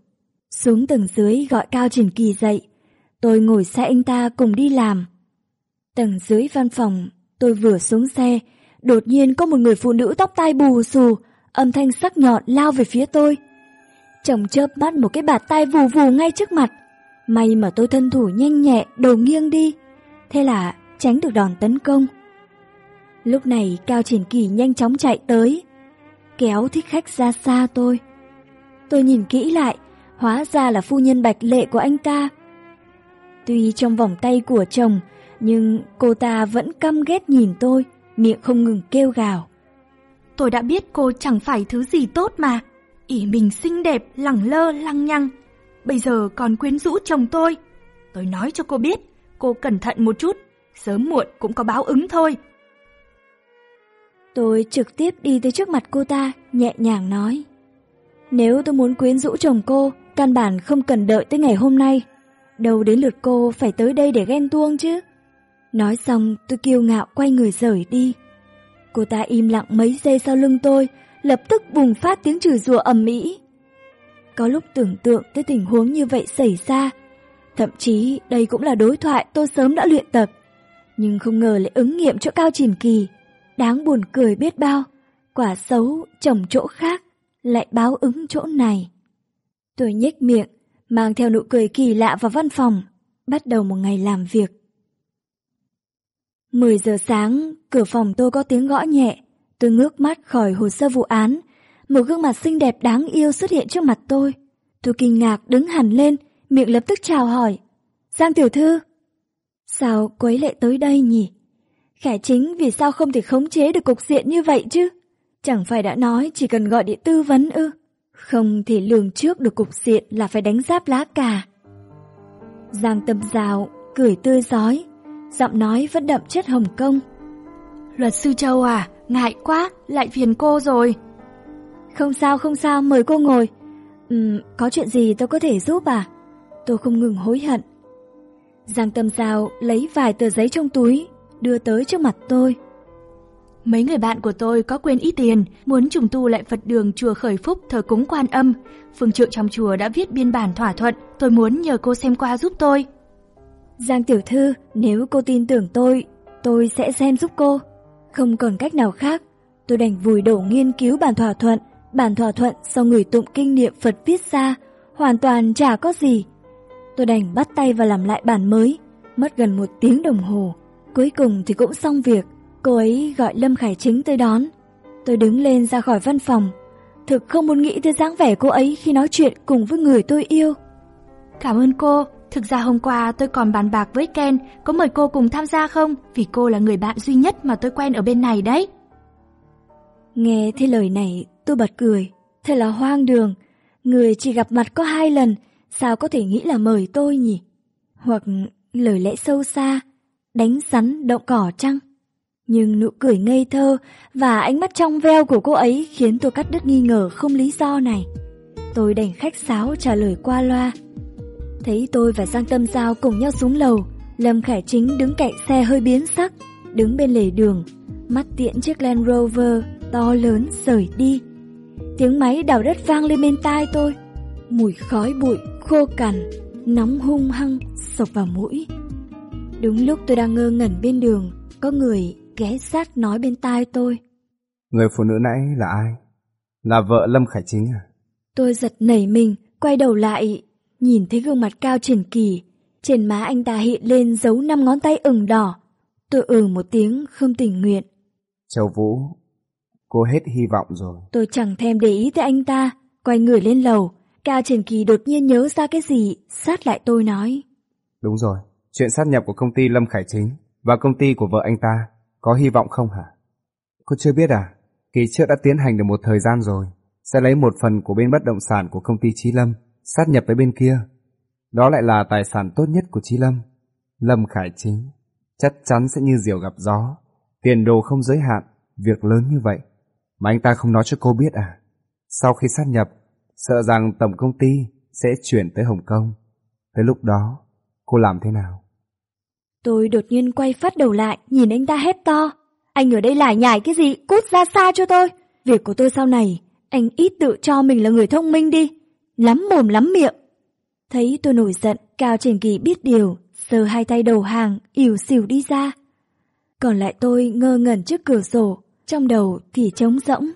A: Xuống tầng dưới gọi Cao Triển Kỳ dậy. Tôi ngồi xe anh ta cùng đi làm. Tầng dưới văn phòng, tôi vừa xuống xe, đột nhiên có một người phụ nữ tóc tai bù xù, âm thanh sắc nhọn lao về phía tôi. Chồng chớp mắt một cái bạt tay vù vù ngay trước mặt. May mà tôi thân thủ nhanh nhẹ, đầu nghiêng đi. Thế là tránh được đòn tấn công. Lúc này Cao Triển Kỳ nhanh chóng chạy tới, kéo thích khách ra xa tôi. Tôi nhìn kỹ lại, hóa ra là phu nhân bạch lệ của anh ta. Tuy trong vòng tay của chồng, nhưng cô ta vẫn căm ghét nhìn tôi, miệng không ngừng kêu gào.
E: Tôi đã biết cô chẳng phải thứ gì tốt mà, ỉ mình xinh đẹp, lẳng lơ, lăng nhăng. Bây giờ còn quyến rũ chồng tôi. Tôi nói cho cô biết, cô cẩn thận một chút, sớm muộn cũng có báo ứng thôi.
A: Tôi trực tiếp đi tới trước mặt cô ta, nhẹ nhàng nói. Nếu tôi muốn quyến rũ chồng cô, căn bản không cần đợi tới ngày hôm nay. Đâu đến lượt cô phải tới đây để ghen tuông chứ. Nói xong tôi kiêu ngạo quay người rời đi. Cô ta im lặng mấy giây sau lưng tôi, lập tức bùng phát tiếng chửi rủa ầm ĩ. Có lúc tưởng tượng tới tình huống như vậy xảy ra, thậm chí đây cũng là đối thoại tôi sớm đã luyện tập, nhưng không ngờ lại ứng nghiệm chỗ cao chìm kỳ, đáng buồn cười biết bao, quả xấu trồng chỗ khác, lại báo ứng chỗ này. Tôi nhếch miệng, mang theo nụ cười kỳ lạ vào văn phòng, bắt đầu một ngày làm việc. 10 giờ sáng, cửa phòng tôi có tiếng gõ nhẹ. Tôi ngước mắt khỏi hồ sơ vụ án. Một gương mặt xinh đẹp đáng yêu xuất hiện trước mặt tôi. Tôi kinh ngạc đứng hẳn lên, miệng lập tức chào hỏi. Giang tiểu thư. Sao quấy lệ tới đây nhỉ? Khải chính vì sao không thể khống chế được cục diện như vậy chứ? Chẳng phải đã nói chỉ cần gọi điện tư vấn ư? Không thể lường trước được cục diện là phải đánh giáp lá cà. Giang tâm rào, cười tươi giói, giọng nói vẫn đậm chất Hồng Kông.
E: Luật sư Châu à, ngại quá, lại phiền cô rồi.
A: Không sao, không sao, mời cô ngồi. Ừm, có chuyện gì tôi có thể giúp à? Tôi không ngừng hối hận. Giang Tâm Giao lấy vài tờ giấy trong túi, đưa tới trước mặt tôi.
E: Mấy người bạn của tôi có quên ít tiền, muốn trùng tu lại Phật đường chùa Khởi Phúc thờ cúng quan âm. Phương trượng trong chùa đã viết biên bản thỏa thuận, tôi muốn nhờ cô xem qua giúp tôi.
A: Giang tiểu thư, nếu cô tin tưởng tôi, tôi sẽ xem giúp cô. Không còn cách nào khác, tôi đành vùi đầu nghiên cứu bản thỏa thuận. Bản thỏa thuận do người tụng kinh niệm Phật viết ra, hoàn toàn chả có gì. Tôi đành bắt tay và làm lại bản mới, mất gần một tiếng đồng hồ. Cuối cùng thì cũng xong việc, cô ấy gọi Lâm Khải Chính tới đón. Tôi đứng lên ra khỏi văn phòng, thực không muốn nghĩ tới dáng vẻ cô ấy khi nói chuyện cùng với người tôi yêu.
E: Cảm ơn cô, thực ra hôm qua tôi còn bàn bạc với Ken có mời cô cùng tham gia không, vì cô là người bạn duy nhất mà tôi quen ở bên này đấy.
A: Nghe thấy lời này tôi bật cười, thật là hoang đường, người chỉ gặp mặt có hai lần, sao có thể nghĩ là mời tôi nhỉ? Hoặc lời lẽ sâu xa, đánh rắn động cỏ chăng? Nhưng nụ cười ngây thơ và ánh mắt trong veo của cô ấy khiến tôi cắt đứt nghi ngờ không lý do này. Tôi đành khách sáo trả lời qua loa. Thấy tôi và Giang Tâm Giao cùng nhau xuống lầu, Lâm Khải Chính đứng cạnh xe hơi biến sắc, đứng bên lề đường, mắt tiễn chiếc Land Rover to lớn rời đi. Tiếng máy đào đất vang lên bên tai tôi, mùi khói bụi khô cằn, nóng hung hăng sộc vào mũi. Đúng lúc tôi đang ngơ ngẩn bên đường, có người ghé sát nói bên tai tôi.
C: Người phụ nữ nãy là ai? Là vợ Lâm Khải Chính à?
A: Tôi giật nảy mình, quay đầu lại, nhìn thấy gương mặt cao triển kỳ. Trên má anh ta hiện lên dấu năm ngón tay ửng đỏ. Tôi ừ một tiếng không tình nguyện.
C: Châu Vũ, cô hết hy vọng rồi.
A: Tôi chẳng thèm để ý tới anh ta, quay người lên lầu. Cao triển kỳ đột nhiên nhớ ra cái gì, sát lại tôi nói.
C: Đúng rồi, chuyện sát nhập của công ty Lâm Khải Chính và công ty của vợ anh ta có hy vọng không hả? Cô chưa biết à? Kỳ trước đã tiến hành được một thời gian rồi. Sẽ lấy một phần của bên bất động sản của công ty Trí Lâm, sát nhập với bên kia. Đó lại là tài sản tốt nhất của Trí Lâm. Lâm Khải Chính chắc chắn sẽ như diều gặp gió. Tiền đồ không giới hạn, việc lớn như vậy. Mà anh ta không nói cho cô biết à? Sau khi sát nhập, sợ rằng tổng công ty sẽ chuyển tới Hồng Kông. Tới lúc đó, cô làm thế nào?
A: Tôi đột nhiên quay phát đầu lại, nhìn anh ta hét to. Anh ở đây lải nhải cái gì, cút ra xa cho tôi. Việc của tôi sau này, anh ít tự cho mình là người thông minh đi. Lắm mồm lắm miệng. Thấy tôi nổi giận, Cao Triển Kỳ biết điều, sờ hai tay đầu hàng, ỉu xỉu đi ra. Còn lại tôi ngơ ngẩn trước cửa sổ, trong đầu thì trống rỗng.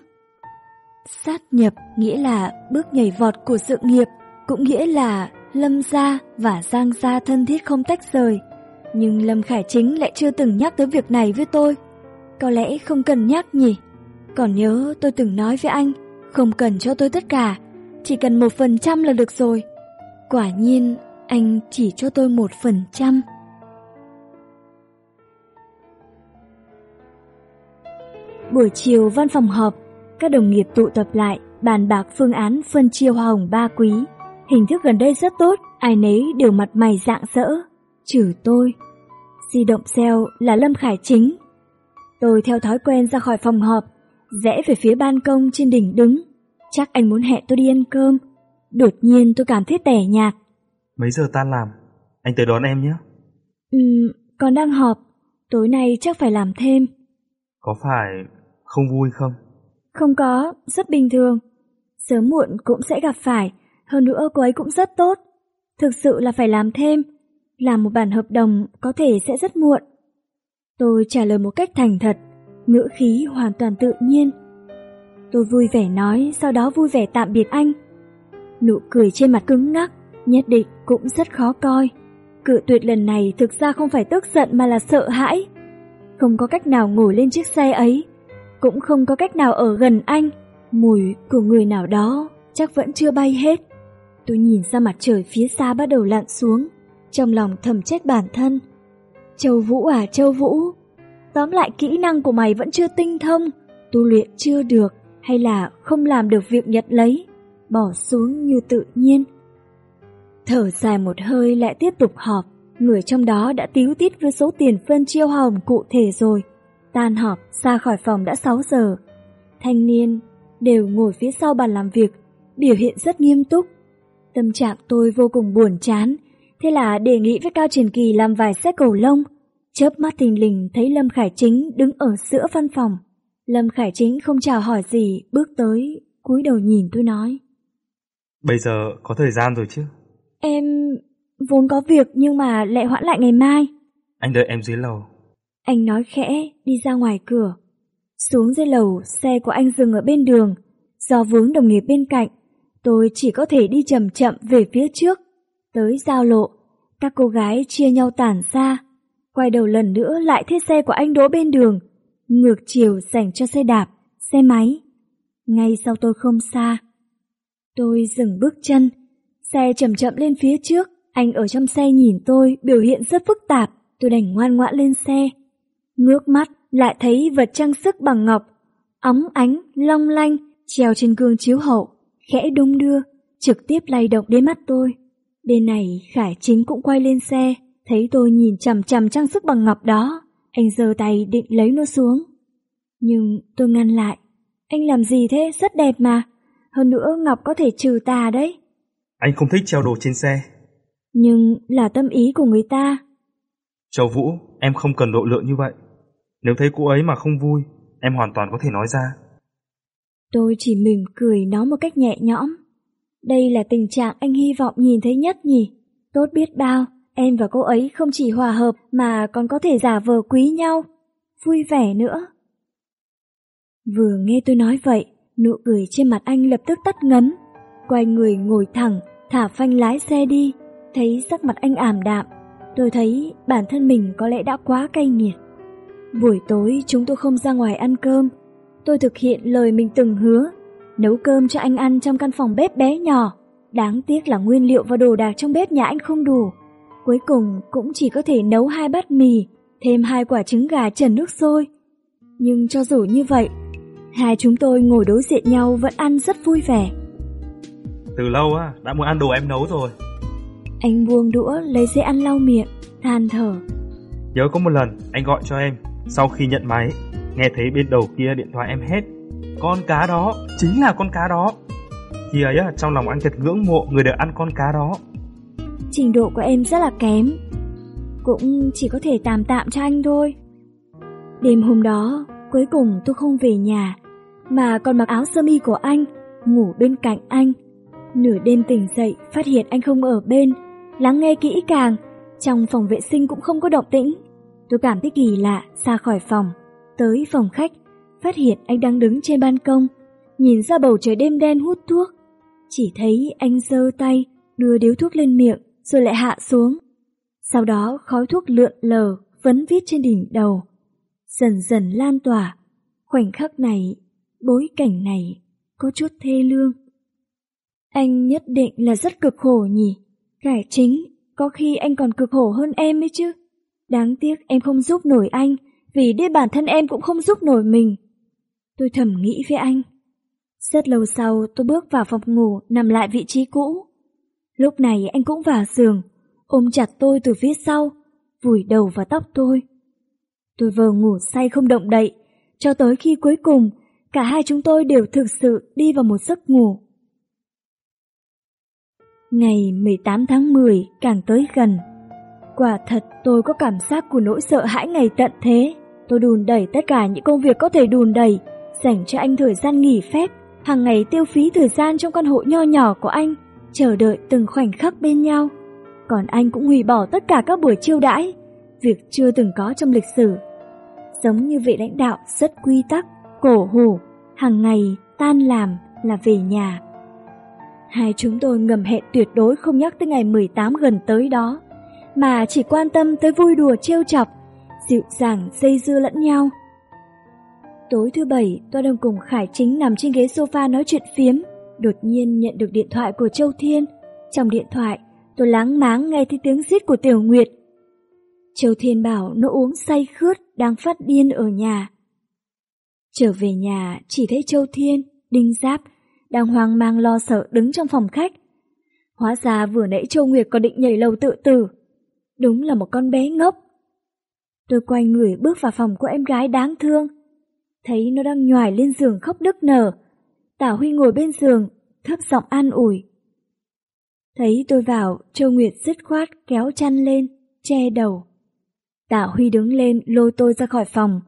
A: Sát nhập nghĩa là bước nhảy vọt của sự nghiệp, cũng nghĩa là Lâm gia và Giang gia thân thiết không tách rời. Nhưng Lâm Khải Chính lại chưa từng nhắc tới việc này với tôi. Có lẽ không cần nhắc nhỉ? Còn nhớ tôi từng nói với anh, không cần cho tôi tất cả, chỉ cần một phần trăm là được rồi. Quả nhiên, anh chỉ cho tôi một phần trăm. Buổi chiều văn phòng họp, các đồng nghiệp tụ tập lại, bàn bạc phương án phân chia hoa hồng ba quý. Hình thức gần đây rất tốt, ai nấy đều mặt mày rạng rỡ, trừ tôi. Di động xeo là Lâm Khải Chính. Tôi theo thói quen ra khỏi phòng họp, rẽ về phía ban công trên đỉnh đứng. Chắc anh muốn hẹn tôi đi ăn cơm. Đột nhiên tôi cảm thấy tẻ nhạt.
F: Mấy giờ tan làm? Anh tới đón em nhé.
A: Ừ, còn đang họp. Tối nay chắc phải làm thêm.
F: Có phải không vui không?
A: Không có, rất bình thường. Sớm muộn cũng sẽ gặp phải. Hơn nữa cô ấy cũng rất tốt. Thực sự là phải làm thêm. Làm một bản hợp đồng có thể sẽ rất muộn. Tôi trả lời một cách thành thật, ngữ khí hoàn toàn tự nhiên. Tôi vui vẻ nói, sau đó vui vẻ tạm biệt anh. Nụ cười trên mặt cứng ngắc, nhất định cũng rất khó coi. Cự tuyệt lần này thực ra không phải tức giận mà là sợ hãi. Không có cách nào ngồi lên chiếc xe ấy, cũng không có cách nào ở gần anh. Mùi của người nào đó chắc vẫn chưa bay hết. Tôi nhìn ra mặt trời phía xa bắt đầu lặn xuống, trong lòng thầm trách bản thân. Châu Vũ à Châu Vũ, tóm lại kỹ năng của mày vẫn chưa tinh thông, tu luyện chưa được hay là không làm được việc nhận lấy, bỏ xuống như tự nhiên. Thở dài một hơi lại tiếp tục họp, người trong đó đã tíu tít với số tiền phân chia hồng cụ thể rồi. Tan họp, ra khỏi phòng đã 6 giờ. Thanh niên đều ngồi phía sau bàn làm việc, biểu hiện rất nghiêm túc. Tâm trạng tôi vô cùng buồn chán, thế là đề nghị với Cao Triển Kỳ làm vài xét cầu lông. Chớp mắt thình lình thấy Lâm Khải Chính đứng ở giữa văn phòng. Lâm Khải Chính không chào hỏi gì, bước tới, cúi đầu nhìn tôi nói.
F: Bây giờ có thời gian rồi chứ?
A: Em vốn có việc nhưng mà lại hoãn lại ngày mai.
F: Anh đợi em dưới lầu.
A: Anh nói khẽ, đi ra ngoài cửa. Xuống dưới lầu, xe của anh dừng ở bên đường. Do vướng đồng nghiệp bên cạnh, tôi chỉ có thể đi chậm chậm về phía trước. Tới giao lộ, các cô gái chia nhau tản ra. Quay đầu lần nữa lại thấy xe của anh đỗ bên đường, ngược chiều dành cho xe đạp, xe máy. Ngay sau tôi không xa. Tôi dừng bước chân, xe chậm chậm lên phía trước. Anh ở trong xe nhìn tôi biểu hiện rất phức tạp, tôi đành ngoan ngoãn lên xe. Ngước mắt lại thấy vật trang sức bằng ngọc, óng ánh, long lanh, treo trên gương chiếu hậu, khẽ đung đưa, trực tiếp lay động đến mắt tôi. Bên này Khải Chính cũng quay lên xe, thấy tôi nhìn chằm chằm trang sức bằng ngọc đó, anh giơ tay định lấy nó xuống. Nhưng tôi ngăn lại, anh làm gì thế, rất đẹp mà, hơn nữa ngọc có thể trừ tà đấy.
F: Anh không thích treo đồ trên xe.
A: Nhưng là tâm ý của người ta.
F: Châu Vũ, em không cần độ lượng như vậy. Nếu thấy cô ấy mà không vui, em hoàn toàn có thể nói ra.
A: Tôi chỉ mỉm cười nói một cách nhẹ nhõm. Đây là tình trạng anh hy vọng nhìn thấy nhất nhỉ. Tốt biết bao, em và cô ấy không chỉ hòa hợp mà còn có thể giả vờ quý nhau, vui vẻ nữa. Vừa nghe tôi nói vậy, nụ cười trên mặt anh lập tức tắt ngấm. Quay người ngồi thẳng, thả phanh lái xe đi, thấy sắc mặt anh ảm đạm. Tôi thấy bản thân mình có lẽ đã quá cay nghiệt. Buổi tối chúng tôi không ra ngoài ăn cơm. Tôi thực hiện lời mình từng hứa, nấu cơm cho anh ăn trong căn phòng bếp bé nhỏ. Đáng tiếc là nguyên liệu và đồ đạc trong bếp nhà anh không đủ. Cuối cùng cũng chỉ có thể nấu hai bát mì, thêm hai quả trứng gà trần nước sôi. Nhưng cho dù như vậy, hai chúng tôi ngồi đối diện nhau vẫn ăn rất vui vẻ.
F: Từ lâu á, đã muốn ăn đồ em nấu rồi.
A: Anh buông đũa lấy dây ăn lau miệng, than thở.
F: Nhớ có một lần anh gọi cho em, sau khi nhận máy, nghe thấy bên đầu kia điện thoại em hét. Con cá đó, chính là con cá đó. Khi ấy trong lòng anh thật ngưỡng mộ người được ăn con cá đó.
A: Trình độ của em rất là kém, cũng chỉ có thể tạm tạm cho anh thôi. Đêm hôm đó, cuối cùng tôi không về nhà, mà còn mặc áo sơ mi của anh, ngủ bên cạnh anh. Nửa đêm tỉnh dậy, phát hiện anh không ở bên, lắng nghe kỹ càng, trong phòng vệ sinh cũng không có động tĩnh. Tôi cảm thấy kỳ lạ, ra khỏi phòng, tới phòng khách, phát hiện anh đang đứng trên ban công, nhìn ra bầu trời đêm đen hút thuốc. Chỉ thấy anh giơ tay, đưa điếu thuốc lên miệng, rồi lại hạ xuống. Sau đó khói thuốc lượn lờ, vấn vít trên đỉnh đầu. Dần dần lan tỏa, khoảnh khắc này, bối cảnh này, có chút thê lương. Anh nhất định là rất cực khổ nhỉ? Cải chính, có khi anh còn cực khổ hơn em ấy chứ. Đáng tiếc em không giúp nổi anh, vì đến bản thân em cũng không giúp nổi mình. Tôi thầm nghĩ với anh. Rất lâu sau tôi bước vào phòng ngủ nằm lại vị trí cũ. Lúc này anh cũng vào giường, ôm chặt tôi từ phía sau, vùi đầu vào tóc tôi. Tôi vờ ngủ say không động đậy, cho tới khi cuối cùng cả hai chúng tôi đều thực sự đi vào một giấc ngủ. Ngày 18 tháng 10 càng tới gần. Quả thật tôi có cảm giác của nỗi sợ hãi ngày tận thế. Tôi đùn đẩy tất cả những công việc có thể đùn đẩy, dành cho anh thời gian nghỉ phép, hàng ngày tiêu phí thời gian trong căn hộ nho nhỏ của anh, chờ đợi từng khoảnh khắc bên nhau. Còn anh cũng hủy bỏ tất cả các buổi chiêu đãi, việc chưa từng có trong lịch sử. Giống như vị lãnh đạo rất quy tắc, cổ hủ, hàng ngày tan làm là về nhà. Hai chúng tôi ngầm hẹn tuyệt đối không nhắc tới ngày 18 gần tới đó, mà chỉ quan tâm tới vui đùa trêu chọc, dịu dàng dây dưa lẫn nhau. Tối thứ bảy, tôi đang cùng Khải Chính nằm trên ghế sofa nói chuyện phiếm, đột nhiên nhận được điện thoại của Châu Thiên. Trong điện thoại, tôi láng máng nghe thấy tiếng rít của Tiểu Nguyệt. Châu Thiên bảo nó uống say khướt, đang phát điên ở nhà. Trở về nhà, chỉ thấy Châu Thiên, Đinh Giáp đang hoang mang lo sợ đứng trong phòng khách. Hóa ra vừa nãy Châu Nguyệt có định nhảy lầu tự tử. Đúng là một con bé ngốc. Tôi quay người bước vào phòng của em gái đáng thương. Thấy nó đang nhòi lên giường khóc nức nở. Tả Huy ngồi bên giường, thấp giọng an ủi. Thấy tôi vào, Châu Nguyệt dứt khoát kéo chăn lên, che đầu. Tả Huy đứng lên lôi tôi ra khỏi phòng,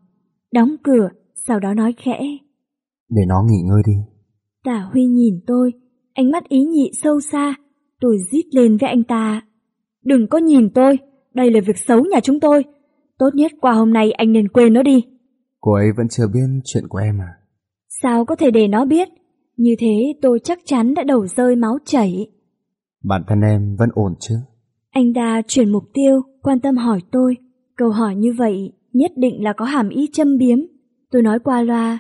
A: đóng cửa, sau đó nói khẽ.
C: Để nó nghỉ ngơi đi.
A: Tả Huy nhìn tôi, ánh mắt ý nhị sâu xa. Tôi rít lên với anh ta. Đừng có nhìn tôi, đây là việc xấu nhà chúng tôi. Tốt nhất qua hôm nay anh nên quên nó đi.
C: Cô ấy vẫn chưa biết chuyện của em à?
A: Sao có thể để nó biết? Như thế tôi chắc chắn đã đầu rơi máu chảy.
C: Bản thân em vẫn ổn chứ?
A: Anh ta chuyển mục tiêu, quan tâm hỏi tôi. Câu hỏi như vậy nhất định là có hàm ý châm biếm. Tôi nói qua loa,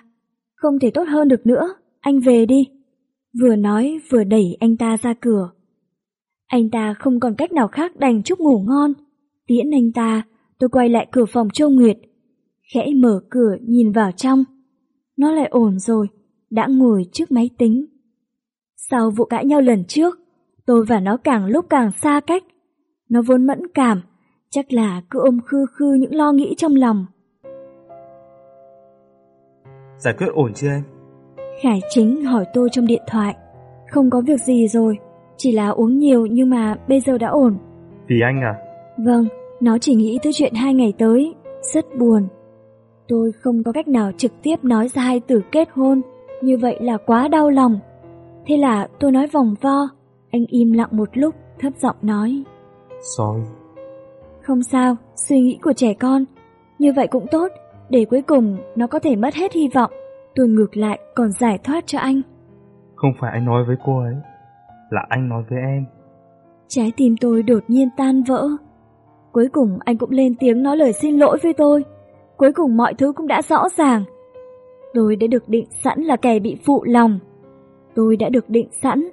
A: không thể tốt hơn được nữa, anh về đi. Vừa nói vừa đẩy anh ta ra cửa. Anh ta không còn cách nào khác đành chúc ngủ ngon. Tiễn anh ta, tôi quay lại cửa phòng Châu Nguyệt. Khẽ mở cửa nhìn vào trong. Nó lại ổn rồi, đã ngồi trước máy tính. Sau vụ cãi nhau lần trước, tôi và nó càng lúc càng xa cách. Nó vốn mẫn cảm, chắc là cứ ôm khư khư những lo nghĩ trong lòng.
F: Giải quyết ổn chưa em?
A: Khải chính hỏi tôi trong điện thoại. Không có việc gì rồi, chỉ là uống nhiều nhưng mà bây giờ đã ổn.
F: Vì anh à?
A: Vâng, nó chỉ nghĩ tới chuyện hai ngày tới, rất buồn. Tôi không có cách nào trực tiếp nói ra hai từ kết hôn, như vậy là quá đau lòng. Thế là tôi nói vòng vo, anh im lặng một lúc, thấp giọng nói.
F: Sorry.
A: Không sao, suy nghĩ của trẻ con. Như vậy cũng tốt, để cuối cùng nó có thể mất hết hy vọng. Tôi ngược lại còn giải thoát cho anh.
F: Không phải anh nói với cô ấy, là anh nói với em.
A: Trái tim tôi đột nhiên tan vỡ. Cuối cùng anh cũng lên tiếng nói lời xin lỗi với tôi. Cuối cùng mọi thứ cũng đã rõ ràng. Tôi đã được định sẵn là kẻ bị phụ lòng. Tôi đã được định sẵn,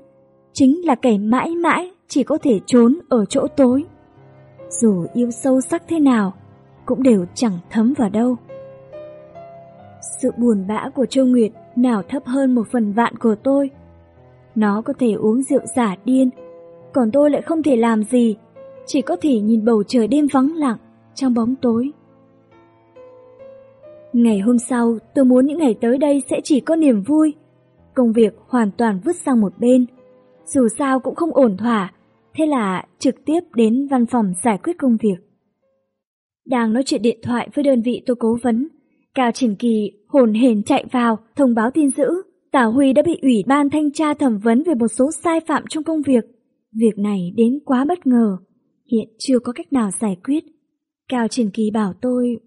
A: chính là kẻ mãi mãi chỉ có thể trốn ở chỗ tối. Dù yêu sâu sắc thế nào, cũng đều chẳng thấm vào đâu. Sự buồn bã của Châu Nguyệt nào thấp hơn một phần vạn của tôi. Nó có thể uống rượu giả điên, còn tôi lại không thể làm gì, chỉ có thể nhìn bầu trời đêm vắng lặng trong bóng tối. Ngày hôm sau, tôi muốn những ngày tới đây sẽ chỉ có niềm vui. Công việc hoàn toàn vứt sang một bên. Dù sao cũng không ổn thỏa, thế là trực tiếp đến văn phòng giải quyết công việc. Đang nói chuyện điện thoại với đơn vị tôi cố vấn, Cao Trình Kỳ hồn hển chạy vào thông báo tin dữ. Tả Huy đã bị ủy ban thanh tra thẩm vấn về một số sai phạm trong công việc. Việc này đến quá bất ngờ, hiện chưa có cách nào giải quyết. Cao Trình Kỳ bảo tôi...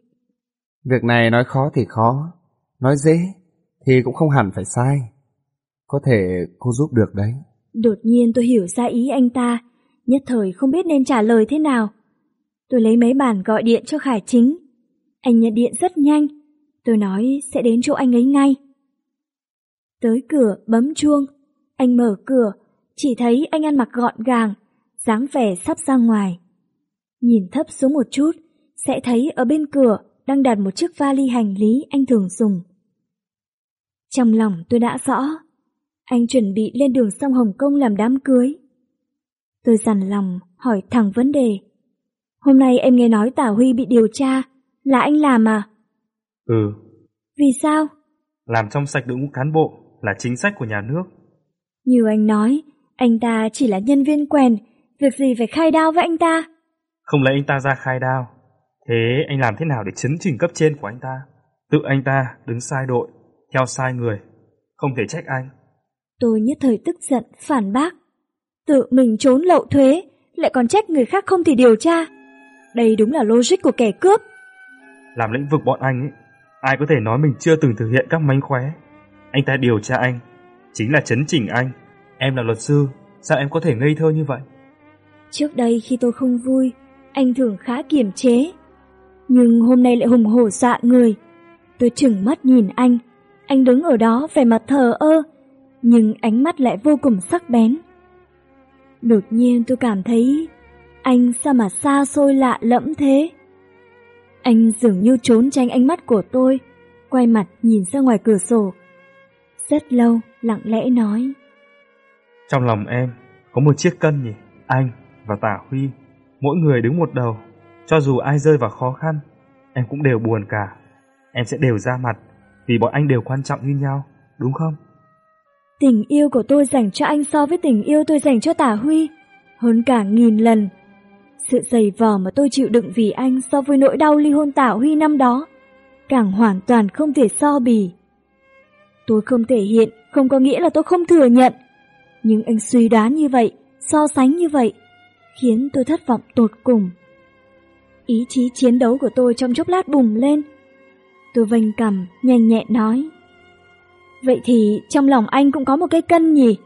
C: Việc này nói khó thì khó, nói dễ thì cũng không hẳn phải sai. Có thể cô giúp được đấy.
A: Đột nhiên tôi hiểu ra ý anh ta, nhất thời không biết nên trả lời thế nào. Tôi lấy mấy bản gọi điện cho Khải Chính. Anh nhận điện rất nhanh, tôi nói sẽ đến chỗ anh ấy ngay. Tới cửa bấm chuông, anh mở cửa, chỉ thấy anh ăn mặc gọn gàng, dáng vẻ sắp ra ngoài. Nhìn thấp xuống một chút, sẽ thấy ở bên cửa đang đặt một chiếc vali hành lý anh thường dùng. Trong lòng tôi đã rõ, anh chuẩn bị lên đường sang Hồng Kông làm đám cưới. Tôi dằn lòng hỏi thẳng vấn đề. Hôm nay em nghe nói Tả Huy bị điều tra, là anh làm à?
F: Ừ.
A: Vì sao?
F: Làm trong sạch đội ngũ cán bộ là chính sách của nhà nước.
A: Như anh nói, anh ta chỉ là nhân viên quèn, việc gì phải khai đao với anh ta?
F: Không lấy anh ta ra khai đao. Thế anh làm thế nào để chấn chỉnh cấp trên của anh ta? Tự anh ta đứng sai đội, theo sai người. Không thể trách anh.
A: Tôi nhất thời tức giận, phản bác. Tự mình trốn lậu thuế, lại còn trách người khác không thể điều tra. Đây đúng là logic của kẻ cướp.
F: Làm lĩnh vực bọn anh ấy, ai có thể nói mình chưa từng thực hiện các mánh khóe. Anh ta điều tra anh, chính là chấn chỉnh anh. Em là luật sư, sao em có thể ngây thơ như vậy?
A: Trước đây khi tôi không vui, anh thường khá kiềm chế. Nhưng hôm nay lại hùng hổ dọa người. Tôi chừng mắt nhìn anh, anh đứng ở đó vẻ mặt thờ ơ, nhưng ánh mắt lại vô cùng sắc bén. Đột nhiên tôi cảm thấy anh sao mà xa xôi lạ lẫm thế? Anh dường như trốn tránh ánh mắt của tôi, quay mặt nhìn ra ngoài cửa sổ. Rất lâu, lặng lẽ nói.
F: Trong lòng em, có một chiếc cân nhỉ? Anh và Tả Huy, mỗi người đứng một đầu. Cho dù ai rơi vào khó khăn, em cũng đều buồn cả. Em sẽ đều ra mặt, vì bọn anh đều quan trọng như nhau, đúng không?
A: Tình yêu của tôi dành cho anh so với tình yêu tôi dành cho Tả Huy, hơn cả nghìn lần. Sự dày vò mà tôi chịu đựng vì anh so với nỗi đau ly hôn Tả Huy năm đó, càng hoàn toàn không thể so bì. Tôi không thể hiện, không có nghĩa là tôi không thừa nhận. Nhưng anh suy đoán như vậy, so sánh như vậy, khiến tôi thất vọng tột cùng. Ý chí chiến đấu của tôi trong chốc lát bùng lên. Tôi vênh cầm, nhanh nhẹn nói. Vậy thì trong lòng anh cũng có một cái cân nhỉ?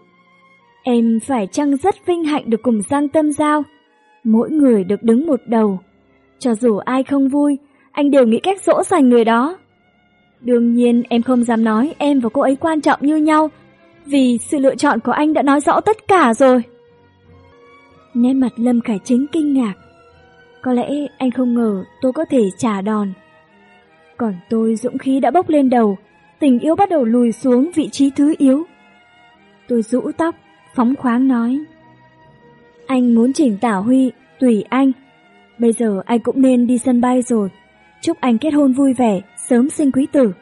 A: Em phải chăng rất vinh hạnh được cùng sang Tâm Giao. Mỗi người được đứng một đầu. Cho dù ai không vui, anh đều nghĩ cách dỗ dành người đó. Đương nhiên em không dám nói em và cô ấy quan trọng như nhau, vì sự lựa chọn của anh đã nói rõ tất cả rồi. Nét mặt Lâm Khải Chính kinh ngạc. Có lẽ anh không ngờ tôi có thể trả đòn. Còn tôi dũng khí đã bốc lên đầu, tình yêu bắt đầu lùi xuống vị trí thứ yếu. Tôi rũ tóc, phóng khoáng nói. Anh muốn chỉnh Tảo Huy, tùy anh. Bây giờ anh cũng nên đi sân bay rồi. Chúc anh kết hôn vui vẻ, sớm sinh quý tử.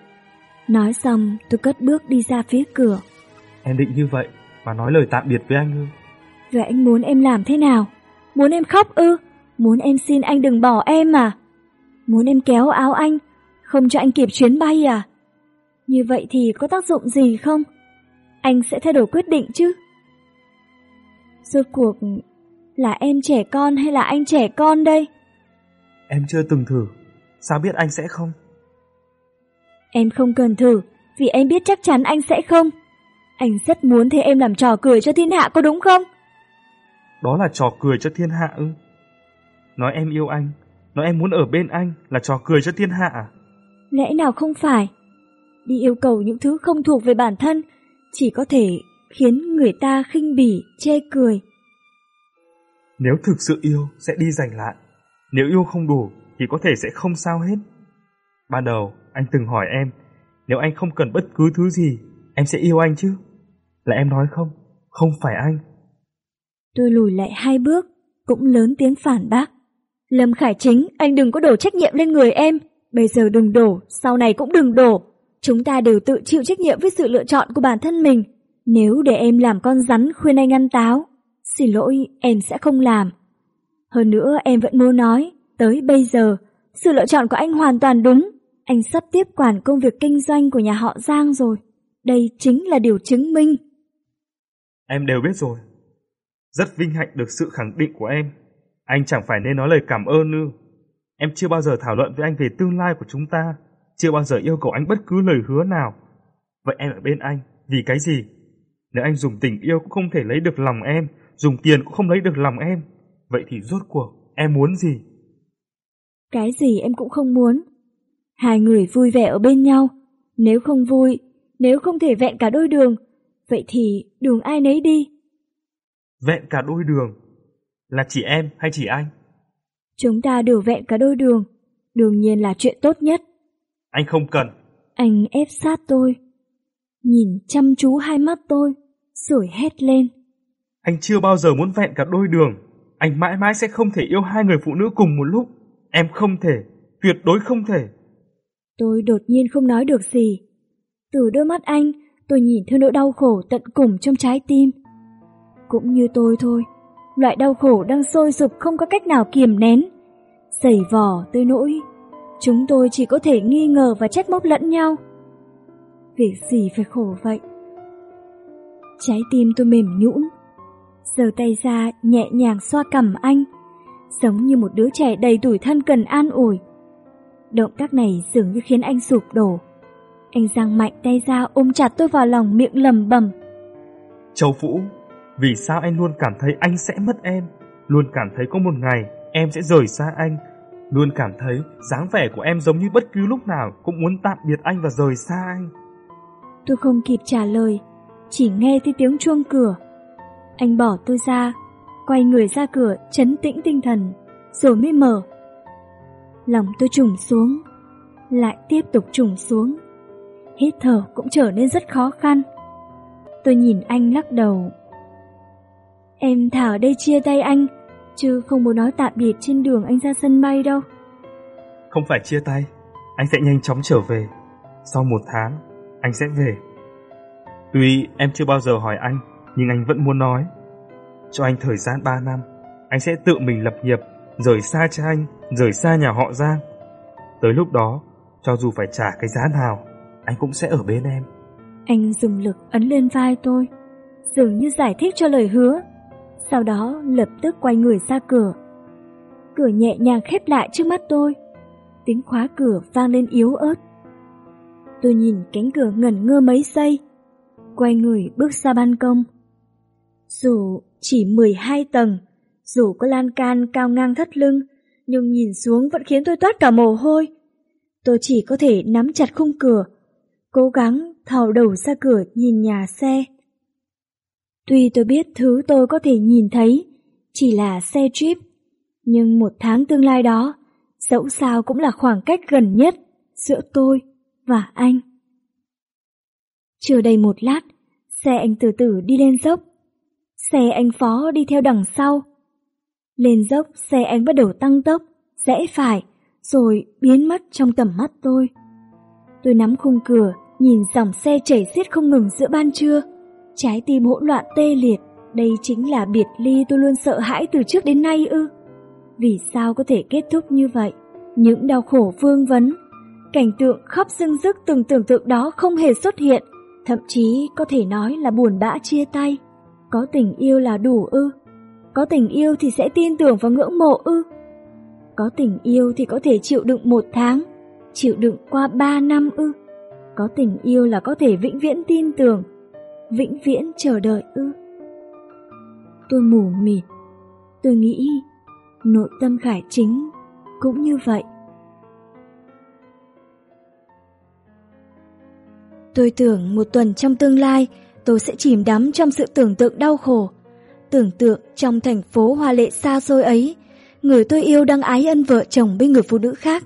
A: Nói xong, tôi cất bước đi ra phía cửa.
B: Em định như vậy, mà nói lời tạm biệt với anh ư?
A: Vậy anh muốn em làm thế nào? Muốn em khóc ư? Muốn em xin anh đừng bỏ em à? Muốn em kéo áo anh, không cho anh kịp chuyến bay à? Như vậy thì có tác dụng gì không? Anh sẽ thay đổi quyết định chứ? Rốt cuộc là em trẻ con hay là anh trẻ con đây?
B: Em chưa từng thử, sao biết anh sẽ không?
A: Em không cần thử, vì em biết chắc chắn anh sẽ không. Anh rất muốn thấy em làm trò cười cho thiên hạ có đúng không?
B: Đó là trò cười cho thiên hạ ư? Nói em yêu anh, nói em muốn ở bên anh là trò cười cho thiên hạ à?
A: Lẽ nào không phải? Đi yêu cầu những thứ không thuộc về bản thân chỉ có thể khiến người ta khinh bỉ, chê cười.
B: Nếu thực sự yêu sẽ đi giành lại, nếu yêu không đủ thì có thể sẽ không sao hết. Ban đầu anh từng hỏi em, nếu anh không cần bất cứ thứ gì, em sẽ yêu anh chứ? Là em nói không, không phải anh.
A: Tôi lùi lại hai bước, cũng lớn tiếng phản bác. Lâm Khải Chính, anh đừng có đổ trách nhiệm lên người em. Bây giờ đừng đổ, sau này cũng đừng đổ. Chúng ta đều tự chịu trách nhiệm với sự lựa chọn của bản thân mình. Nếu để em làm con rắn khuyên anh ăn táo, xin lỗi, em sẽ không làm. Hơn nữa em vẫn muốn nói, tới bây giờ, sự lựa chọn của anh hoàn toàn đúng. Anh sắp tiếp quản công việc kinh doanh của nhà họ Giang rồi. Đây chính là điều chứng minh.
B: Em đều biết rồi. Rất vinh hạnh được sự khẳng định của em. Anh chẳng phải nên nói lời cảm ơn ư. Em chưa bao giờ thảo luận với anh về tương lai của chúng ta. Chưa bao giờ yêu cầu anh bất cứ lời hứa nào. Vậy em ở bên anh, vì cái gì? Nếu anh dùng tình yêu cũng không thể lấy được lòng em, dùng tiền cũng không lấy được lòng em, vậy thì rốt cuộc em muốn gì?
A: Cái gì em cũng không muốn. Hai người vui vẻ ở bên nhau, nếu không vui, nếu không thể vẹn cả đôi đường, vậy thì đường ai nấy đi.
B: Vẹn cả đôi đường? Là chỉ em hay chỉ anh?
A: Chúng ta đều vẹn cả đôi đường, đương nhiên là chuyện tốt nhất.
B: Anh không cần.
A: Anh ép sát tôi, nhìn chăm chú hai mắt tôi, sủi hét lên.
B: Anh chưa bao giờ muốn vẹn cả đôi đường. Anh mãi mãi sẽ không thể yêu hai người phụ nữ cùng một lúc. Em không thể, tuyệt đối không thể.
A: Tôi đột nhiên không nói được gì. Từ đôi mắt anh, tôi nhìn theo nỗi đau khổ tận cùng trong trái tim. Cũng như tôi thôi, loại đau khổ đang sôi sục không có cách nào kiềm nén. Sẩy vò tới nỗi, chúng tôi chỉ có thể nghi ngờ và trách móc lẫn nhau. Việc gì phải khổ vậy? Trái tim tôi mềm nhũn, giơ tay ra nhẹ nhàng xoa cằm anh, giống như một đứa trẻ đầy tuổi thân cần an ủi. Động tác này dường như khiến anh sụp đổ. Anh giang mạnh tay ra ôm chặt tôi vào lòng miệng lầm bầm.
B: Châu Vũ, vì sao anh luôn cảm thấy anh sẽ mất em? Luôn cảm thấy có một ngày em sẽ rời xa anh. Luôn cảm thấy dáng vẻ của em giống như bất cứ lúc nào cũng muốn tạm biệt anh và rời xa anh.
A: Tôi không kịp trả lời, chỉ nghe thấy tiếng chuông cửa. Anh bỏ tôi ra, quay người ra cửa chấn tĩnh tinh thần, rồi mới mở. Lòng tôi trùng xuống, lại tiếp tục trùng xuống. Hít thở cũng trở nên rất khó khăn. Tôi nhìn anh lắc đầu. Em thả ở đây chia tay anh, chứ không muốn nói tạm biệt trên đường anh ra sân bay đâu.
B: Không phải chia tay, anh sẽ nhanh chóng trở về. Sau một tháng, anh sẽ về. Tuy em chưa bao giờ hỏi anh, nhưng anh vẫn muốn nói. Cho anh thời gian 3 năm, anh sẽ tự mình lập nghiệp, rời xa cha anh, rời xa nhà họ Giang. Tới lúc đó,
F: cho dù phải trả cái giá nào, anh cũng sẽ ở bên em.
A: Anh dùng lực ấn lên vai tôi, dường như giải thích cho lời hứa. Sau đó lập tức quay người ra cửa. Cửa nhẹ nhàng khép lại trước mắt tôi. Tiếng khóa cửa vang lên yếu ớt. Tôi nhìn cánh cửa ngẩn ngơ mấy giây, quay người bước ra ban công. Dù chỉ 12 tầng, dù có lan can cao ngang thắt lưng, nhưng nhìn xuống vẫn khiến tôi toát cả mồ hôi. Tôi chỉ có thể nắm chặt khung cửa, cố gắng thò đầu ra cửa nhìn nhà xe. Tuy tôi biết thứ tôi có thể nhìn thấy chỉ là xe Jeep, nhưng một tháng tương lai đó, dẫu sao cũng là khoảng cách gần nhất giữa tôi và anh. Chưa đầy một lát, xe anh từ từ đi lên dốc. Xe anh Phó đi theo đằng sau. Lên dốc, xe anh bắt đầu tăng tốc, rẽ phải, rồi biến mất trong tầm mắt tôi. Tôi nắm khung cửa, nhìn dòng xe chảy xiết không ngừng giữa ban trưa. Trái tim hỗn loạn tê liệt, đây chính là biệt ly tôi luôn sợ hãi từ trước đến nay ư. Vì sao có thể kết thúc như vậy? Những đau khổ vương vấn, cảnh tượng khóc dưng dứt từng tưởng tượng đó không hề xuất hiện, thậm chí có thể nói là buồn bã chia tay. Có tình yêu là đủ ư? Có tình yêu thì sẽ tin tưởng và ngưỡng mộ ư? Có tình yêu thì có thể chịu đựng một tháng, chịu đựng qua ba năm ư? Có tình yêu là có thể vĩnh viễn tin tưởng, vĩnh viễn chờ đợi ư? Tôi mù mịt, tôi nghĩ nội tâm Khải Chính cũng như vậy. Tôi tưởng một tuần trong tương lai tôi sẽ chìm đắm trong sự tưởng tượng đau khổ. Tưởng tượng trong thành phố hoa lệ xa xôi ấy, người tôi yêu đang ái ân vợ chồng bên người phụ nữ khác.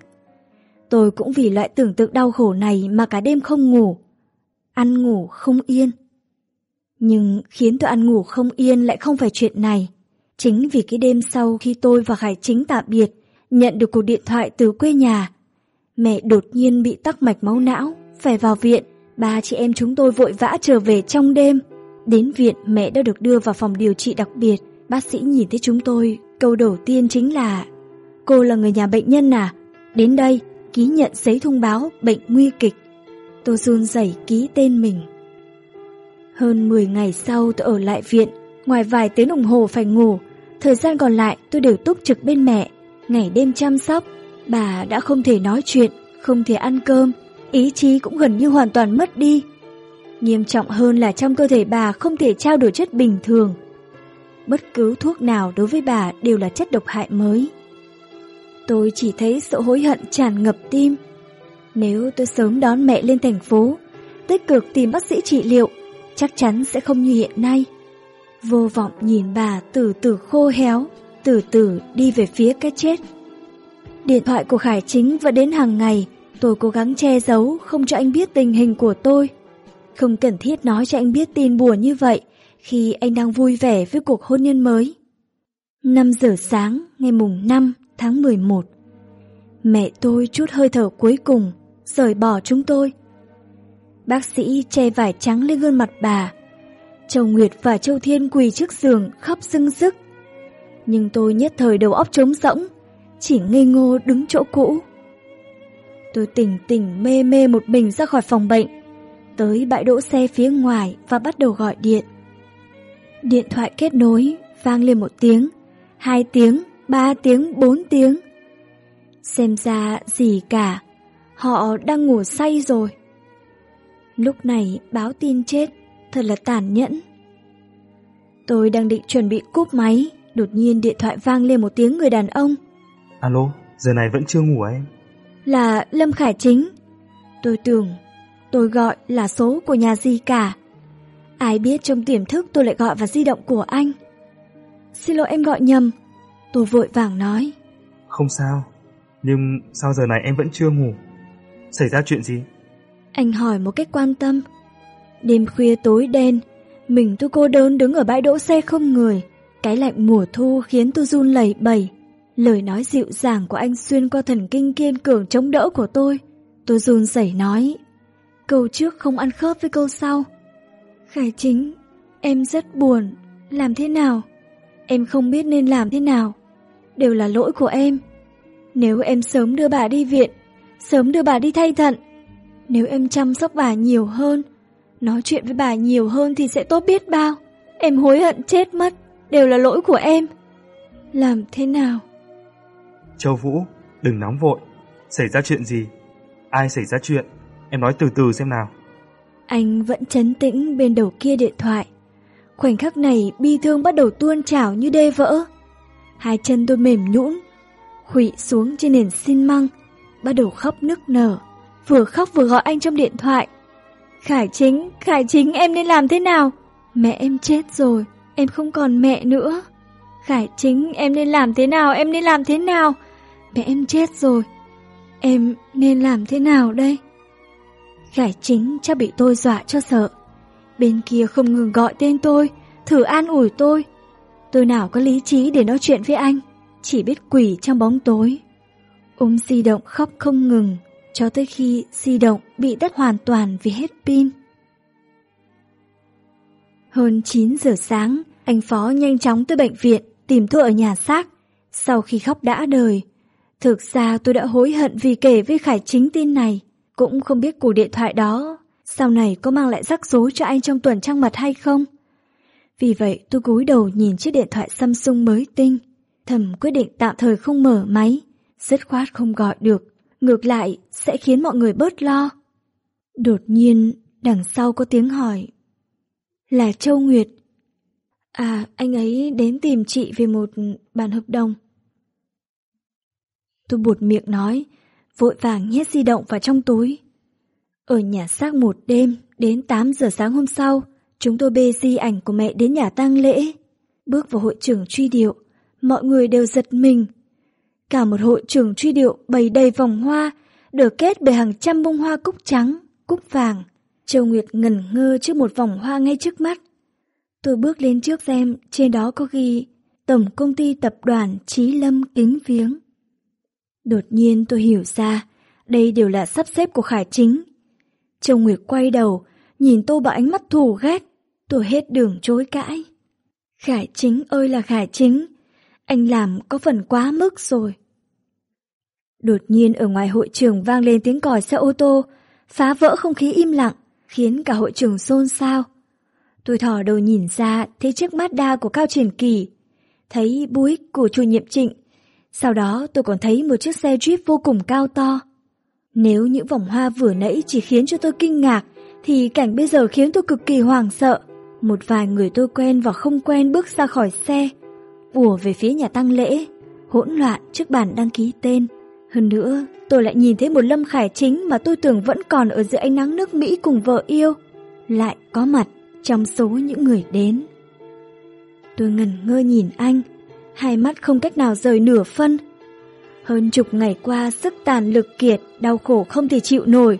A: Tôi cũng vì loại tưởng tượng đau khổ này mà cả đêm không ngủ. Ăn ngủ không yên. Nhưng khiến tôi ăn ngủ không yên lại không phải chuyện này. Chính vì cái đêm sau khi tôi và Khải Chính tạm biệt, nhận được cuộc điện thoại từ quê nhà. Mẹ đột nhiên bị tắc mạch máu não, phải vào viện. Ba chị em chúng tôi vội vã trở về trong đêm. Đến viện mẹ đã được đưa vào phòng điều trị đặc biệt. Bác sĩ nhìn thấy chúng tôi, câu đầu tiên chính là Cô là người nhà bệnh nhân à? Đến đây, ký nhận giấy thông báo bệnh nguy kịch. Tôi run rẩy ký tên mình. Hơn 10 ngày sau tôi ở lại viện, ngoài vài tiếng đồng hồ phải ngủ, thời gian còn lại tôi đều túc trực bên mẹ, ngày đêm chăm sóc. Bà đã không thể nói chuyện, không thể ăn cơm, ý chí cũng gần như hoàn toàn mất đi. Nghiêm trọng hơn là trong cơ thể bà không thể trao đổi chất bình thường. Bất cứ thuốc nào đối với bà đều là chất độc hại mới. Tôi chỉ thấy sự hối hận tràn ngập tim. Nếu tôi sớm đón mẹ lên thành phố, tích cực tìm bác sĩ trị liệu, chắc chắn sẽ không như hiện nay. Vô vọng nhìn bà từ từ khô héo, từ từ đi về phía cái chết. Điện thoại của Khải Chính vẫn đến hàng ngày, tôi cố gắng che giấu không cho anh biết tình hình của tôi. Không cần thiết nói cho anh biết tin buồn như vậy khi anh đang vui vẻ với cuộc hôn nhân mới. 5 giờ sáng ngày mùng 5 tháng 11 Mẹ tôi chút hơi thở cuối cùng, rời bỏ chúng tôi. Bác sĩ che vải trắng lên gương mặt bà. Châu Nguyệt và Châu Thiên quỳ trước giường khóc sưng sức. Nhưng tôi nhất thời đầu óc trống rỗng, chỉ ngây ngô đứng chỗ cũ. Tôi tỉnh tỉnh mê mê một mình ra khỏi phòng bệnh, tới bãi đỗ xe phía ngoài và bắt đầu gọi điện. Điện thoại kết nối, vang lên một tiếng, hai tiếng, ba tiếng, bốn tiếng. Xem ra gì cả, họ đang ngủ say rồi. Lúc này báo tin chết, thật là tàn nhẫn. Tôi đang định chuẩn bị cúp máy, đột nhiên điện thoại vang lên một tiếng người đàn ông.
F: Alo, giờ này vẫn chưa ngủ à em?
A: Là Lâm Khải Chính. Tôi tưởng tôi gọi là số của nhà gì cả. Ai biết trong tiềm thức tôi lại gọi vào di động của anh. Xin lỗi em gọi nhầm. Tôi vội vàng nói.
F: Không sao, nhưng sao giờ này em vẫn chưa ngủ? Xảy ra chuyện gì?
A: Anh hỏi một cách quan tâm. Đêm khuya tối đen, mình tôi cô đơn đứng ở bãi đỗ xe không người. Cái lạnh mùa thu khiến tôi run lẩy bẩy. Lời nói dịu dàng của anh xuyên qua thần kinh kiên cường chống đỡ của tôi. Tôi run rẩy nói. Câu trước không ăn khớp với câu sau. Khải chính, em rất buồn. Làm thế nào? Em không biết nên làm thế nào. Đều là lỗi của em. Nếu em sớm đưa bà đi viện, sớm đưa bà đi thay thận. Nếu em chăm sóc bà nhiều hơn, nói chuyện với bà nhiều hơn thì sẽ tốt biết bao. Em hối hận chết mất, đều là lỗi của em. Làm thế nào?
F: Châu Vũ, đừng nóng vội. Xảy ra chuyện gì? Ai xảy ra chuyện? Em nói từ từ xem nào.
A: Anh vẫn chấn tĩnh bên đầu kia điện thoại. Khoảnh khắc này bi thương bắt đầu tuôn trào như đê vỡ. Hai chân tôi mềm nhũn, khụy xuống trên nền xi măng, bắt đầu khóc nức nở, vừa khóc vừa gọi anh trong điện thoại. Khải chính, Khải chính em nên làm thế nào? Mẹ em chết rồi, em không còn mẹ nữa. Khải chính em nên làm thế nào, em nên làm thế nào? Mẹ em chết rồi, em nên làm thế nào đây? Khải chính chắc bị tôi dọa cho sợ. Bên kia không ngừng gọi tên tôi, thử an ủi tôi. Tôi nào có lý trí để nói chuyện với anh, chỉ biết quỷ trong bóng tối. Ôm di động khóc không ngừng, cho tới khi di động bị tắt hoàn toàn vì hết pin. Hơn 9 giờ sáng, anh Phó nhanh chóng tới bệnh viện tìm tôi ở nhà xác. Sau khi khóc đã đời, thực ra tôi đã hối hận vì kể với Khải chính tin này. Cũng không biết cuộc điện thoại đó sau này có mang lại rắc rối cho anh trong tuần trăng mật hay không. Vì vậy tôi cúi đầu nhìn chiếc điện thoại Samsung mới tinh, thầm quyết định tạm thời không mở máy, dứt khoát không gọi được, ngược lại sẽ khiến mọi người bớt lo. Đột nhiên, đằng sau có tiếng hỏi. Là Châu Nguyệt. À, anh ấy đến tìm chị về một bản hợp đồng. Tôi buột miệng nói, vội vàng nhét di động vào trong túi. Ở nhà xác một đêm, đến 8 giờ sáng hôm sau, chúng tôi bê di ảnh của mẹ đến nhà tang lễ. Bước vào hội trường truy điệu, mọi người đều giật mình. Cả một hội trường truy điệu bày đầy vòng hoa, được kết bởi hàng trăm bông hoa cúc trắng, cúc vàng. Châu Nguyệt ngẩn ngơ trước một vòng hoa ngay trước mắt. Tôi bước lên trước xem, trên đó có ghi Tổng công ty tập đoàn Trí Lâm kính viếng. Đột nhiên tôi hiểu ra, đây đều là sắp xếp của Khải Chính. Châu Nguyệt quay đầu, nhìn tôi bằng ánh mắt thù ghét. Tôi hết đường chối cãi. Khải Chính ơi là Khải Chính, anh làm có phần quá mức rồi. Đột nhiên ở ngoài hội trường vang lên tiếng còi xe ô tô, phá vỡ không khí im lặng, khiến cả hội trường xôn xao. Tôi thò đầu nhìn ra thấy chiếc Mazda của Cao Triển Kỳ, thấy Buick của chủ nhiệm Trịnh. Sau đó tôi còn thấy một chiếc xe Jeep vô cùng cao to. Nếu những vòng hoa vừa nãy chỉ khiến cho tôi kinh ngạc, thì cảnh bây giờ khiến tôi cực kỳ hoảng sợ. Một vài người tôi quen và không quen bước ra khỏi xe, ùa về phía nhà tăng lễ, hỗn loạn trước bàn đăng ký tên. Hơn nữa, tôi lại nhìn thấy một Lâm Khải Chính mà tôi tưởng vẫn còn ở giữa ánh nắng nước Mỹ cùng vợ yêu, lại có mặt trong số những người đến. Tôi ngần ngơ nhìn anh, hai mắt không cách nào rời nửa phân. Hơn chục ngày qua sức tàn lực kiệt, đau khổ không thể chịu nổi,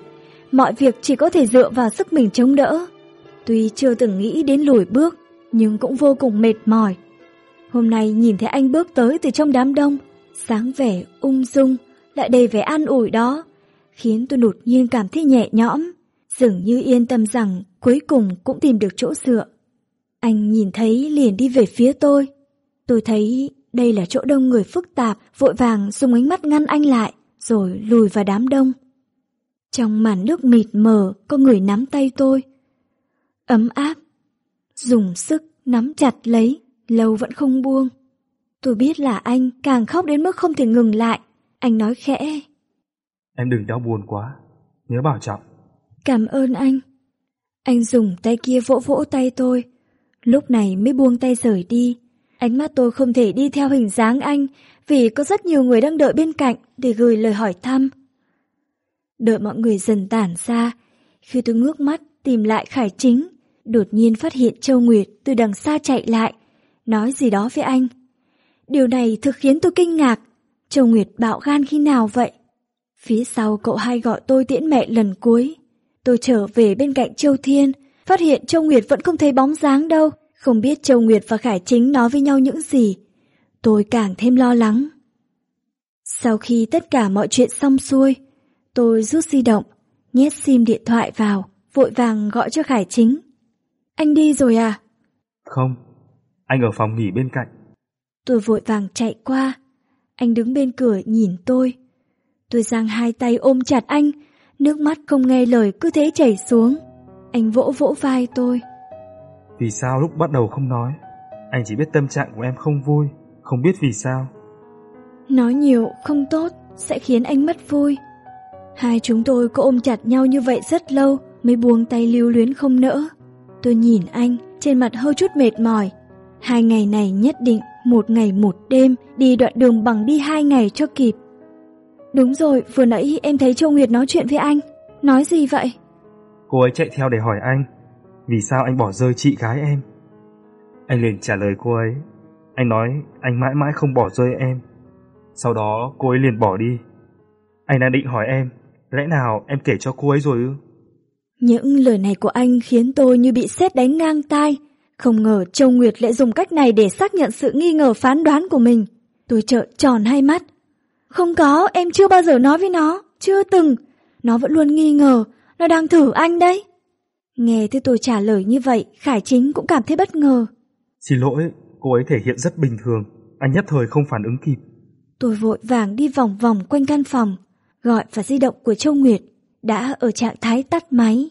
A: mọi việc chỉ có thể dựa vào sức mình chống đỡ. Tuy chưa từng nghĩ đến lùi bước, nhưng cũng vô cùng mệt mỏi. Hôm nay nhìn thấy anh bước tới từ trong đám đông, sáng vẻ, ung dung, lại đầy vẻ an ủi đó, khiến tôi đột nhiên cảm thấy nhẹ nhõm, dường như yên tâm rằng cuối cùng cũng tìm được chỗ dựa. Anh nhìn thấy liền đi về phía tôi. Tôi thấy đây là chỗ đông người phức tạp, vội vàng dùng ánh mắt ngăn anh lại, rồi lùi vào đám đông. Trong màn nước mịt mờ, có người nắm tay tôi. Ấm áp, dùng sức nắm chặt lấy, lâu vẫn không buông. Tôi biết là anh càng khóc đến mức không thể ngừng lại. Anh nói khẽ.
F: Em đừng đau buồn quá, nhớ bảo trọng.
A: Cảm ơn anh. Anh dùng tay kia vỗ vỗ tay tôi, lúc này mới buông tay rời đi. Ánh mắt tôi không thể đi theo hình dáng anh vì có rất nhiều người đang đợi bên cạnh để gửi lời hỏi thăm. Đợi mọi người dần tản ra, khi tôi ngước mắt tìm lại Khải Chính, đột nhiên phát hiện Châu Nguyệt từ đằng xa chạy lại, nói gì đó với anh. Điều này thực khiến tôi kinh ngạc. Châu Nguyệt bạo gan khi nào vậy? Phía sau cậu hai gọi tôi tiễn mẹ lần cuối. Tôi trở về bên cạnh Châu Thiên, phát hiện Châu Nguyệt vẫn không thấy bóng dáng đâu. Không biết Châu Nguyệt và Khải Chính nói với nhau những gì. Tôi càng thêm lo lắng. Sau khi tất cả mọi chuyện xong xuôi, tôi rút di động, nhét sim điện thoại vào, vội vàng gọi cho Khải Chính. Anh đi rồi à?
F: Không, anh ở phòng nghỉ bên cạnh.
A: Tôi vội vàng chạy qua. Anh đứng bên cửa nhìn tôi. Tôi giang hai tay ôm chặt anh, nước mắt không nghe lời cứ thế chảy xuống. Anh vỗ vỗ vai tôi.
F: Vì sao lúc bắt đầu không nói? Anh chỉ biết tâm trạng của em không vui, không biết vì sao.
A: Nói nhiều không tốt, sẽ khiến anh mất vui. Hai chúng tôi có ôm chặt nhau như vậy rất lâu mới buông tay lưu luyến không nỡ. Tôi nhìn anh, trên mặt hơi chút mệt mỏi. Hai ngày này nhất định, một ngày một đêm, đi đoạn đường bằng đi hai ngày cho kịp. Đúng rồi, vừa nãy em thấy Châu Nguyệt nói chuyện với anh. Nói gì vậy?
F: Cô ấy chạy theo để hỏi anh, vì sao anh bỏ rơi chị gái em? Anh liền trả lời cô ấy, anh nói anh mãi mãi không bỏ rơi em. Sau đó cô ấy liền bỏ đi. Anh đang định hỏi em, lẽ nào em kể cho cô ấy rồi ư?
A: Những lời này của anh khiến tôi như bị sét đánh ngang tai. Không ngờ Châu Nguyệt lại dùng cách này để xác nhận sự nghi ngờ phán đoán của mình. Tôi trợn tròn hai mắt. Không có, em chưa bao giờ nói với nó, chưa từng. Nó vẫn luôn nghi ngờ, nó đang thử anh đấy. Nghe thấy tôi trả lời như vậy, Khải Chính cũng cảm thấy bất ngờ.
F: Xin lỗi, cô ấy thể hiện rất bình thường. Anh nhất thời không phản ứng kịp.
A: Tôi vội vàng đi vòng vòng quanh căn phòng, gọi vào di động của Châu Nguyệt, đã ở trạng thái tắt máy.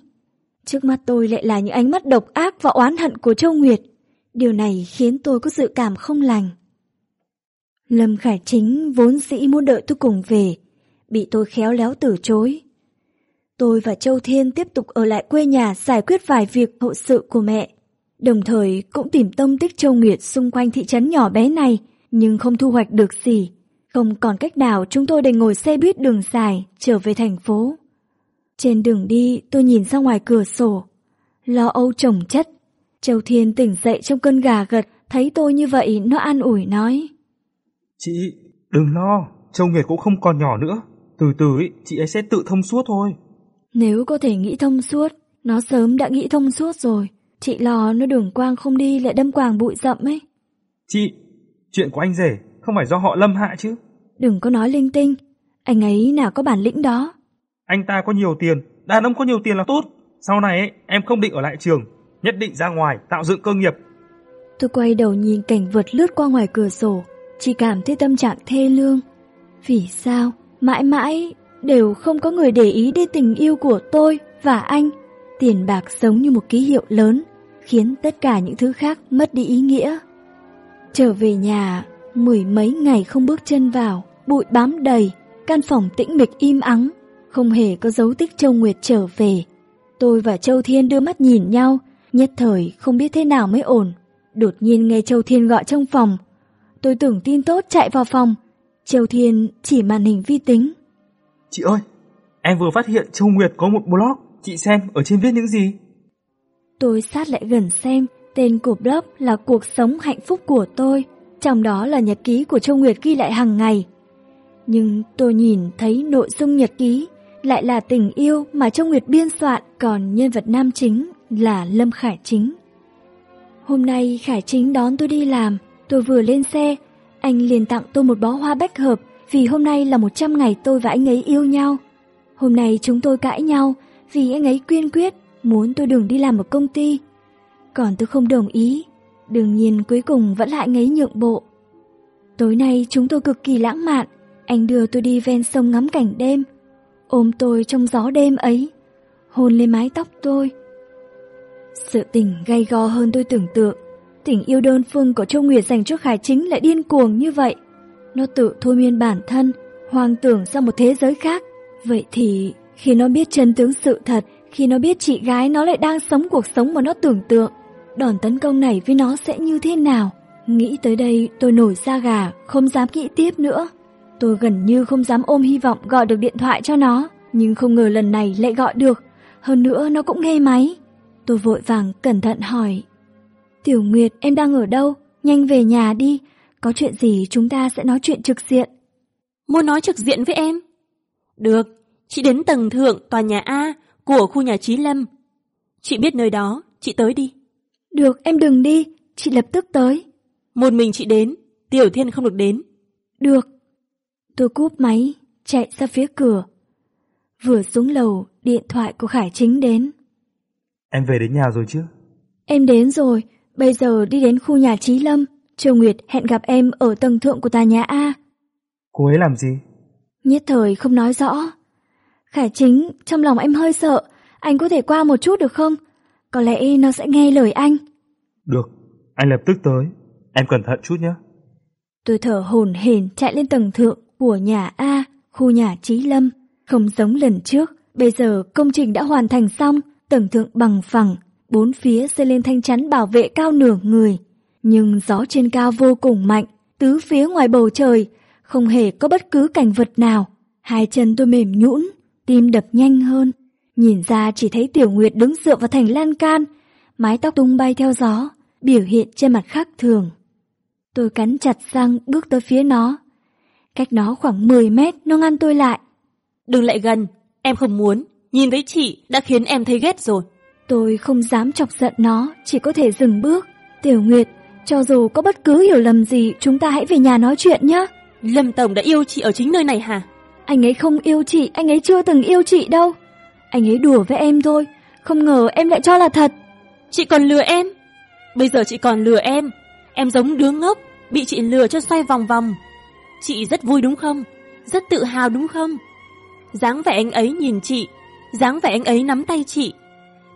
A: Trước mắt tôi lại là những ánh mắt độc ác và oán hận của Châu Nguyệt. Điều này khiến tôi có dự cảm không lành. Lâm Khải Chính vốn dĩ muốn đợi tôi cùng về, bị tôi khéo léo từ chối. Tôi và Châu Thiên tiếp tục ở lại quê nhà giải quyết vài việc hậu sự của mẹ. Đồng thời cũng tìm tông tích Châu Nguyệt xung quanh thị trấn nhỏ bé này, nhưng không thu hoạch được gì. Không còn cách nào chúng tôi đành ngồi xe buýt đường dài trở về thành phố. Trên đường đi tôi nhìn ra ngoài cửa sổ. Lo âu chồng chất. Châu Thiên tỉnh dậy trong cơn gà gật, thấy tôi như vậy nó an ủi nói.
F: Chị, đừng lo, Châu Nguyệt cũng không còn nhỏ nữa. Từ từ ý, chị ấy sẽ tự thông suốt thôi.
A: Nếu có thể nghĩ thông suốt, nó sớm đã nghĩ thông suốt rồi. Chị lo nó đường quang không đi lại đâm quàng bụi rậm ấy.
F: Chị, chuyện của anh rể không phải do họ lâm hạ chứ.
A: Đừng có nói linh tinh, anh ấy nào có bản lĩnh đó.
F: Anh ta có nhiều tiền, đàn ông có nhiều tiền là tốt. Sau này ấy, em không định ở lại trường, nhất định ra ngoài tạo dựng cơ nghiệp.
A: Tôi quay đầu nhìn cảnh vật lướt qua ngoài cửa sổ, chỉ cảm thấy tâm trạng thê lương. Vì sao mãi mãi đều không có người để ý đến tình yêu của tôi và anh? Tiền bạc giống như một ký hiệu lớn, khiến tất cả những thứ khác mất đi ý nghĩa. Trở về nhà, mười mấy ngày không bước chân vào, bụi bám đầy, căn phòng tĩnh mịch im ắng, không hề có dấu tích Châu Nguyệt trở về. Tôi và Châu Thiên đưa mắt nhìn nhau, nhất thời không biết thế nào mới ổn. Đột nhiên nghe Châu Thiên gọi trong phòng. Tôi tưởng tin tốt chạy vào phòng. Châu Thiên chỉ màn hình vi tính.
F: Chị ơi, em vừa phát hiện Châu Nguyệt có một blog, chị xem ở trên viết những gì?
A: Tôi sát lại gần xem, tên của blog là cuộc sống hạnh phúc của tôi, trong đó là nhật ký của Châu Nguyệt ghi lại hàng ngày. Nhưng tôi nhìn thấy nội dung nhật ký lại là tình yêu mà Châu Nguyệt biên soạn, còn nhân vật nam chính là Lâm Khải Chính. Hôm nay Khải Chính đón tôi đi làm, tôi vừa lên xe, anh liền tặng tôi một bó hoa bách hợp vì hôm nay là 100 ngày tôi và anh ấy yêu nhau. Hôm nay chúng tôi cãi nhau vì anh ấy quyên quyết muốn tôi đừng đi làm ở công ty. Còn tôi không đồng ý, đương nhiên cuối cùng vẫn lại anh ấy nhượng bộ. Tối nay chúng tôi cực kỳ lãng mạn, anh đưa tôi đi ven sông ngắm cảnh đêm, ôm tôi trong gió đêm ấy, hôn lên mái tóc tôi. Sự tình gay go hơn tôi tưởng tượng, tình yêu đơn phương của Châu Nguyệt dành cho Khải Chính lại điên cuồng như vậy. Nó tự thôi miên bản thân, hoang tưởng ra một thế giới khác. Vậy thì khi nó biết chân tướng sự thật, khi nó biết chị gái nó lại đang sống cuộc sống mà nó tưởng tượng, đòn tấn công này với nó sẽ như thế nào? Nghĩ tới đây tôi nổi da gà, không dám nghĩ tiếp nữa. Tôi gần như không dám ôm hy vọng gọi được điện thoại cho nó, nhưng không ngờ lần này lại gọi được. Hơn nữa nó cũng nghe máy. Tôi vội vàng cẩn thận hỏi. Tiểu Nguyệt em đang ở đâu? Nhanh về nhà đi. Có chuyện gì chúng ta sẽ nói chuyện trực diện.
D: Muốn nói trực diện với em? Được, chị đến tầng thượng tòa nhà A của khu nhà Trí Lâm. Chị biết nơi đó, chị tới đi.
A: Được, em đừng đi, chị lập tức tới.
D: Một mình chị đến, Tiểu Thiên không được đến.
A: Được. Tôi cúp máy, chạy ra phía cửa. Vừa xuống lầu, điện thoại của Khải Chính đến.
F: Em về đến nhà rồi chứ?
A: Em đến rồi, bây giờ đi đến khu nhà Trí Lâm. Triều Nguyệt hẹn gặp em ở tầng thượng của tòa nhà A.
F: Cô ấy làm gì?
A: Nhất thời không nói rõ. Khải chính, trong lòng em hơi sợ, anh có thể qua một chút được không? Có lẽ nó sẽ nghe lời anh.
F: Được, anh lập tức tới. Em cẩn thận chút nhé.
A: Tôi thở hổn hển chạy lên tầng thượng của nhà A, khu nhà Trí Lâm. Không giống lần trước, bây giờ công trình đã hoàn thành xong, tầng thượng bằng phẳng, bốn phía xây lên thanh chắn bảo vệ cao nửa người. Nhưng gió trên cao vô cùng mạnh, tứ phía ngoài bầu trời, không hề có bất cứ cảnh vật nào. Hai chân tôi mềm nhũn, tim đập nhanh hơn. Nhìn ra chỉ thấy Tiểu Nguyệt đứng dựa vào thành lan can, mái tóc tung bay theo gió, biểu hiện trên mặt khác thường. Tôi cắn chặt răng bước tới phía nó. Cách nó khoảng 10 mét, nó ngăn tôi lại.
D: Đừng lại gần, em không muốn. Nhìn thấy chị đã khiến em thấy ghét rồi.
A: Tôi không dám chọc giận nó, chỉ có thể dừng bước. Tiểu Nguyệt, cho dù có bất cứ hiểu lầm gì, chúng ta hãy về nhà nói chuyện nhé.
D: Lâm Tổng đã yêu chị ở chính nơi này hả?
A: Anh ấy không yêu chị, anh ấy chưa từng yêu chị đâu. Anh ấy đùa với em thôi, không ngờ em lại cho là thật.
D: Chị còn lừa em. Bây giờ chị còn lừa em. Em giống đứa ngốc, bị chị lừa cho xoay vòng vòng. Chị rất vui đúng không? Rất tự hào đúng không? dáng vẻ anh ấy nhìn chị, dáng vẻ anh ấy nắm tay chị.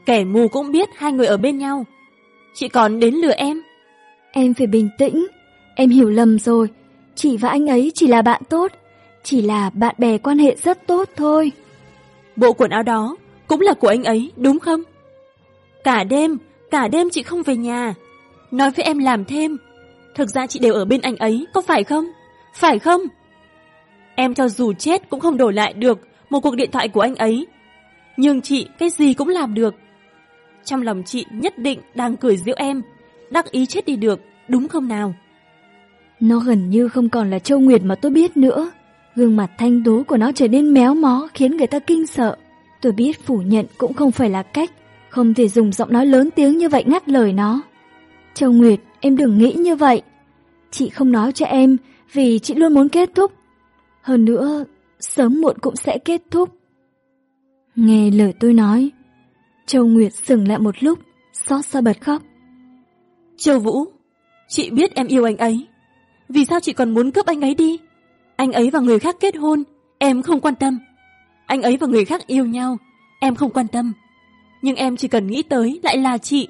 D: Kẻ mù cũng biết hai người ở bên nhau. Chị còn đến lừa em.
A: Em phải bình tĩnh, em hiểu lầm rồi. Chị và anh ấy chỉ là bạn tốt, chỉ là bạn bè quan hệ rất tốt thôi.
D: Bộ quần áo đó cũng là của anh ấy, đúng không? Cả đêm, cả đêm chị không về nhà. Nói với em làm thêm. Thực ra chị đều ở bên anh ấy, có phải không? Phải không? Em cho dù chết cũng không đổi lại được một cuộc điện thoại của anh ấy. Nhưng chị cái gì cũng làm được. Trong lòng chị nhất định đang cười giễu em, đắc ý chết đi được, đúng không nào?
A: Nó gần như không còn là Châu Nguyệt mà tôi biết nữa. Gương mặt thanh tú của nó trở nên méo mó khiến người ta kinh sợ. Tôi biết phủ nhận cũng không phải là cách, không thể dùng giọng nói lớn tiếng như vậy ngắt lời nó. Châu Nguyệt, em đừng nghĩ như vậy. Chị không nói cho em vì chị luôn muốn kết thúc. Hơn nữa, sớm muộn cũng sẽ kết thúc. Nghe lời tôi nói, Châu Nguyệt dừng lại một lúc, xót xa bật khóc.
D: Châu Vũ, chị biết em yêu anh ấy. Vì sao chị còn muốn cướp anh ấy đi? Anh ấy và người khác kết hôn, em không quan tâm. Anh ấy và người khác yêu nhau, em không quan tâm. Nhưng em chỉ cần nghĩ tới lại là chị,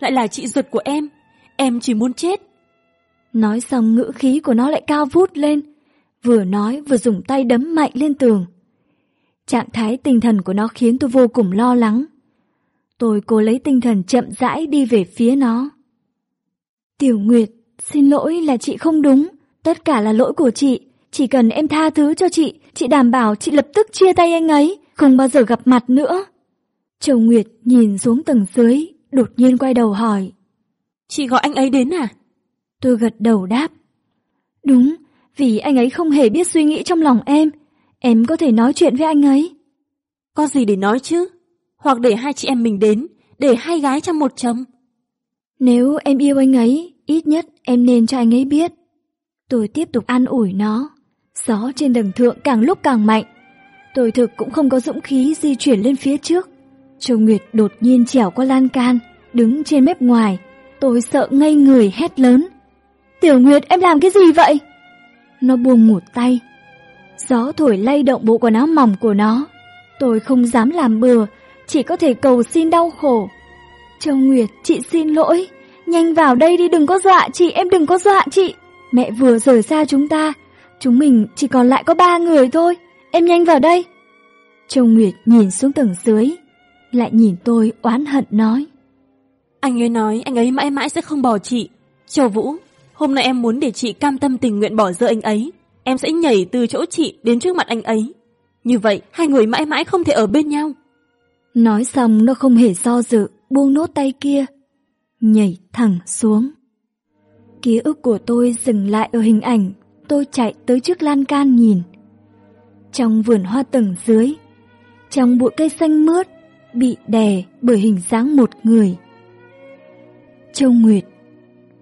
D: lại là chị ruột của em. Em chỉ muốn chết.
A: Nói xong ngữ khí của nó lại cao vút lên, vừa nói vừa dùng tay đấm mạnh lên tường. Trạng thái tinh thần của nó khiến tôi vô cùng lo lắng. Tôi cố lấy tinh thần chậm rãi đi về phía nó. Tiểu Nguyệt, xin lỗi là chị không đúng, tất cả là lỗi của chị. Chỉ cần em tha thứ cho chị, chị đảm bảo chị lập tức chia tay anh ấy, không bao giờ gặp mặt nữa. Châu Nguyệt nhìn xuống tầng dưới, đột nhiên quay đầu hỏi.
D: Chị gọi anh ấy đến à?
A: Tôi gật đầu đáp. Đúng, vì anh ấy không hề biết suy nghĩ trong lòng em. Em có thể nói chuyện với anh ấy.
D: Có gì để nói chứ? Hoặc để hai chị em mình đến, để hai gái trong một chồng.
A: Nếu em yêu anh ấy, ít nhất em nên cho anh ấy biết. Tôi tiếp tục an ủi nó. Gió trên đằng thượng càng lúc càng mạnh. Tôi thực cũng không có dũng khí di chuyển lên phía trước. Châu Nguyệt đột nhiên trèo qua lan can, đứng trên mép ngoài. Tôi sợ ngây người hét lớn. Tiểu Nguyệt em làm cái gì vậy? Nó buông một tay. Gió thổi lay động bộ quần áo mỏng của nó. Tôi không dám làm bừa, chỉ có thể cầu xin đau khổ. Châu Nguyệt, chị xin lỗi. Nhanh vào đây đi đừng có dọa chị, em đừng có dọa chị. Mẹ vừa rời xa chúng ta, chúng mình chỉ còn lại có ba người thôi. Em nhanh vào đây. Châu Nguyệt nhìn xuống tầng dưới, lại nhìn tôi oán hận nói.
D: Anh ấy nói anh ấy mãi mãi sẽ không bỏ chị. Châu Vũ, hôm nay em muốn để chị cam tâm tình nguyện bỏ rơi anh ấy. Em sẽ nhảy từ chỗ chị đến trước mặt anh ấy. Như vậy, hai người mãi mãi không thể ở bên nhau.
A: Nói xong nó không hề do dự, buông nốt tay kia, nhảy thẳng xuống. Ký ức của tôi dừng lại ở hình ảnh, tôi chạy tới trước lan can nhìn. Trong vườn hoa tầng dưới, trong bụi cây xanh mướt, bị đè bởi hình dáng một người. Châu Nguyệt,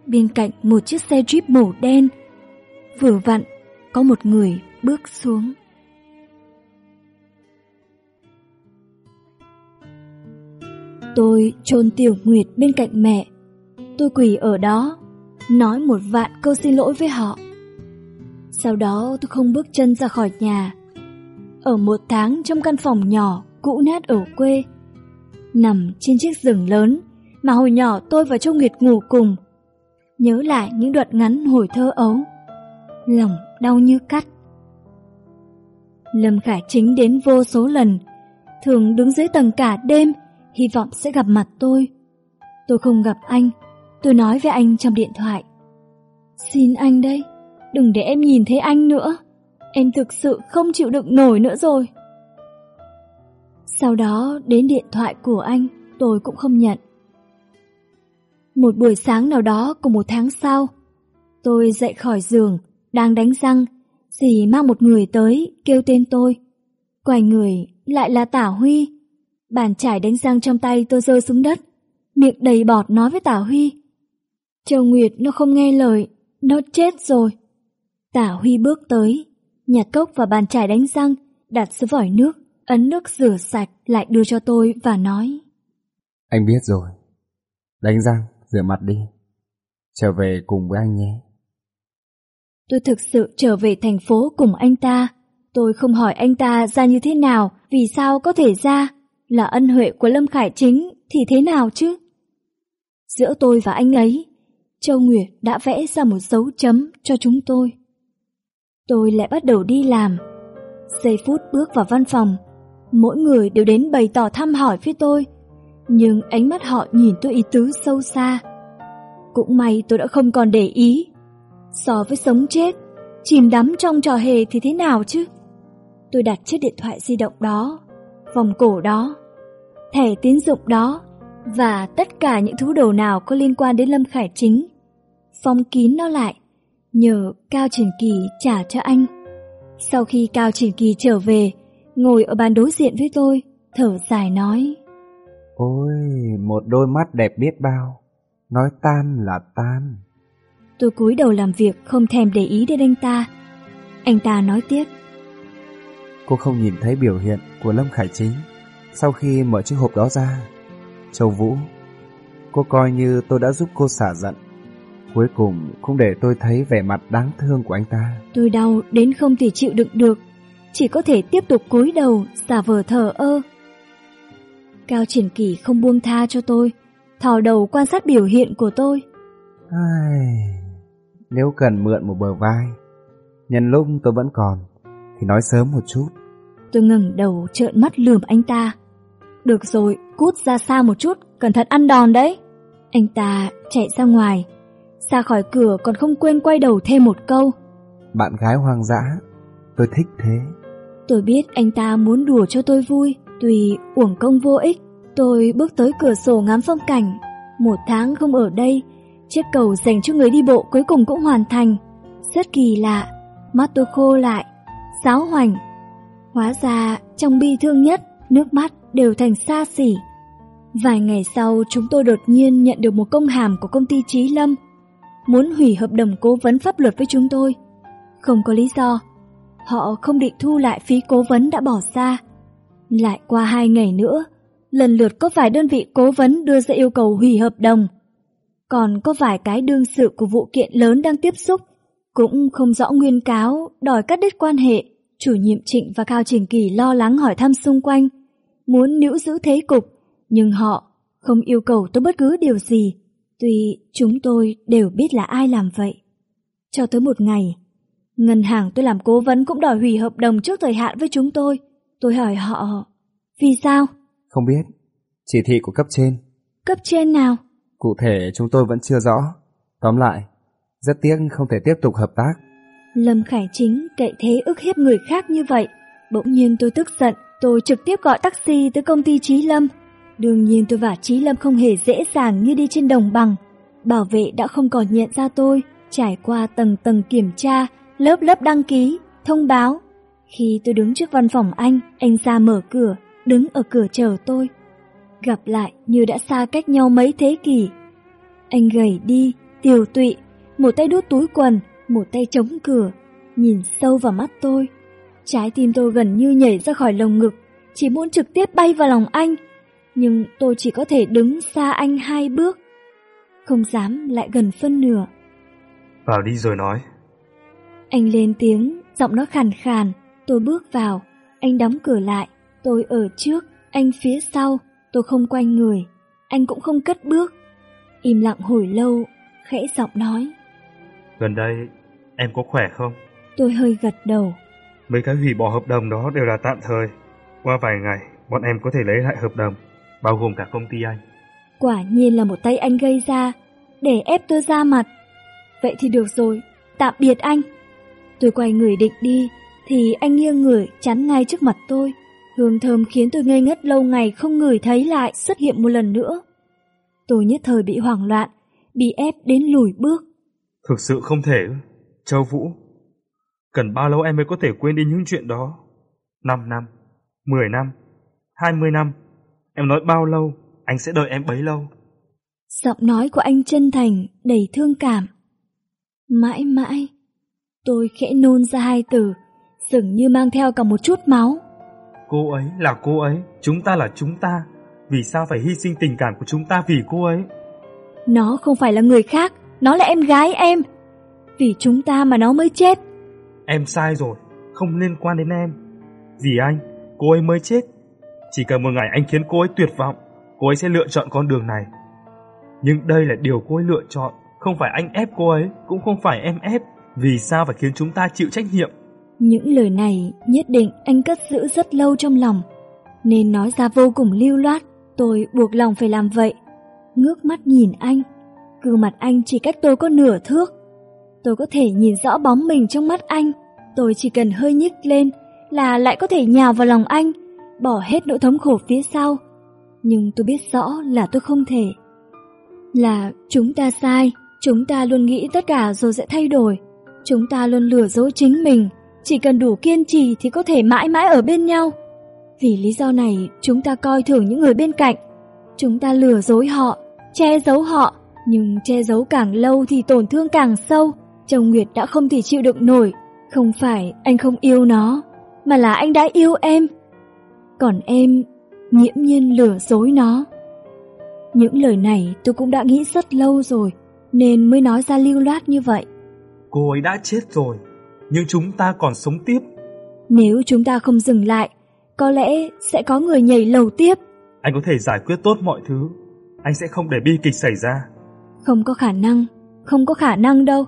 A: bên cạnh một chiếc xe Jeep màu đen, vừa vặn có một người bước xuống. Tôi chôn Tiểu Nguyệt bên cạnh mẹ. Tôi quỳ ở đó, nói một vạn câu xin lỗi với họ. Sau đó tôi không bước chân ra khỏi nhà, ở một tháng trong căn phòng nhỏ, cũ nát ở quê. Nằm trên chiếc giường lớn mà hồi nhỏ tôi và Châu Nguyệt ngủ cùng. Nhớ lại những đoạn ngắn hồi thơ ấu. Lòng đau như cắt. Lâm Khải Chính đến vô số lần, thường đứng dưới tầng cả đêm, hy vọng sẽ gặp mặt tôi. Tôi không gặp anh, tôi nói với anh trong điện thoại. Xin anh đây, đừng để em nhìn thấy anh nữa. Em thực sự không chịu đựng nổi nữa rồi. Sau đó đến điện thoại của anh, tôi cũng không nhận. Một buổi sáng nào đó của một tháng sau, tôi dậy khỏi giường, đang đánh răng, dì mang một người tới kêu tên tôi. Quay người lại là Tả Huy. Bàn chải đánh răng trong tay tôi rơi xuống đất, miệng đầy bọt nói với Tả Huy. Châu Nguyệt nó không nghe lời, nó chết rồi. Tả Huy bước tới, nhặt cốc và bàn chải đánh răng, đặt xuống vòi nước, ấn nước rửa sạch lại đưa cho tôi và nói.
C: Anh biết rồi. Đánh răng, rửa mặt đi. Trở về cùng với anh nhé.
A: Tôi thực sự trở về thành phố cùng anh ta. Tôi không hỏi anh ta ra như thế nào, vì sao có thể ra. Là ân huệ của Lâm Khải Chính thì thế nào chứ? Giữa tôi và anh ấy, Châu Nguyệt đã vẽ ra một dấu chấm cho chúng tôi. Tôi lại bắt đầu đi làm. Giây phút bước vào văn phòng, mỗi người đều đến bày tỏ thăm hỏi với tôi, nhưng ánh mắt họ nhìn tôi ý tứ sâu xa. Cũng may tôi đã không còn để ý. So với sống chết, chìm đắm trong trò hề thì thế nào chứ? Tôi đặt chiếc điện thoại di động đó, vòng cổ đó, thẻ tín dụng đó và tất cả những thứ đồ nào có liên quan đến Lâm Khải Chính. Phong kín nó lại, nhờ Cao Triển Kỳ trả cho anh. Sau khi Cao Triển Kỳ trở về, ngồi ở bàn đối diện với tôi, thở dài nói.
C: Ôi, một đôi mắt đẹp biết bao, nói tan là tan.
A: Tôi cúi đầu làm việc không thèm để ý đến anh ta. Anh ta nói tiếp.
C: Cô không nhìn thấy biểu hiện của Lâm Khải Chính sau khi mở chiếc hộp đó ra. Châu Vũ, cô coi như tôi đã giúp cô xả giận. Cuối cùng cũng để tôi thấy vẻ mặt đáng thương của anh ta.
A: Tôi đau đến không thể chịu đựng được, chỉ có thể tiếp tục cúi đầu, giả vờ thờ ơ. Cao Triển Kỳ không buông tha cho tôi, thò đầu quan sát biểu hiện của tôi.
C: Ai... Nếu cần mượn một bờ vai, nhân lúc tôi vẫn còn, thì nói sớm một chút.
A: Tôi ngẩng đầu trợn mắt lườm anh ta. Được rồi, cút ra xa một chút, cẩn thận ăn đòn đấy. Anh ta chạy ra ngoài, ra khỏi cửa còn không quên quay đầu thêm một câu.
C: Bạn gái hoang dã, tôi thích thế.
A: Tôi biết anh ta muốn đùa cho tôi vui, tuy uổng công vô ích. Tôi bước tới cửa sổ ngắm phong cảnh. Một tháng không ở đây, chiếc cầu dành cho người đi bộ cuối cùng cũng hoàn thành. Rất kỳ lạ, mắt tôi khô lại, sáo hoành. Hóa ra, trong bi thương nhất, nước mắt đều thành xa xỉ. Vài ngày sau, chúng tôi đột nhiên nhận được một công hàm của công ty Trí Lâm, muốn hủy hợp đồng cố vấn pháp luật với chúng tôi. Không có lý do, họ không định thu lại phí cố vấn đã bỏ ra. Lại qua hai ngày nữa, lần lượt có vài đơn vị cố vấn đưa ra yêu cầu hủy hợp đồng. Còn có vài cái đương sự của vụ kiện lớn đang tiếp xúc, cũng không rõ nguyên cáo, đòi cắt đứt quan hệ. Chủ nhiệm Trịnh và Cao Trình Kỳ lo lắng hỏi thăm xung quanh, muốn nữ giữ thế cục, nhưng họ không yêu cầu tôi bất cứ điều gì, tuy chúng tôi đều biết là ai làm vậy. Cho tới một ngày, ngân hàng tôi làm cố vấn cũng đòi hủy hợp đồng trước thời hạn với chúng tôi. Tôi hỏi họ, vì sao?
C: Không biết, chỉ thị của cấp trên.
A: Cấp trên nào?
C: Cụ thể chúng tôi vẫn chưa rõ. Tóm lại, rất tiếc không thể tiếp tục hợp tác.
A: Lâm Khải Chính cậy thế ức hiếp người khác như vậy. Bỗng nhiên tôi tức giận, tôi trực tiếp gọi taxi tới công ty Trí Lâm. Đương nhiên tôi và Trí Lâm không hề dễ dàng như đi trên đồng bằng. Bảo vệ đã không còn nhận ra tôi, trải qua tầng tầng kiểm tra, lớp lớp đăng ký, thông báo. Khi tôi đứng trước văn phòng anh, anh ra mở cửa, đứng ở cửa chờ tôi. Gặp lại như đã xa cách nhau mấy thế kỷ. Anh gầy đi, tiều tụy, một tay đút túi quần, một tay chống cửa, nhìn sâu vào mắt tôi. Trái tim tôi gần như nhảy ra khỏi lồng ngực, chỉ muốn trực tiếp bay vào lòng anh. Nhưng tôi chỉ có thể đứng xa anh hai bước, không dám lại gần phân nửa.
F: Vào đi rồi nói.
A: Anh lên tiếng, giọng nó khàn khàn, tôi bước vào, Anh đóng cửa lại, tôi ở trước, anh phía sau, tôi không quay người, anh cũng không cất bước. Im lặng hồi lâu, khẽ giọng nói.
B: Gần đây, em có khỏe không?
A: Tôi hơi gật đầu.
B: Mấy cái hủy bỏ hợp đồng đó đều là tạm thời. Qua vài ngày, bọn em có thể lấy lại hợp đồng, bao gồm cả công ty anh.
A: Quả nhiên là một tay anh gây ra, để ép tôi ra mặt. Vậy thì được rồi, tạm biệt anh. Tôi quay người định đi, thì anh nghiêng người chắn ngay trước mặt tôi. Hương thơm khiến tôi ngây ngất lâu ngày không ngửi thấy lại xuất hiện một lần nữa. Tôi nhất thời bị hoảng loạn, bị ép đến lùi bước.
B: Thực sự không thể, Châu Vũ. Cần bao lâu em mới có thể quên đi những chuyện đó? 5 năm, 10 năm, 20 năm. Em nói bao lâu, anh sẽ đợi em bấy lâu.
A: Giọng nói của anh chân thành, đầy thương cảm. Mãi mãi, tôi khẽ nôn ra hai từ, dường như mang theo cả một chút máu.
B: Cô ấy là cô ấy, chúng ta là chúng ta. Vì sao phải hy sinh tình cảm của chúng ta vì cô ấy?
A: Nó không phải là người khác, nó là em gái em. Vì chúng ta mà nó mới chết.
B: Em sai rồi, không liên quan đến em. Vì anh, cô ấy mới chết. Chỉ cần một ngày anh khiến cô ấy tuyệt vọng, cô ấy sẽ lựa chọn con đường này. Nhưng đây là điều cô ấy lựa chọn, không phải anh ép cô ấy, cũng không phải em ép. Vì sao phải khiến chúng ta chịu trách nhiệm?
A: Những lời này nhất định anh cất giữ rất lâu trong lòng, nên nói ra vô cùng lưu loát, tôi buộc lòng phải làm vậy. Ngước mắt nhìn anh, gương mặt anh chỉ cách tôi có nửa thước. Tôi có thể nhìn rõ bóng mình trong mắt anh, tôi chỉ cần hơi nhích lên là lại có thể nhào vào lòng anh, bỏ hết nỗi thống khổ phía sau. Nhưng tôi biết rõ là tôi không thể. Là chúng ta sai, chúng ta luôn nghĩ tất cả rồi sẽ thay đổi. Chúng ta luôn lừa dối chính mình, chỉ cần đủ kiên trì thì có thể mãi mãi ở bên nhau. Vì lý do này, chúng ta coi thường những người bên cạnh. Chúng ta lừa dối họ, che giấu họ, nhưng che giấu càng lâu thì tổn thương càng sâu. Chồng Nguyệt đã không thể chịu đựng nổi. Không phải anh không yêu nó, mà là anh đã yêu em. Còn em, nhiễm nhiên lừa dối nó. Những lời này tôi cũng đã nghĩ rất lâu rồi, nên mới nói ra lưu loát như vậy.
B: Cô ấy đã chết rồi, nhưng chúng ta còn sống tiếp.
A: Nếu chúng ta không dừng lại, có lẽ sẽ có người nhảy lầu tiếp.
B: Anh có thể giải quyết tốt mọi thứ, anh sẽ không để bi kịch xảy ra.
A: Không có khả năng, không có khả năng đâu.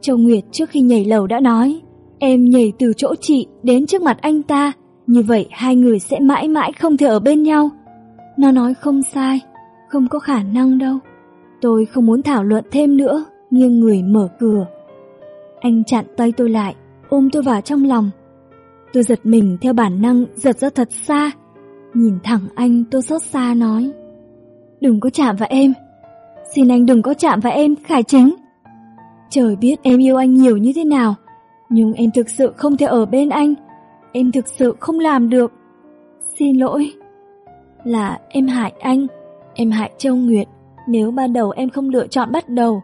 A: Châu Nguyệt trước khi nhảy lầu đã nói, em nhảy từ chỗ chị đến trước mặt anh ta, như vậy hai người sẽ mãi mãi không thể ở bên nhau. Nó nói không sai, không có khả năng đâu. Tôi không muốn thảo luận thêm nữa, nghiêng người mở cửa. Anh chặn tay tôi lại, ôm tôi vào trong lòng. Tôi giật mình theo bản năng giật ra thật xa. Nhìn thẳng anh tôi xót xa nói. Đừng có chạm vào em. Xin anh đừng có chạm vào em, Khải Chính. Trời biết em yêu anh nhiều như thế nào, nhưng em thực sự không thể ở bên anh. Em thực sự không làm được. Xin lỗi. Là em hại anh, em hại Châu Nguyệt nếu ban đầu em không lựa chọn bắt đầu.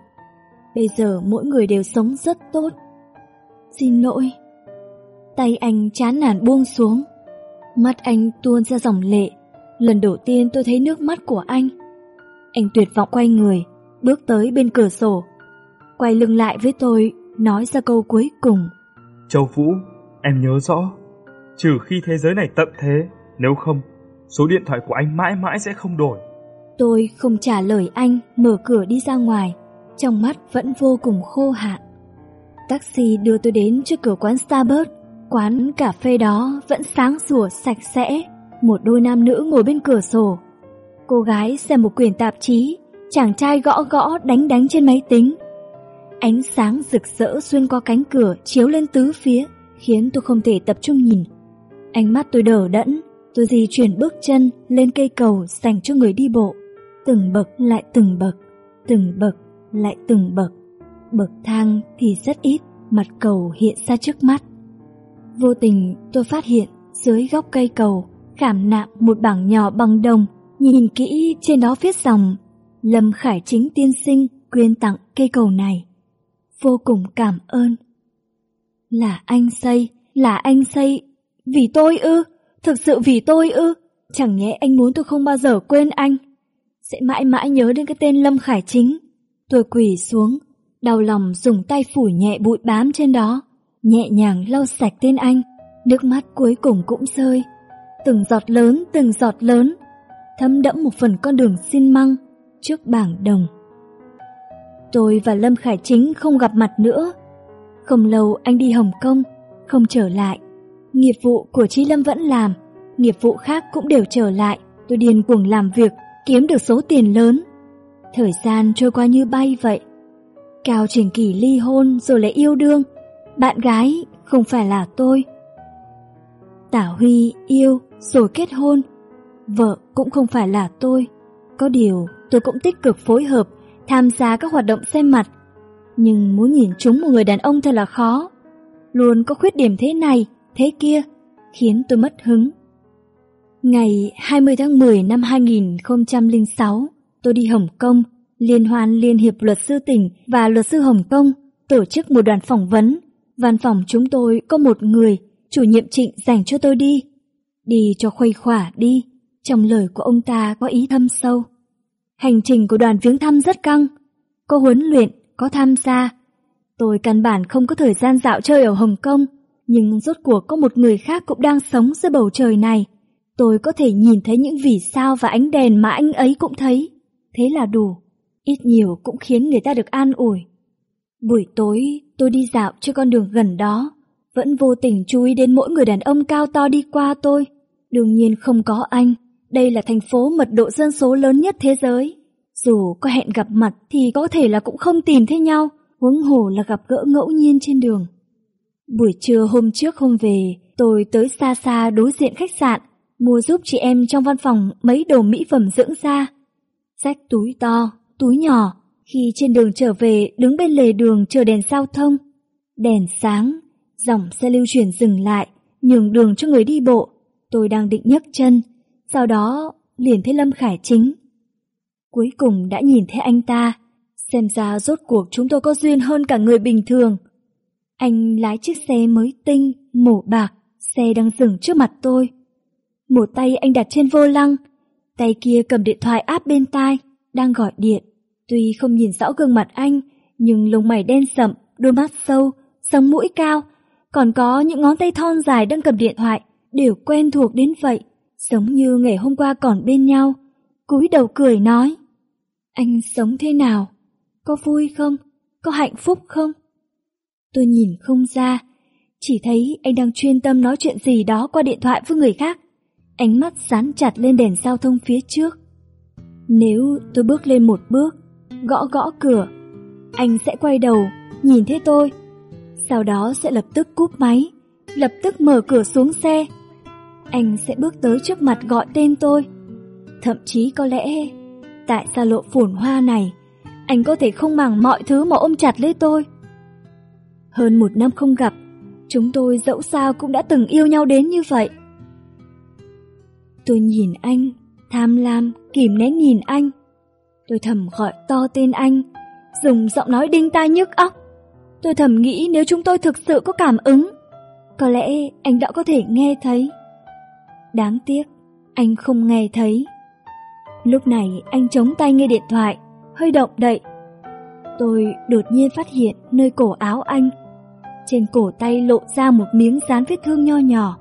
A: Bây giờ mỗi người đều sống rất tốt. Xin lỗi. Tay anh chán nản buông xuống. Mắt anh tuôn ra dòng lệ. Lần đầu tiên tôi thấy nước mắt của anh. Anh tuyệt vọng quay người, bước tới bên cửa sổ. Quay lưng lại với tôi, nói ra câu cuối cùng.
B: Châu Vũ, em nhớ rõ. Trừ khi thế giới này tận thế, nếu không, số điện thoại của anh mãi mãi sẽ không đổi.
A: Tôi không trả lời anh, mở cửa đi ra ngoài trong mắt vẫn vô cùng khô hạn. Taxi đưa tôi đến trước cửa quán Starbucks, quán cà phê đó vẫn sáng sủa sạch sẽ, một đôi nam nữ ngồi bên cửa sổ. Cô gái xem một quyển tạp chí, chàng trai gõ gõ đánh đánh trên máy tính. Ánh sáng rực rỡ xuyên qua cánh cửa chiếu lên tứ phía, khiến tôi không thể tập trung nhìn. Ánh mắt tôi đờ đẫn, tôi di chuyển bước chân lên cây cầu dành cho người đi bộ, từng bậc lại từng bậc, từng bậc lại từng bậc. Bậc thang thì rất ít, mặt cầu hiện ra trước mắt. Vô tình tôi phát hiện dưới góc cây cầu khảm nạm một bảng nhỏ bằng đồng, nhìn kỹ trên đó viết dòng Lâm Khải Chính tiên sinh quyên tặng cây cầu này. Vô cùng cảm ơn. Là anh xây, là anh xây, vì tôi ư, thực sự vì tôi ư, chẳng nhẽ anh muốn tôi không bao giờ quên anh. Sẽ mãi mãi nhớ đến cái tên Lâm Khải Chính. Tôi quỳ xuống, đau lòng dùng tay phủi nhẹ bụi bám trên đó, nhẹ nhàng lau sạch tên anh, Nước mắt cuối cùng cũng rơi, từng giọt lớn, từng giọt lớn, thấm đẫm một phần con đường xin măng trước bảng đồng. Tôi và Lâm Khải Chính không gặp mặt nữa. Không lâu anh đi Hồng Kông, không trở lại. Nghiệp vụ của Trí Lâm vẫn làm, nghiệp vụ khác cũng đều trở lại. Tôi điên cuồng làm việc, kiếm được số tiền lớn. Thời gian trôi qua như bay vậy. Cao Trình Kỳ ly hôn rồi lại yêu đương. Bạn gái không phải là tôi. Tả Huy yêu rồi kết hôn. Vợ cũng không phải là tôi. Có điều tôi cũng tích cực phối hợp, tham gia các hoạt động xem mặt. Nhưng muốn nhìn chúng một người đàn ông thật là khó. Luôn có khuyết điểm thế này, thế kia, khiến tôi mất hứng. Ngày 20 tháng 10 năm 2006, tôi đi Hồng Kông, Liên hoan Liên hiệp luật sư tỉnh và luật sư Hồng Kông tổ chức một đoàn phỏng vấn. Văn phòng chúng tôi có một người, chủ nhiệm trịnh dành cho tôi đi. Đi cho khuây khỏa đi, trong lời của ông ta có ý thâm sâu. Hành trình của đoàn viếng thăm rất căng, có huấn luyện, có tham gia. Tôi căn bản không có thời gian dạo chơi ở Hồng Kông, nhưng rốt cuộc có một người khác cũng đang sống dưới bầu trời này. Tôi có thể nhìn thấy những vì sao và ánh đèn mà anh ấy cũng thấy. Thế là đủ, ít nhiều cũng khiến người ta được an ủi. Buổi tối, tôi đi dạo trên con đường gần đó, vẫn vô tình chú ý đến mỗi người đàn ông cao to đi qua tôi. Đương nhiên không có anh, đây là thành phố mật độ dân số lớn nhất thế giới. Dù có hẹn gặp mặt thì có thể là cũng không tìm thấy nhau, huống hồ là gặp gỡ ngẫu nhiên trên đường. Buổi trưa hôm trước hôm về, tôi tới xa xa đối diện khách sạn, mua giúp chị em trong văn phòng mấy đồ mỹ phẩm dưỡng da xách túi to, túi nhỏ, khi trên đường trở về đứng bên lề đường chờ đèn giao thông. Đèn sáng, dòng xe lưu chuyển dừng lại, nhường đường cho người đi bộ. Tôi đang định nhấc chân, sau đó liền thấy Lâm Khải Chính. Cuối cùng đã nhìn thấy anh ta, xem ra rốt cuộc chúng tôi có duyên hơn cả người bình thường. Anh lái chiếc xe mới tinh, mổ bạc, xe đang dừng trước mặt tôi. Một tay anh đặt trên vô lăng, tay kia cầm điện thoại áp bên tai, đang gọi điện. Tuy không nhìn rõ gương mặt anh, nhưng lông mày đen sậm, đôi mắt sâu, sống mũi cao, còn có những ngón tay thon dài đang cầm điện thoại, đều quen thuộc đến vậy, giống như ngày hôm qua còn bên nhau. cúi đầu cười nói, anh sống thế nào? Có vui không? Có hạnh phúc không? Tôi nhìn không ra, chỉ thấy anh đang chuyên tâm nói chuyện gì đó qua điện thoại với người khác. Ánh mắt dán chặt lên đèn giao thông phía trước. Nếu tôi bước lên một bước, gõ gõ cửa, anh sẽ quay đầu, nhìn thấy tôi. Sau đó sẽ lập tức cúp máy, lập tức mở cửa xuống xe. Anh sẽ bước tới trước mặt gọi tên tôi. Thậm chí có lẽ, tại xa lộ phồn hoa này, anh có thể không màng mọi thứ mà ôm chặt lấy tôi. Hơn một năm không gặp, chúng tôi dẫu sao cũng đã từng yêu nhau đến như vậy. Tôi nhìn anh, tham lam, kìm nén nhìn anh. Tôi thầm gọi to tên anh, dùng giọng nói đinh tai nhức óc. Tôi thầm nghĩ nếu chúng tôi thực sự có cảm ứng, có lẽ anh đã có thể nghe thấy. Đáng tiếc, anh không nghe thấy. Lúc này anh chống tay nghe điện thoại, hơi động đậy. Tôi đột nhiên phát hiện nơi cổ áo anh. Trên cổ tay lộ ra một miếng dán vết thương nho nhỏ.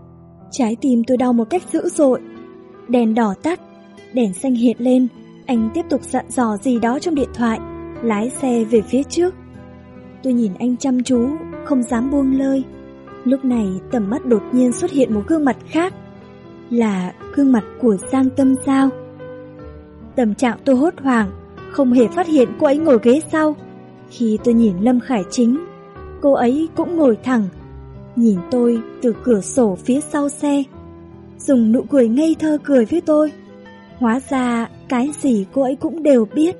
A: Trái tim tôi đau một cách dữ dội. Đèn đỏ tắt, đèn xanh hiện lên. Anh tiếp tục dặn dò gì đó trong điện thoại, lái xe về phía trước. Tôi nhìn anh chăm chú, không dám buông lơi. Lúc này tầm mắt đột nhiên xuất hiện một gương mặt khác. Là gương mặt của Giang Tâm sao? Tâm trạng tôi hốt hoảng, không hề phát hiện cô ấy ngồi ghế sau. Khi tôi nhìn Lâm Khải Chính, cô ấy cũng ngồi thẳng, nhìn tôi từ cửa sổ phía sau xe, dùng nụ cười ngây thơ cười với tôi. Hóa ra cái gì cô ấy cũng đều biết.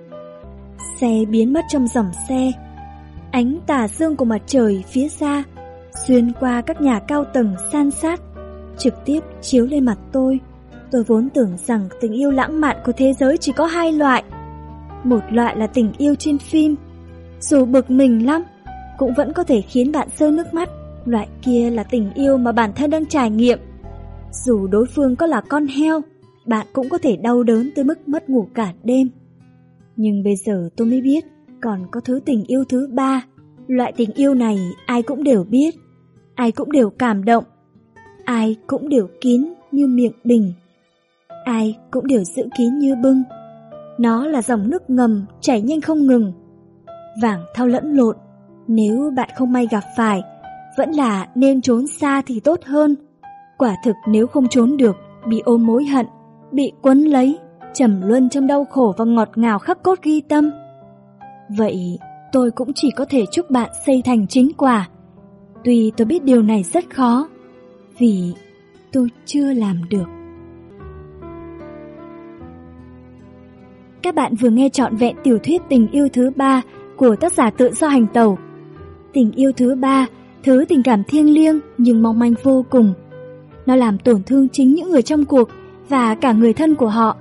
A: Xe biến mất trong dòng xe, ánh tà dương của mặt trời phía xa, xuyên qua các nhà cao tầng san sát, trực tiếp chiếu lên mặt tôi. Tôi vốn tưởng rằng tình yêu lãng mạn của thế giới chỉ có hai loại. Một loại là tình yêu trên phim, dù bực mình lắm, cũng vẫn có thể khiến bạn rơi nước mắt. Loại kia là tình yêu mà bản thân đang trải nghiệm. Dù đối phương có là con heo, bạn cũng có thể đau đớn tới mức mất ngủ cả đêm. Nhưng bây giờ tôi mới biết còn có thứ tình yêu thứ ba. Loại tình yêu này ai cũng đều biết, ai cũng đều cảm động. ai cũng đều kín như miệng bình. Ai cũng đều giữ kín như bưng. Nó là dòng nước ngầm chảy nhanh không ngừng. Vàng thao lẫn lộn, nếu bạn không may gặp phải, vẫn là nên trốn xa thì tốt hơn. Quả thực nếu không trốn được, bị ôm mối hận, bị quấn lấy, trầm luân trong đau khổ và ngọt ngào khắc cốt ghi tâm. Vậy tôi cũng chỉ có thể chúc bạn xây thành chính quả. Tuy tôi biết điều này rất khó, vì tôi chưa làm được. Các bạn vừa nghe trọn vẹn tiểu thuyết tình yêu thứ ba của tác giả tự do hành tẩu. Tình yêu thứ ba, thứ tình cảm thiêng liêng nhưng mong manh vô cùng. Nó làm tổn thương chính những người trong cuộc và cả người thân của họ.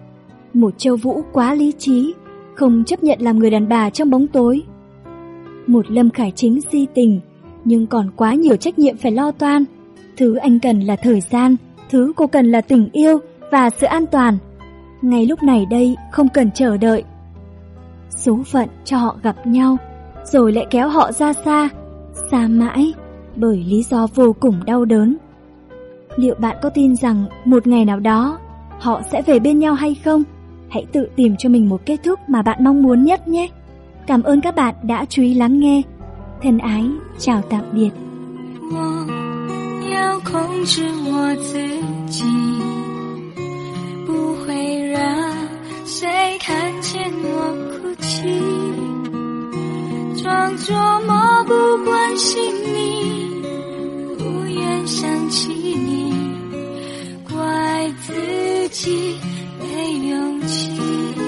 A: Một châu vũ quá lý trí, không chấp nhận làm người đàn bà trong bóng tối. Một Lâm Khải Chính si tình, nhưng còn quá nhiều trách nhiệm phải lo toan. Thứ anh cần là thời gian, thứ cô cần là tình yêu và sự an toàn. Ngay lúc này đây không cần chờ đợi. Số phận cho họ gặp nhau, rồi lại kéo họ ra xa, xa mãi, bởi lý do vô cùng đau đớn. Liệu bạn có tin rằng một ngày nào đó họ sẽ về bên nhau hay không? Hãy tự tìm cho mình một kết thúc mà bạn mong muốn nhất nhé. Cảm ơn các bạn đã chú ý lắng nghe. Thân ái, chào tạm biệt.
G: 我要控制我自己，不会让谁看见我哭泣，装作漠不关心你， 想起你怪自己没勇气。